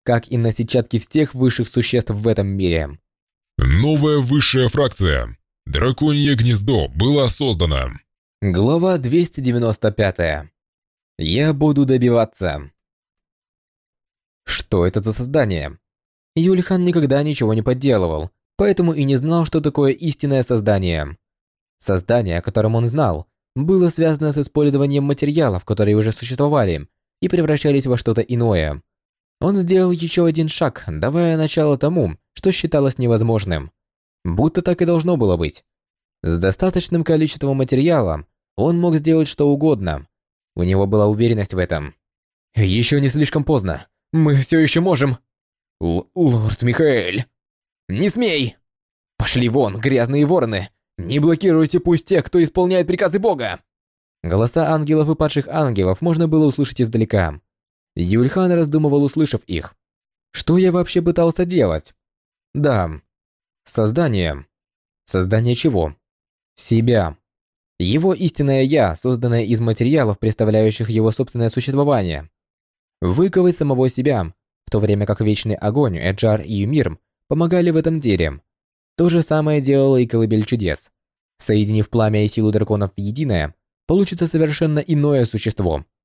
как и на сетчатке всех высших существ в этом мире. Новая высшая фракция. Драконье гнездо было создано. Глава 295. Я буду добиваться. Что это за создание? Юльхан никогда ничего не подделывал, поэтому и не знал, что такое истинное создание. Создание, о котором он знал, было связано с использованием материалов, которые уже существовали, и превращались во что-то иное. Он сделал еще один шаг, давая начало тому, что считалось невозможным. Будто так и должно было быть. С достаточным количеством материала он мог сделать что угодно. У него была уверенность в этом. Еще не слишком поздно. Мы все еще можем. Л Лорд Михаэль. Не смей! Пошли вон, грязные вороны. Не блокируйте пусть тех, кто исполняет приказы Бога. Голоса ангелов и падших ангелов можно было услышать издалека. Юльхан раздумывал, услышав их. Что я вообще пытался делать? Да. Создание. Создание чего? Себя. Его истинное «я», созданное из материалов, представляющих его собственное существование. Выковать самого себя, в то время как Вечный Огонь, Эджар и Юмир помогали в этом деле. То же самое делала и Колыбель Чудес. Соединив пламя и силу драконов в единое, получится совершенно иное существо –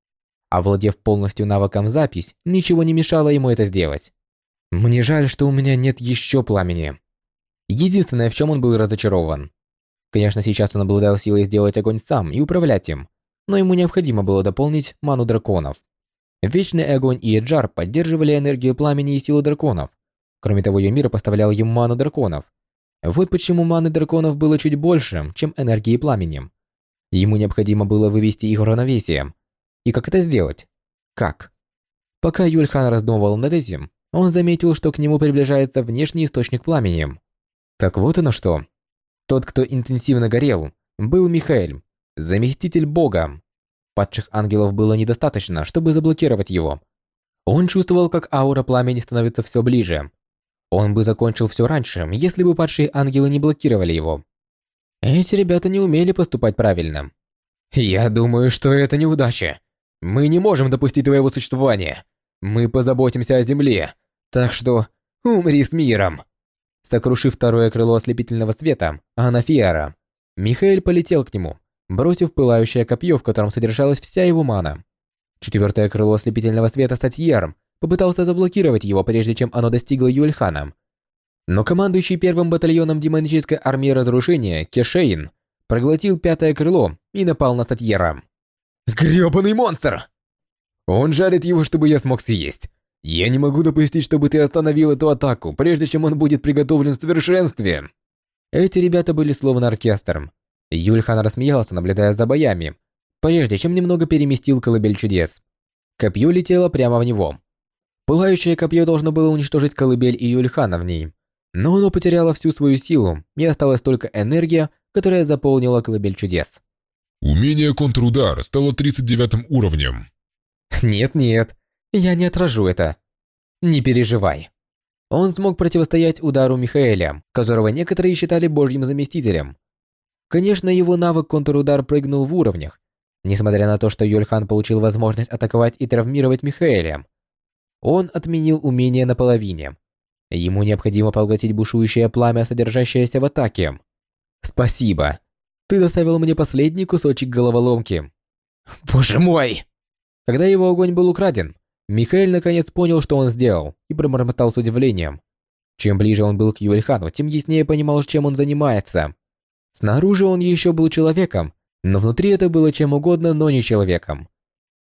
Овладев полностью навыком запись, ничего не мешало ему это сделать. Мне жаль, что у меня нет еще пламени. Единственное, в чем он был разочарован. Конечно, сейчас он обладал силой сделать огонь сам и управлять им, но ему необходимо было дополнить ману драконов. Вечный огонь и Эджар поддерживали энергию пламени и силу драконов. Кроме того, Юмир поставлял ему ману драконов. Вот почему маны драконов было чуть больше, чем энергии пламени. Ему необходимо было вывести их в равновесие, и как это сделать? Как? Пока Юльхан раздумывал над этим, он заметил, что к нему приближается внешний источник пламени. Так вот оно что. Тот, кто интенсивно горел, был Михаэль, заместитель бога. Падших ангелов было недостаточно, чтобы заблокировать его. Он чувствовал, как аура пламени становится все ближе. Он бы закончил все раньше, если бы падшие ангелы не блокировали его. Эти ребята не умели поступать правильно. Я думаю, что это неудача. Мы не можем допустить твоего существования. Мы позаботимся о Земле. Так что умри с миром. Сокрушив второе крыло ослепительного света, Анафиара, Михаил полетел к нему, бросив пылающее копье, в котором содержалась вся его мана. Четвертое крыло ослепительного света Сатьер попытался заблокировать его, прежде чем оно достигло Юльхана. Но командующий первым батальоном демонической армии разрушения Кешейн проглотил пятое крыло и напал на Сатьера. Грёбаный монстр! Он жарит его, чтобы я смог съесть. Я не могу допустить, чтобы ты остановил эту атаку, прежде чем он будет приготовлен в совершенстве. Эти ребята были словно оркестром. Юльхан рассмеялся, наблюдая за боями, прежде чем немного переместил колыбель чудес. Копье летело прямо в него. Пылающее копье должно было уничтожить колыбель и Юльхана в ней. Но оно потеряло всю свою силу, и осталась только энергия, которая заполнила колыбель чудес. Умение контрудар стало 39 уровнем. Нет-нет, я не отражу это. Не переживай. Он смог противостоять удару Михаэля, которого некоторые считали божьим заместителем. Конечно, его навык контрудар прыгнул в уровнях, несмотря на то, что Юльхан получил возможность атаковать и травмировать Михаэля. Он отменил умение наполовине. Ему необходимо поглотить бушующее пламя, содержащееся в атаке. Спасибо. Ты доставил мне последний кусочек головоломки. Боже мой! Когда его огонь был украден, Михаил наконец понял, что он сделал, и пробормотал с удивлением. Чем ближе он был к Юльхану, тем яснее понимал, чем он занимается. Снаружи он еще был человеком, но внутри это было чем угодно, но не человеком.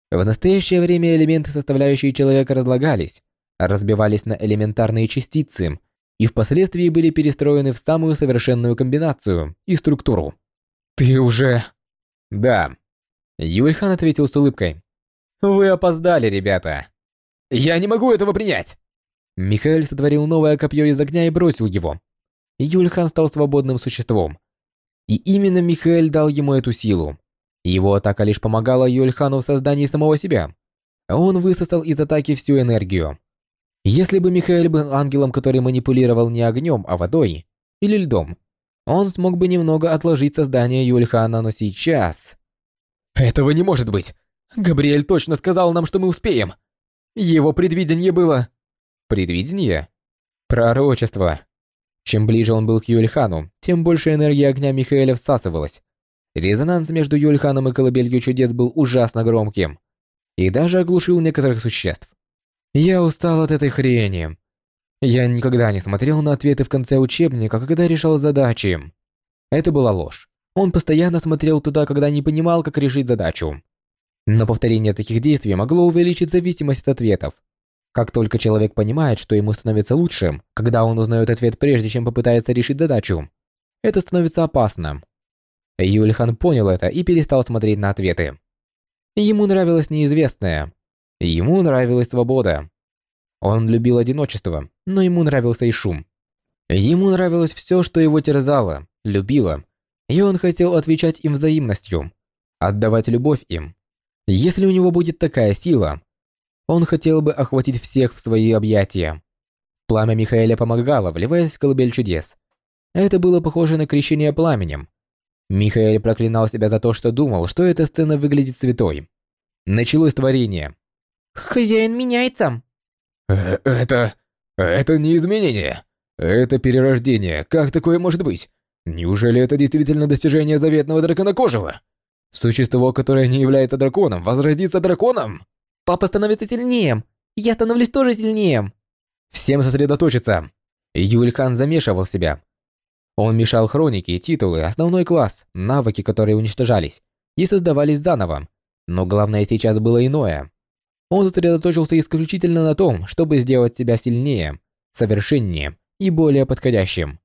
В настоящее время элементы, составляющие человека, разлагались, разбивались на элементарные частицы и впоследствии были перестроены в самую совершенную комбинацию и структуру. «Ты уже...» «Да». Юльхан ответил с улыбкой. «Вы опоздали, ребята». «Я не могу этого принять!» Михаил сотворил новое копье из огня и бросил его. Юльхан стал свободным существом. И именно Михаил дал ему эту силу. Его атака лишь помогала Юльхану в создании самого себя. Он высосал из атаки всю энергию. Если бы Михаил был ангелом, который манипулировал не огнем, а водой или льдом, он смог бы немного отложить создание Юльхана, но сейчас... Этого не может быть! Габриэль точно сказал нам, что мы успеем! Его предвидение было... Предвидение? Пророчество. Чем ближе он был к Юльхану, тем больше энергии огня Михаэля всасывалась. Резонанс между Юльханом и Колыбелью Чудес был ужасно громким. И даже оглушил некоторых существ. Я устал от этой хрени. Я никогда не смотрел на ответы в конце учебника, когда решал задачи. Это была ложь. Он постоянно смотрел туда, когда не понимал, как решить задачу. Но повторение таких действий могло увеличить зависимость от ответов. Как только человек понимает, что ему становится лучше, когда он узнает ответ прежде, чем попытается решить задачу, это становится опасным. Юльхан понял это и перестал смотреть на ответы. Ему нравилось неизвестное, Ему нравилась свобода. Он любил одиночество, но ему нравился и шум. Ему нравилось все, что его терзало, любило, и он хотел отвечать им взаимностью, отдавать любовь им. Если у него будет такая сила, он хотел бы охватить всех в свои объятия. Пламя Михаэля помогало, вливаясь в колыбель чудес. Это было похоже на крещение пламенем. Михаэль проклинал себя за то, что думал, что эта сцена выглядит святой. Началось творение. Хозяин меняется. Э, это... это не изменение. Это перерождение. Как такое может быть? Неужели это действительно достижение заветного драконокожего? Существо, которое не является драконом, возродится драконом? Папа становится сильнее. Я становлюсь тоже сильнее. Всем сосредоточиться. Юльхан замешивал себя. Он мешал хроники, титулы, основной класс, навыки, которые уничтожались и создавались заново. Но главное сейчас было иное. Он сосредоточился исключительно на том, чтобы сделать себя сильнее, совершеннее и более подходящим.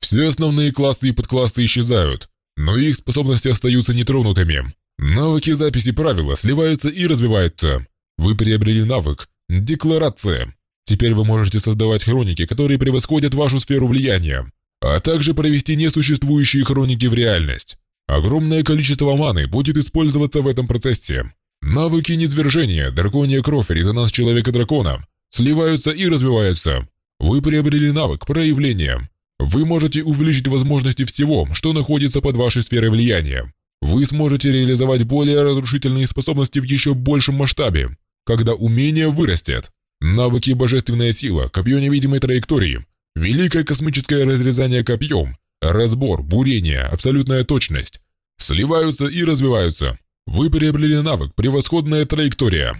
Все основные классы и подклассы исчезают, но их способности остаются нетронутыми. Навыки записи правила сливаются и развиваются. Вы приобрели навык «Декларация». Теперь вы можете создавать хроники, которые превосходят вашу сферу влияния, а также провести несуществующие хроники в реальность. Огромное количество маны будет использоваться в этом процессе. Навыки низвержения, драконья кровь, резонанс человека-дракона сливаются и развиваются. Вы приобрели навык проявления. Вы можете увеличить возможности всего, что находится под вашей сферой влияния. Вы сможете реализовать более разрушительные способности в еще большем масштабе, когда умение вырастет. Навыки божественная сила, копье невидимой траектории, великое космическое разрезание копьем, разбор, бурение, абсолютная точность, сливаются и развиваются. Вы приобрели навык «Превосходная траектория».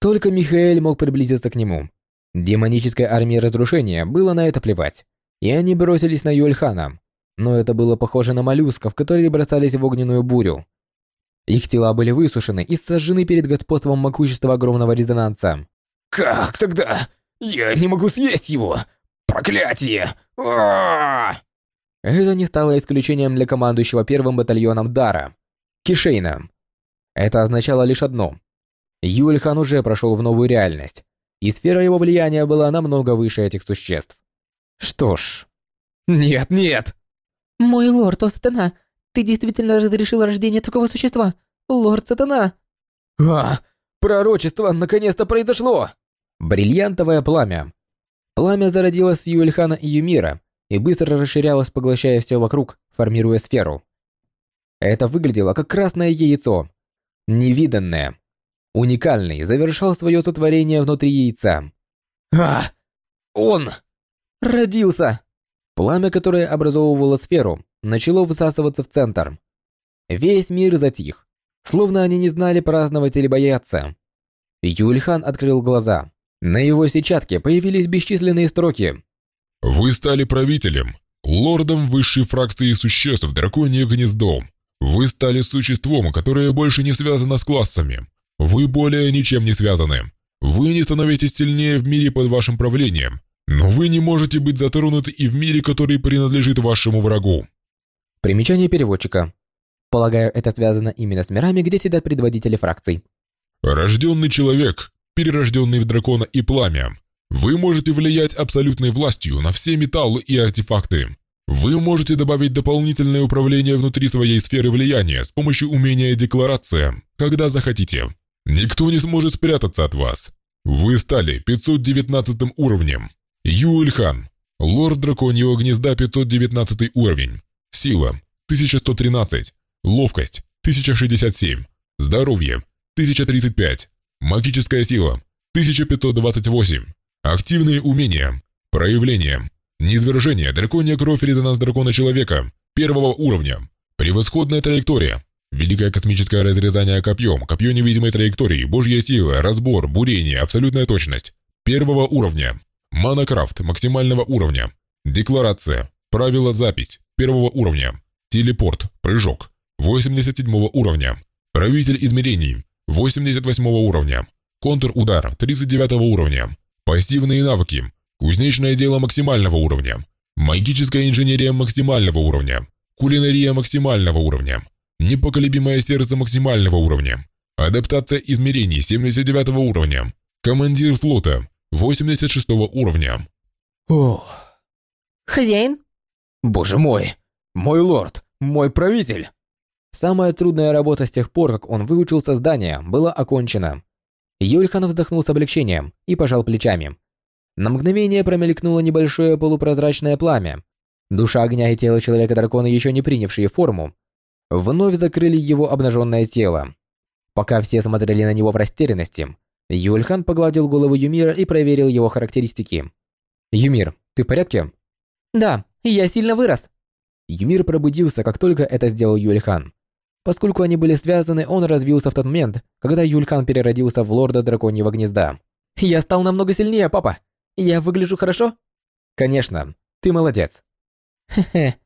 Только Михаэль мог приблизиться к нему. Демонической армии разрушения было на это плевать, и они бросились на Юльхана. Но это было похоже на моллюсков, которые бросались в огненную бурю. Их тела были высушены и сожжены перед господством могущества огромного резонанса. Как тогда? Я не могу съесть его! Проклятие! А! Это не стало исключением для командующего первым батальоном Дара, Кишейна. Это означало лишь одно. Юльхан уже прошел в новую реальность, и сфера его влияния была намного выше этих существ. Что ж... Нет, нет! Мой лорд, о сатана, ты действительно разрешил рождение такого существа? Лорд сатана! А, пророчество наконец-то произошло! Бриллиантовое пламя. Пламя зародилось с Юэльхана и Юмира и быстро расширялось, поглощая все вокруг, формируя сферу. Это выглядело как красное яйцо. Невиданное. Уникальный завершал свое сотворение внутри яйца. А! Он! Родился! Пламя, которое образовывало сферу, начало высасываться в центр. Весь мир затих, словно они не знали праздновать или бояться. Юльхан открыл глаза. На его сетчатке появились бесчисленные строки. «Вы стали правителем, лордом высшей фракции существ Драконье Гнездо. Вы стали существом, которое больше не связано с классами. Вы более ничем не связаны. Вы не становитесь сильнее в мире под вашим правлением, но вы не можете быть затронуты и в мире, который принадлежит вашему врагу. Примечание переводчика. Полагаю, это связано именно с мирами, где сидят предводители фракций. Рожденный человек, перерожденный в дракона и пламя. Вы можете влиять абсолютной властью на все металлы и артефакты. Вы можете добавить дополнительное управление внутри своей сферы влияния с помощью умения декларация, когда захотите. Никто не сможет спрятаться от вас. Вы стали 519 уровнем. Юэльхан. Лорд Драконьего Гнезда 519 уровень. Сила 1113. Ловкость 1067. Здоровье 1035. Магическая сила 1528. Активные умения. Проявление. Низвержение, драконья кровь, резонанс дракона человека. Первого уровня. Превосходная траектория. Великое космическое разрезание копьем, копье невидимой траектории, божья сила, разбор, бурение, абсолютная точность. Первого уровня. Манакрафт максимального уровня. Декларация. Правила запись. Первого уровня. Телепорт. Прыжок. 87 уровня. Правитель измерений. 88 уровня. Контр-удар. 39 уровня. Пассивные навыки. Кузнечное дело максимального уровня. Магическая инженерия максимального уровня. Кулинария максимального уровня. Непоколебимое сердце максимального уровня. Адаптация измерений 79 уровня. Командир флота 86 уровня. Ох. Хозяин? Боже мой! Мой лорд! Мой правитель! Самая трудная работа с тех пор, как он выучил создание, была окончена. Юльхан вздохнул с облегчением и пожал плечами. На мгновение промелькнуло небольшое полупрозрачное пламя. Душа огня и тело человека-дракона, еще не принявшие форму, вновь закрыли его обнаженное тело. Пока все смотрели на него в растерянности, Юльхан погладил голову Юмира и проверил его характеристики. «Юмир, ты в порядке?» Да, я сильно вырос. Юмир пробудился, как только это сделал Юльхан. Поскольку они были связаны, он развился в тот момент, когда Юльхан переродился в лорда драконьего гнезда. Я стал намного сильнее, папа. Я выгляжу хорошо? Конечно, ты молодец. Хе-хе.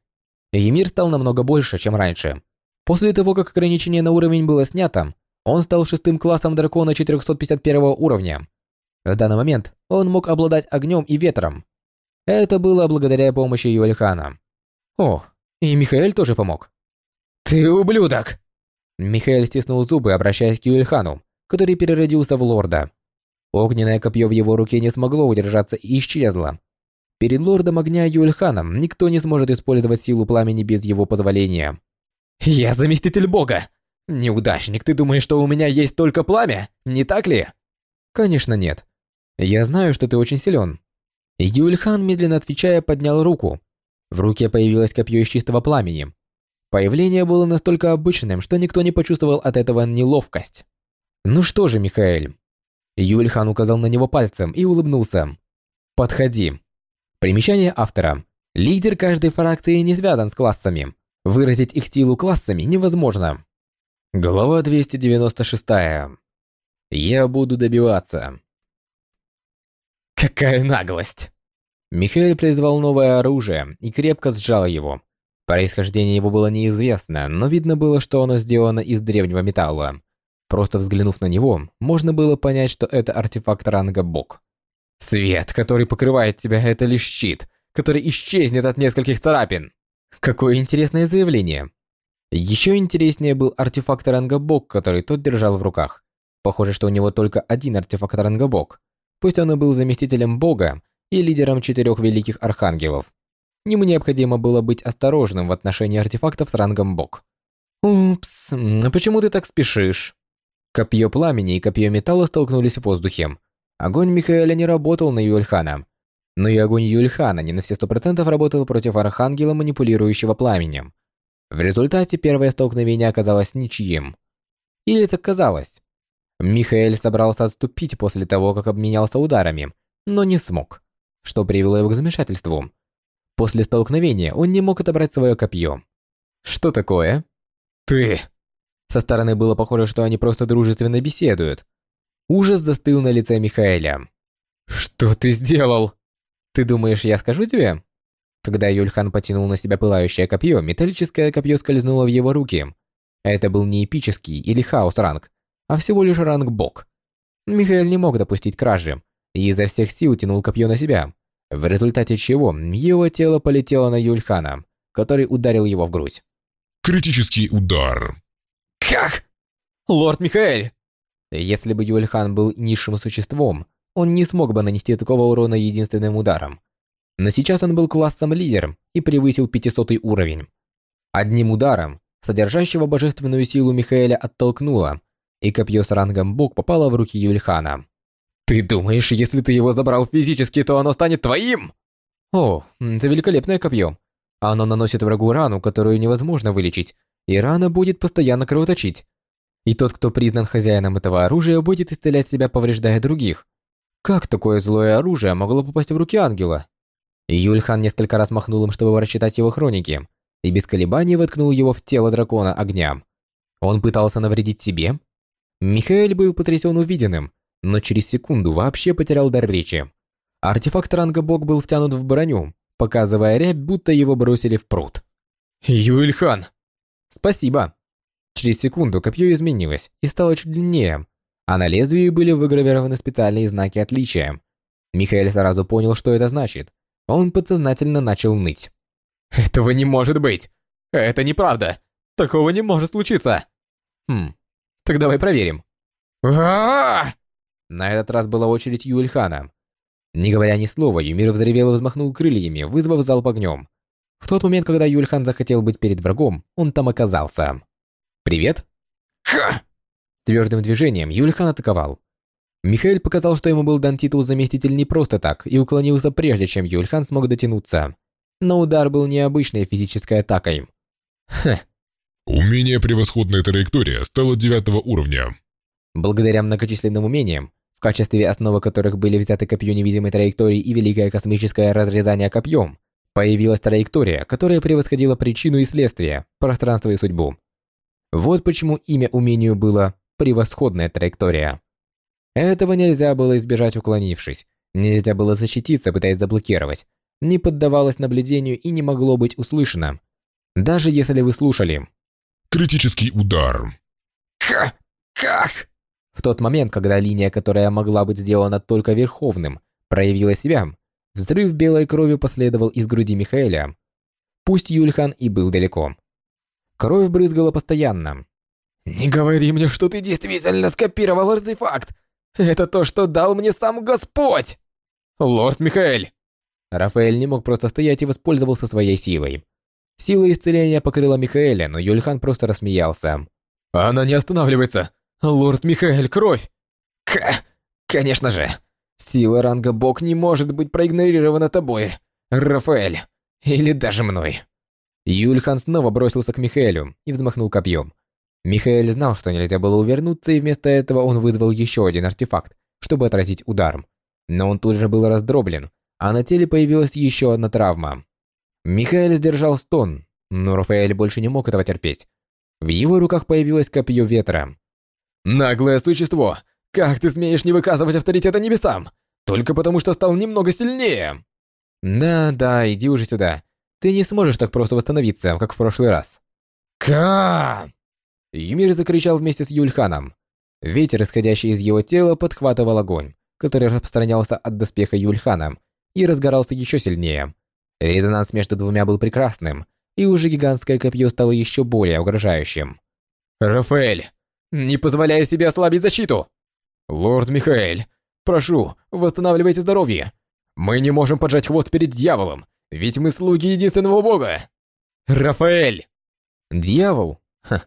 Юмир стал намного больше, чем раньше. После того, как ограничение на уровень было снято, он стал шестым классом дракона 451 уровня. В данный момент он мог обладать огнем и ветром. Это было благодаря помощи Юэльхана. Ох, и Михаэль тоже помог. «Ты ублюдок!» Михаэль стиснул зубы, обращаясь к Юэльхану, который переродился в лорда. Огненное копье в его руке не смогло удержаться и исчезло. Перед лордом огня Юэльханом никто не сможет использовать силу пламени без его позволения. «Я заместитель бога!» «Неудачник, ты думаешь, что у меня есть только пламя? Не так ли?» «Конечно нет. Я знаю, что ты очень силен». Юльхан, медленно отвечая, поднял руку. В руке появилось копье из чистого пламени. Появление было настолько обычным, что никто не почувствовал от этого неловкость. «Ну что же, Михаэль?» Юльхан указал на него пальцем и улыбнулся. «Подходи». Примечание автора. Лидер каждой фракции не связан с классами. Выразить их силу классами невозможно. Глава 296. Я буду добиваться. Какая наглость! Михаил призвал новое оружие и крепко сжал его. Происхождение его было неизвестно, но видно было, что оно сделано из древнего металла. Просто взглянув на него, можно было понять, что это артефакт ранга Бог. Свет, который покрывает тебя, это лишь щит, который исчезнет от нескольких царапин. Какое интересное заявление. Еще интереснее был артефакт ранга Бог, который тот держал в руках. Похоже, что у него только один артефакт ранга Бог. Пусть он и был заместителем Бога и лидером четырех великих архангелов. Ему необходимо было быть осторожным в отношении артефактов с рангом Бог. «Упс, почему ты так спешишь?» Копье пламени и копье металла столкнулись в воздухе. Огонь Михаэля не работал на Юльхана. Но и огонь Юльхана не на все сто процентов работал против архангела, манипулирующего пламенем. В результате первое столкновение оказалось ничьим. Или так казалось. Михаэль собрался отступить после того, как обменялся ударами, но не смог, что привело его к замешательству. После столкновения он не мог отобрать свое копье. «Что такое?» «Ты!» Со стороны было похоже, что они просто дружественно беседуют. Ужас застыл на лице Михаэля. «Что ты сделал?» «Ты думаешь, я скажу тебе?» Когда Юльхан потянул на себя пылающее копье, металлическое копье скользнуло в его руки. Это был не эпический или хаос ранг, а всего лишь ранг бог. Михаил не мог допустить кражи и изо всех сил тянул копье на себя, в результате чего его тело полетело на Юльхана, который ударил его в грудь. Критический удар. Как? Лорд Михаэль! Если бы Юльхан был низшим существом, он не смог бы нанести такого урона единственным ударом. Но сейчас он был классом лидером и превысил 500 уровень. Одним ударом, содержащего божественную силу Михаэля оттолкнуло, и копье с рангом Бог попало в руки Юльхана. «Ты думаешь, если ты его забрал физически, то оно станет твоим?» «О, это великолепное копье. Оно наносит врагу рану, которую невозможно вылечить, и рана будет постоянно кровоточить. И тот, кто признан хозяином этого оружия, будет исцелять себя, повреждая других. Как такое злое оружие могло попасть в руки ангела?» Юльхан несколько раз махнул им, чтобы прочитать его хроники, и без колебаний воткнул его в тело дракона огня. Он пытался навредить себе? Михаэль был потрясен увиденным, но через секунду вообще потерял дар речи. Артефакт ранга Бог был втянут в броню, показывая рябь, будто его бросили в пруд. «Юльхан!» «Спасибо!» Через секунду копье изменилось и стало чуть длиннее, а на лезвии были выгравированы специальные знаки отличия. Михаил сразу понял, что это значит. Он подсознательно начал ныть. «Этого не может быть! Это неправда! Такого не может случиться!» «Хм, так давай проверим». На этот раз была очередь Юльхана. Не говоря ни слова, Юмир взревел и взмахнул крыльями, вызвав залп огнем. В тот момент, когда Юльхан захотел быть перед врагом, он там оказался. «Привет?» «Ха!» Твердым движением Юльхан атаковал. Михаил показал, что ему был дан титул заместитель не просто так, и уклонился прежде, чем Юльхан смог дотянуться. Но удар был необычной физической атакой. Хе. Умение «Превосходная траектория» стало девятого уровня. Благодаря многочисленным умениям, в качестве основы которых были взяты копье невидимой траектории и великое космическое разрезание копьем, появилась траектория, которая превосходила причину и следствие, пространство и судьбу. Вот почему имя умению было «превосходная траектория». Этого нельзя было избежать, уклонившись. Нельзя было защититься, пытаясь заблокировать. Не поддавалось наблюдению и не могло быть услышано. Даже если вы слушали. Критический удар. Ха! Как? В тот момент, когда линия, которая могла быть сделана только Верховным, проявила себя, взрыв белой крови последовал из груди Михаэля. Пусть Юльхан и был далеко. Кровь брызгала постоянно. «Не говори мне, что ты действительно скопировал артефакт! Это то, что дал мне сам Господь!» «Лорд Михаэль!» Рафаэль не мог просто стоять и воспользовался своей силой. Сила исцеления покрыла Михаэля, но Юльхан просто рассмеялся. «Она не останавливается! Лорд Михаэль, кровь!» «Ка... конечно же! Сила ранга Бог не может быть проигнорирована тобой, Рафаэль, или даже мной!» Юльхан снова бросился к Михаэлю и взмахнул копьем. Михаэль знал, что нельзя было увернуться, и вместо этого он вызвал еще один артефакт, чтобы отразить удар. Но он тут же был раздроблен, а на теле появилась еще одна травма. Михаэль сдержал стон, но Рафаэль больше не мог этого терпеть. В его руках появилось копье ветра. «Наглое существо! Как ты смеешь не выказывать авторитета небесам? Только потому, что стал немного сильнее!» «Да, да, иди уже сюда. Ты не сможешь так просто восстановиться, как в прошлый раз». «Ка!» Юмир закричал вместе с Юльханом. Ветер, исходящий из его тела, подхватывал огонь, который распространялся от доспеха Юльхана и разгорался еще сильнее. Резонанс между двумя был прекрасным, и уже гигантское копье стало еще более угрожающим. «Рафаэль, не позволяй себе ослабить защиту!» «Лорд Михаэль, прошу, восстанавливайте здоровье! Мы не можем поджать хвост перед дьяволом, ведь мы слуги единственного бога!» «Рафаэль!» «Дьявол?» Ха.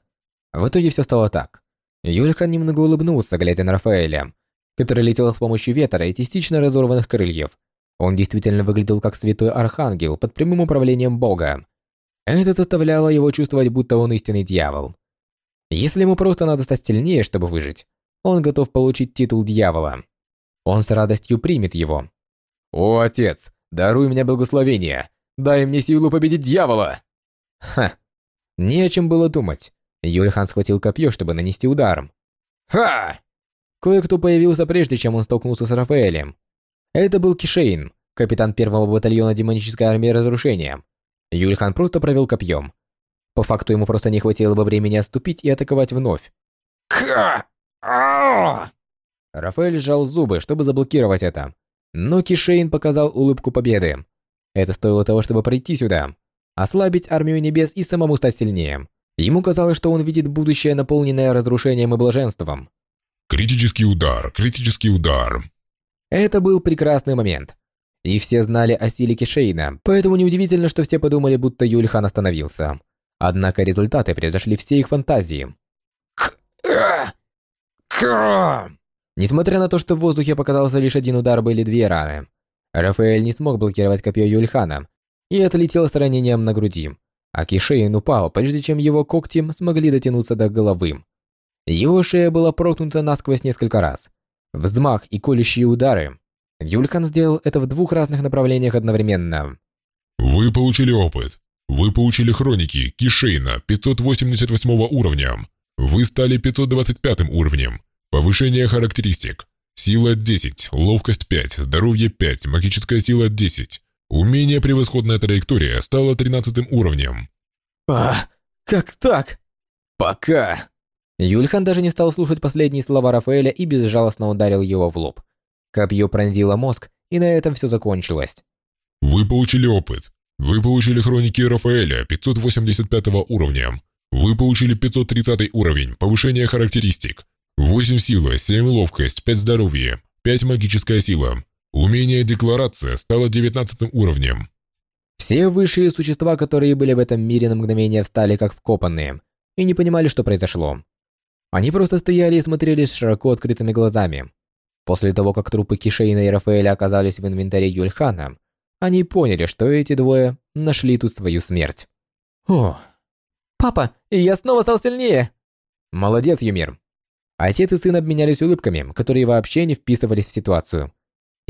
В итоге все стало так. Юльхан немного улыбнулся, глядя на Рафаэля, который летел с помощью ветра и частично разорванных крыльев. Он действительно выглядел как святой архангел под прямым управлением бога. Это заставляло его чувствовать, будто он истинный дьявол. Если ему просто надо стать сильнее, чтобы выжить, он готов получить титул дьявола. Он с радостью примет его. «О, отец, даруй мне благословение! Дай мне силу победить дьявола!» Ха! Не о чем было думать. Юльхан схватил копье, чтобы нанести удар. Ха! Кое-кто появился прежде, чем он столкнулся с Рафаэлем. Это был Кишейн, капитан первого батальона демонической армии разрушения. Юльхан просто провел копьем. По факту ему просто не хватило бы времени отступить и атаковать вновь. Ха! А! Рафаэль сжал зубы, чтобы заблокировать это. Но Кишейн показал улыбку победы. Это стоило того, чтобы пройти сюда, ослабить армию небес и самому стать сильнее. Ему казалось, что он видит будущее, наполненное разрушением и блаженством. Критический удар, критический удар. Это был прекрасный момент. И все знали о силе Кишейна, поэтому неудивительно, что все подумали, будто Юльхан остановился. Однако результаты превзошли все их фантазии. Несмотря на то, что в воздухе показался лишь один удар, были две раны. Рафаэль не смог блокировать копье Юльхана и отлетел с ранением на груди, а Кишейн упал, прежде чем его когти смогли дотянуться до головы. Его шея была проткнута насквозь несколько раз. Взмах и колющие удары. Юльхан сделал это в двух разных направлениях одновременно. Вы получили опыт. Вы получили хроники Кишейна 588 уровня. Вы стали 525 уровнем. Повышение характеристик. Сила 10, ловкость 5, здоровье 5, магическая сила 10. Умение превосходная траектория стала 13 уровнем. А, как так? Пока. Юльхан даже не стал слушать последние слова Рафаэля и безжалостно ударил его в лоб. Копье пронзило мозг, и на этом все закончилось. Вы получили опыт. Вы получили хроники Рафаэля 585 уровня. Вы получили 530 уровень, повышение характеристик. 8 сила, 7 ловкость, 5 здоровье, 5 магическая сила. Умение декларация стало 19 уровнем. Все высшие существа, которые были в этом мире на мгновение встали как вкопанные и не понимали, что произошло. Они просто стояли и смотрели с широко открытыми глазами. После того, как трупы Кишейна и Рафаэля оказались в инвентаре Юльхана, они поняли, что эти двое нашли тут свою смерть. О, папа, я снова стал сильнее. Молодец, Юмир. Отец и сын обменялись улыбками, которые вообще не вписывались в ситуацию,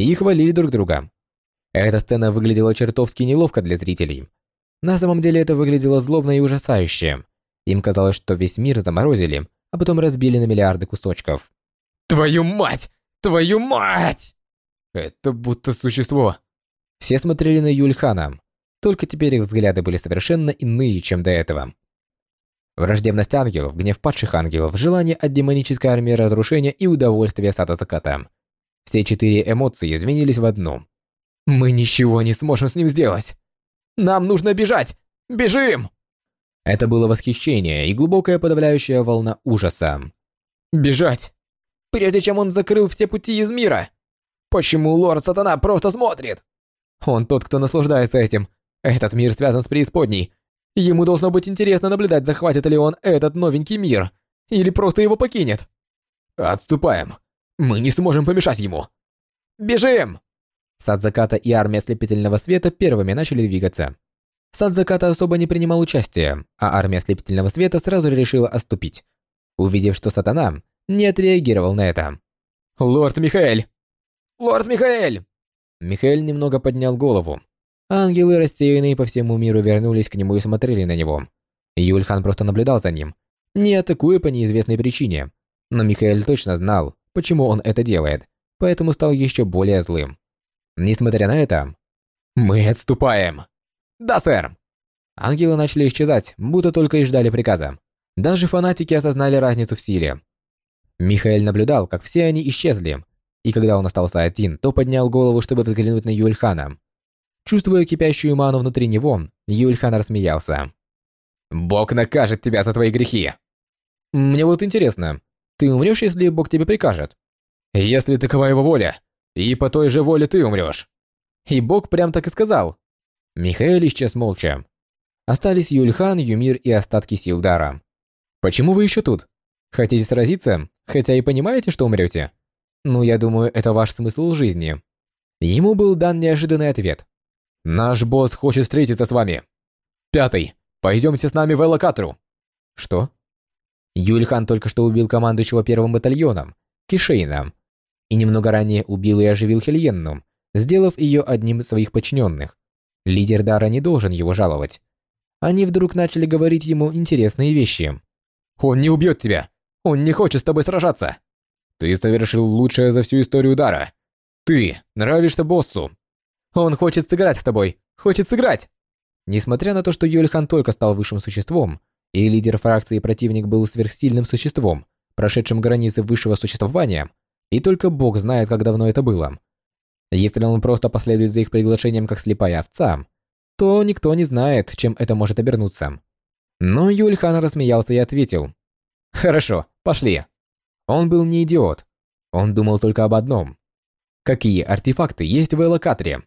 и хвалили друг друга. Эта сцена выглядела чертовски неловко для зрителей. На самом деле это выглядело злобно и ужасающе. Им казалось, что весь мир заморозили, а потом разбили на миллиарды кусочков. «Твою мать! Твою мать!» Это будто существо. Все смотрели на Юльхана, только теперь их взгляды были совершенно иные, чем до этого. Враждебность ангелов, гнев падших ангелов, желание от демонической армии разрушения и удовольствие сада заката. Все четыре эмоции изменились в одну. «Мы ничего не сможем с ним сделать! Нам нужно бежать! Бежим!» Это было восхищение и глубокая подавляющая волна ужаса. «Бежать! Прежде чем он закрыл все пути из мира! Почему лорд Сатана просто смотрит?» Он тот, кто наслаждается этим. Этот мир связан с преисподней. Ему должно быть интересно наблюдать, захватит ли он этот новенький мир. Или просто его покинет. Отступаем. Мы не сможем помешать ему. Бежим! Сад заката и армия ослепительного света первыми начали двигаться. Сад заката особо не принимал участия, а армия ослепительного света сразу решила отступить, увидев, что сатана не отреагировал на это. «Лорд Михаэль! Лорд Михаэль!» Михаэль немного поднял голову. Ангелы, рассеянные по всему миру, вернулись к нему и смотрели на него. Юльхан просто наблюдал за ним, не атакуя по неизвестной причине. Но Михаэль точно знал, почему он это делает, поэтому стал еще более злым. Несмотря на это, мы отступаем. Да, сэр. Ангелы начали исчезать, будто только и ждали приказа. Даже фанатики осознали разницу в силе. Михаил наблюдал, как все они исчезли, и когда он остался один, то поднял голову, чтобы взглянуть на Юльхана. Чувствуя кипящую ману внутри него, Юльхан рассмеялся. «Бог накажет тебя за твои грехи!» «Мне вот интересно, ты умрешь, если Бог тебе прикажет?» «Если такова его воля, и по той же воле ты умрешь!» И Бог прям так и сказал. Михаил исчез молча. Остались Юльхан, Юмир и остатки сил Дара. «Почему вы еще тут? Хотите сразиться, хотя и понимаете, что умрете?» «Ну, я думаю, это ваш смысл жизни». Ему был дан неожиданный ответ. «Наш босс хочет встретиться с вами. Пятый, пойдемте с нами в Элокатру». «Что?» Юльхан только что убил командующего первым батальоном, Кишейна, и немного ранее убил и оживил Хельенну, сделав ее одним из своих подчиненных. Лидер Дара не должен его жаловать. Они вдруг начали говорить ему интересные вещи. «Он не убьет тебя! Он не хочет с тобой сражаться! Ты совершил лучшее за всю историю Дара! Ты нравишься боссу! Он хочет сыграть с тобой! Хочет сыграть!» Несмотря на то, что Юльхан только стал высшим существом, и лидер фракции противник был сверхсильным существом, прошедшим границы высшего существования, и только Бог знает, как давно это было. Если он просто последует за их приглашением как слепая овца, то никто не знает, чем это может обернуться. Но Юльхан рассмеялся и ответил. «Хорошо, пошли». Он был не идиот. Он думал только об одном. Какие артефакты есть в Элокатре?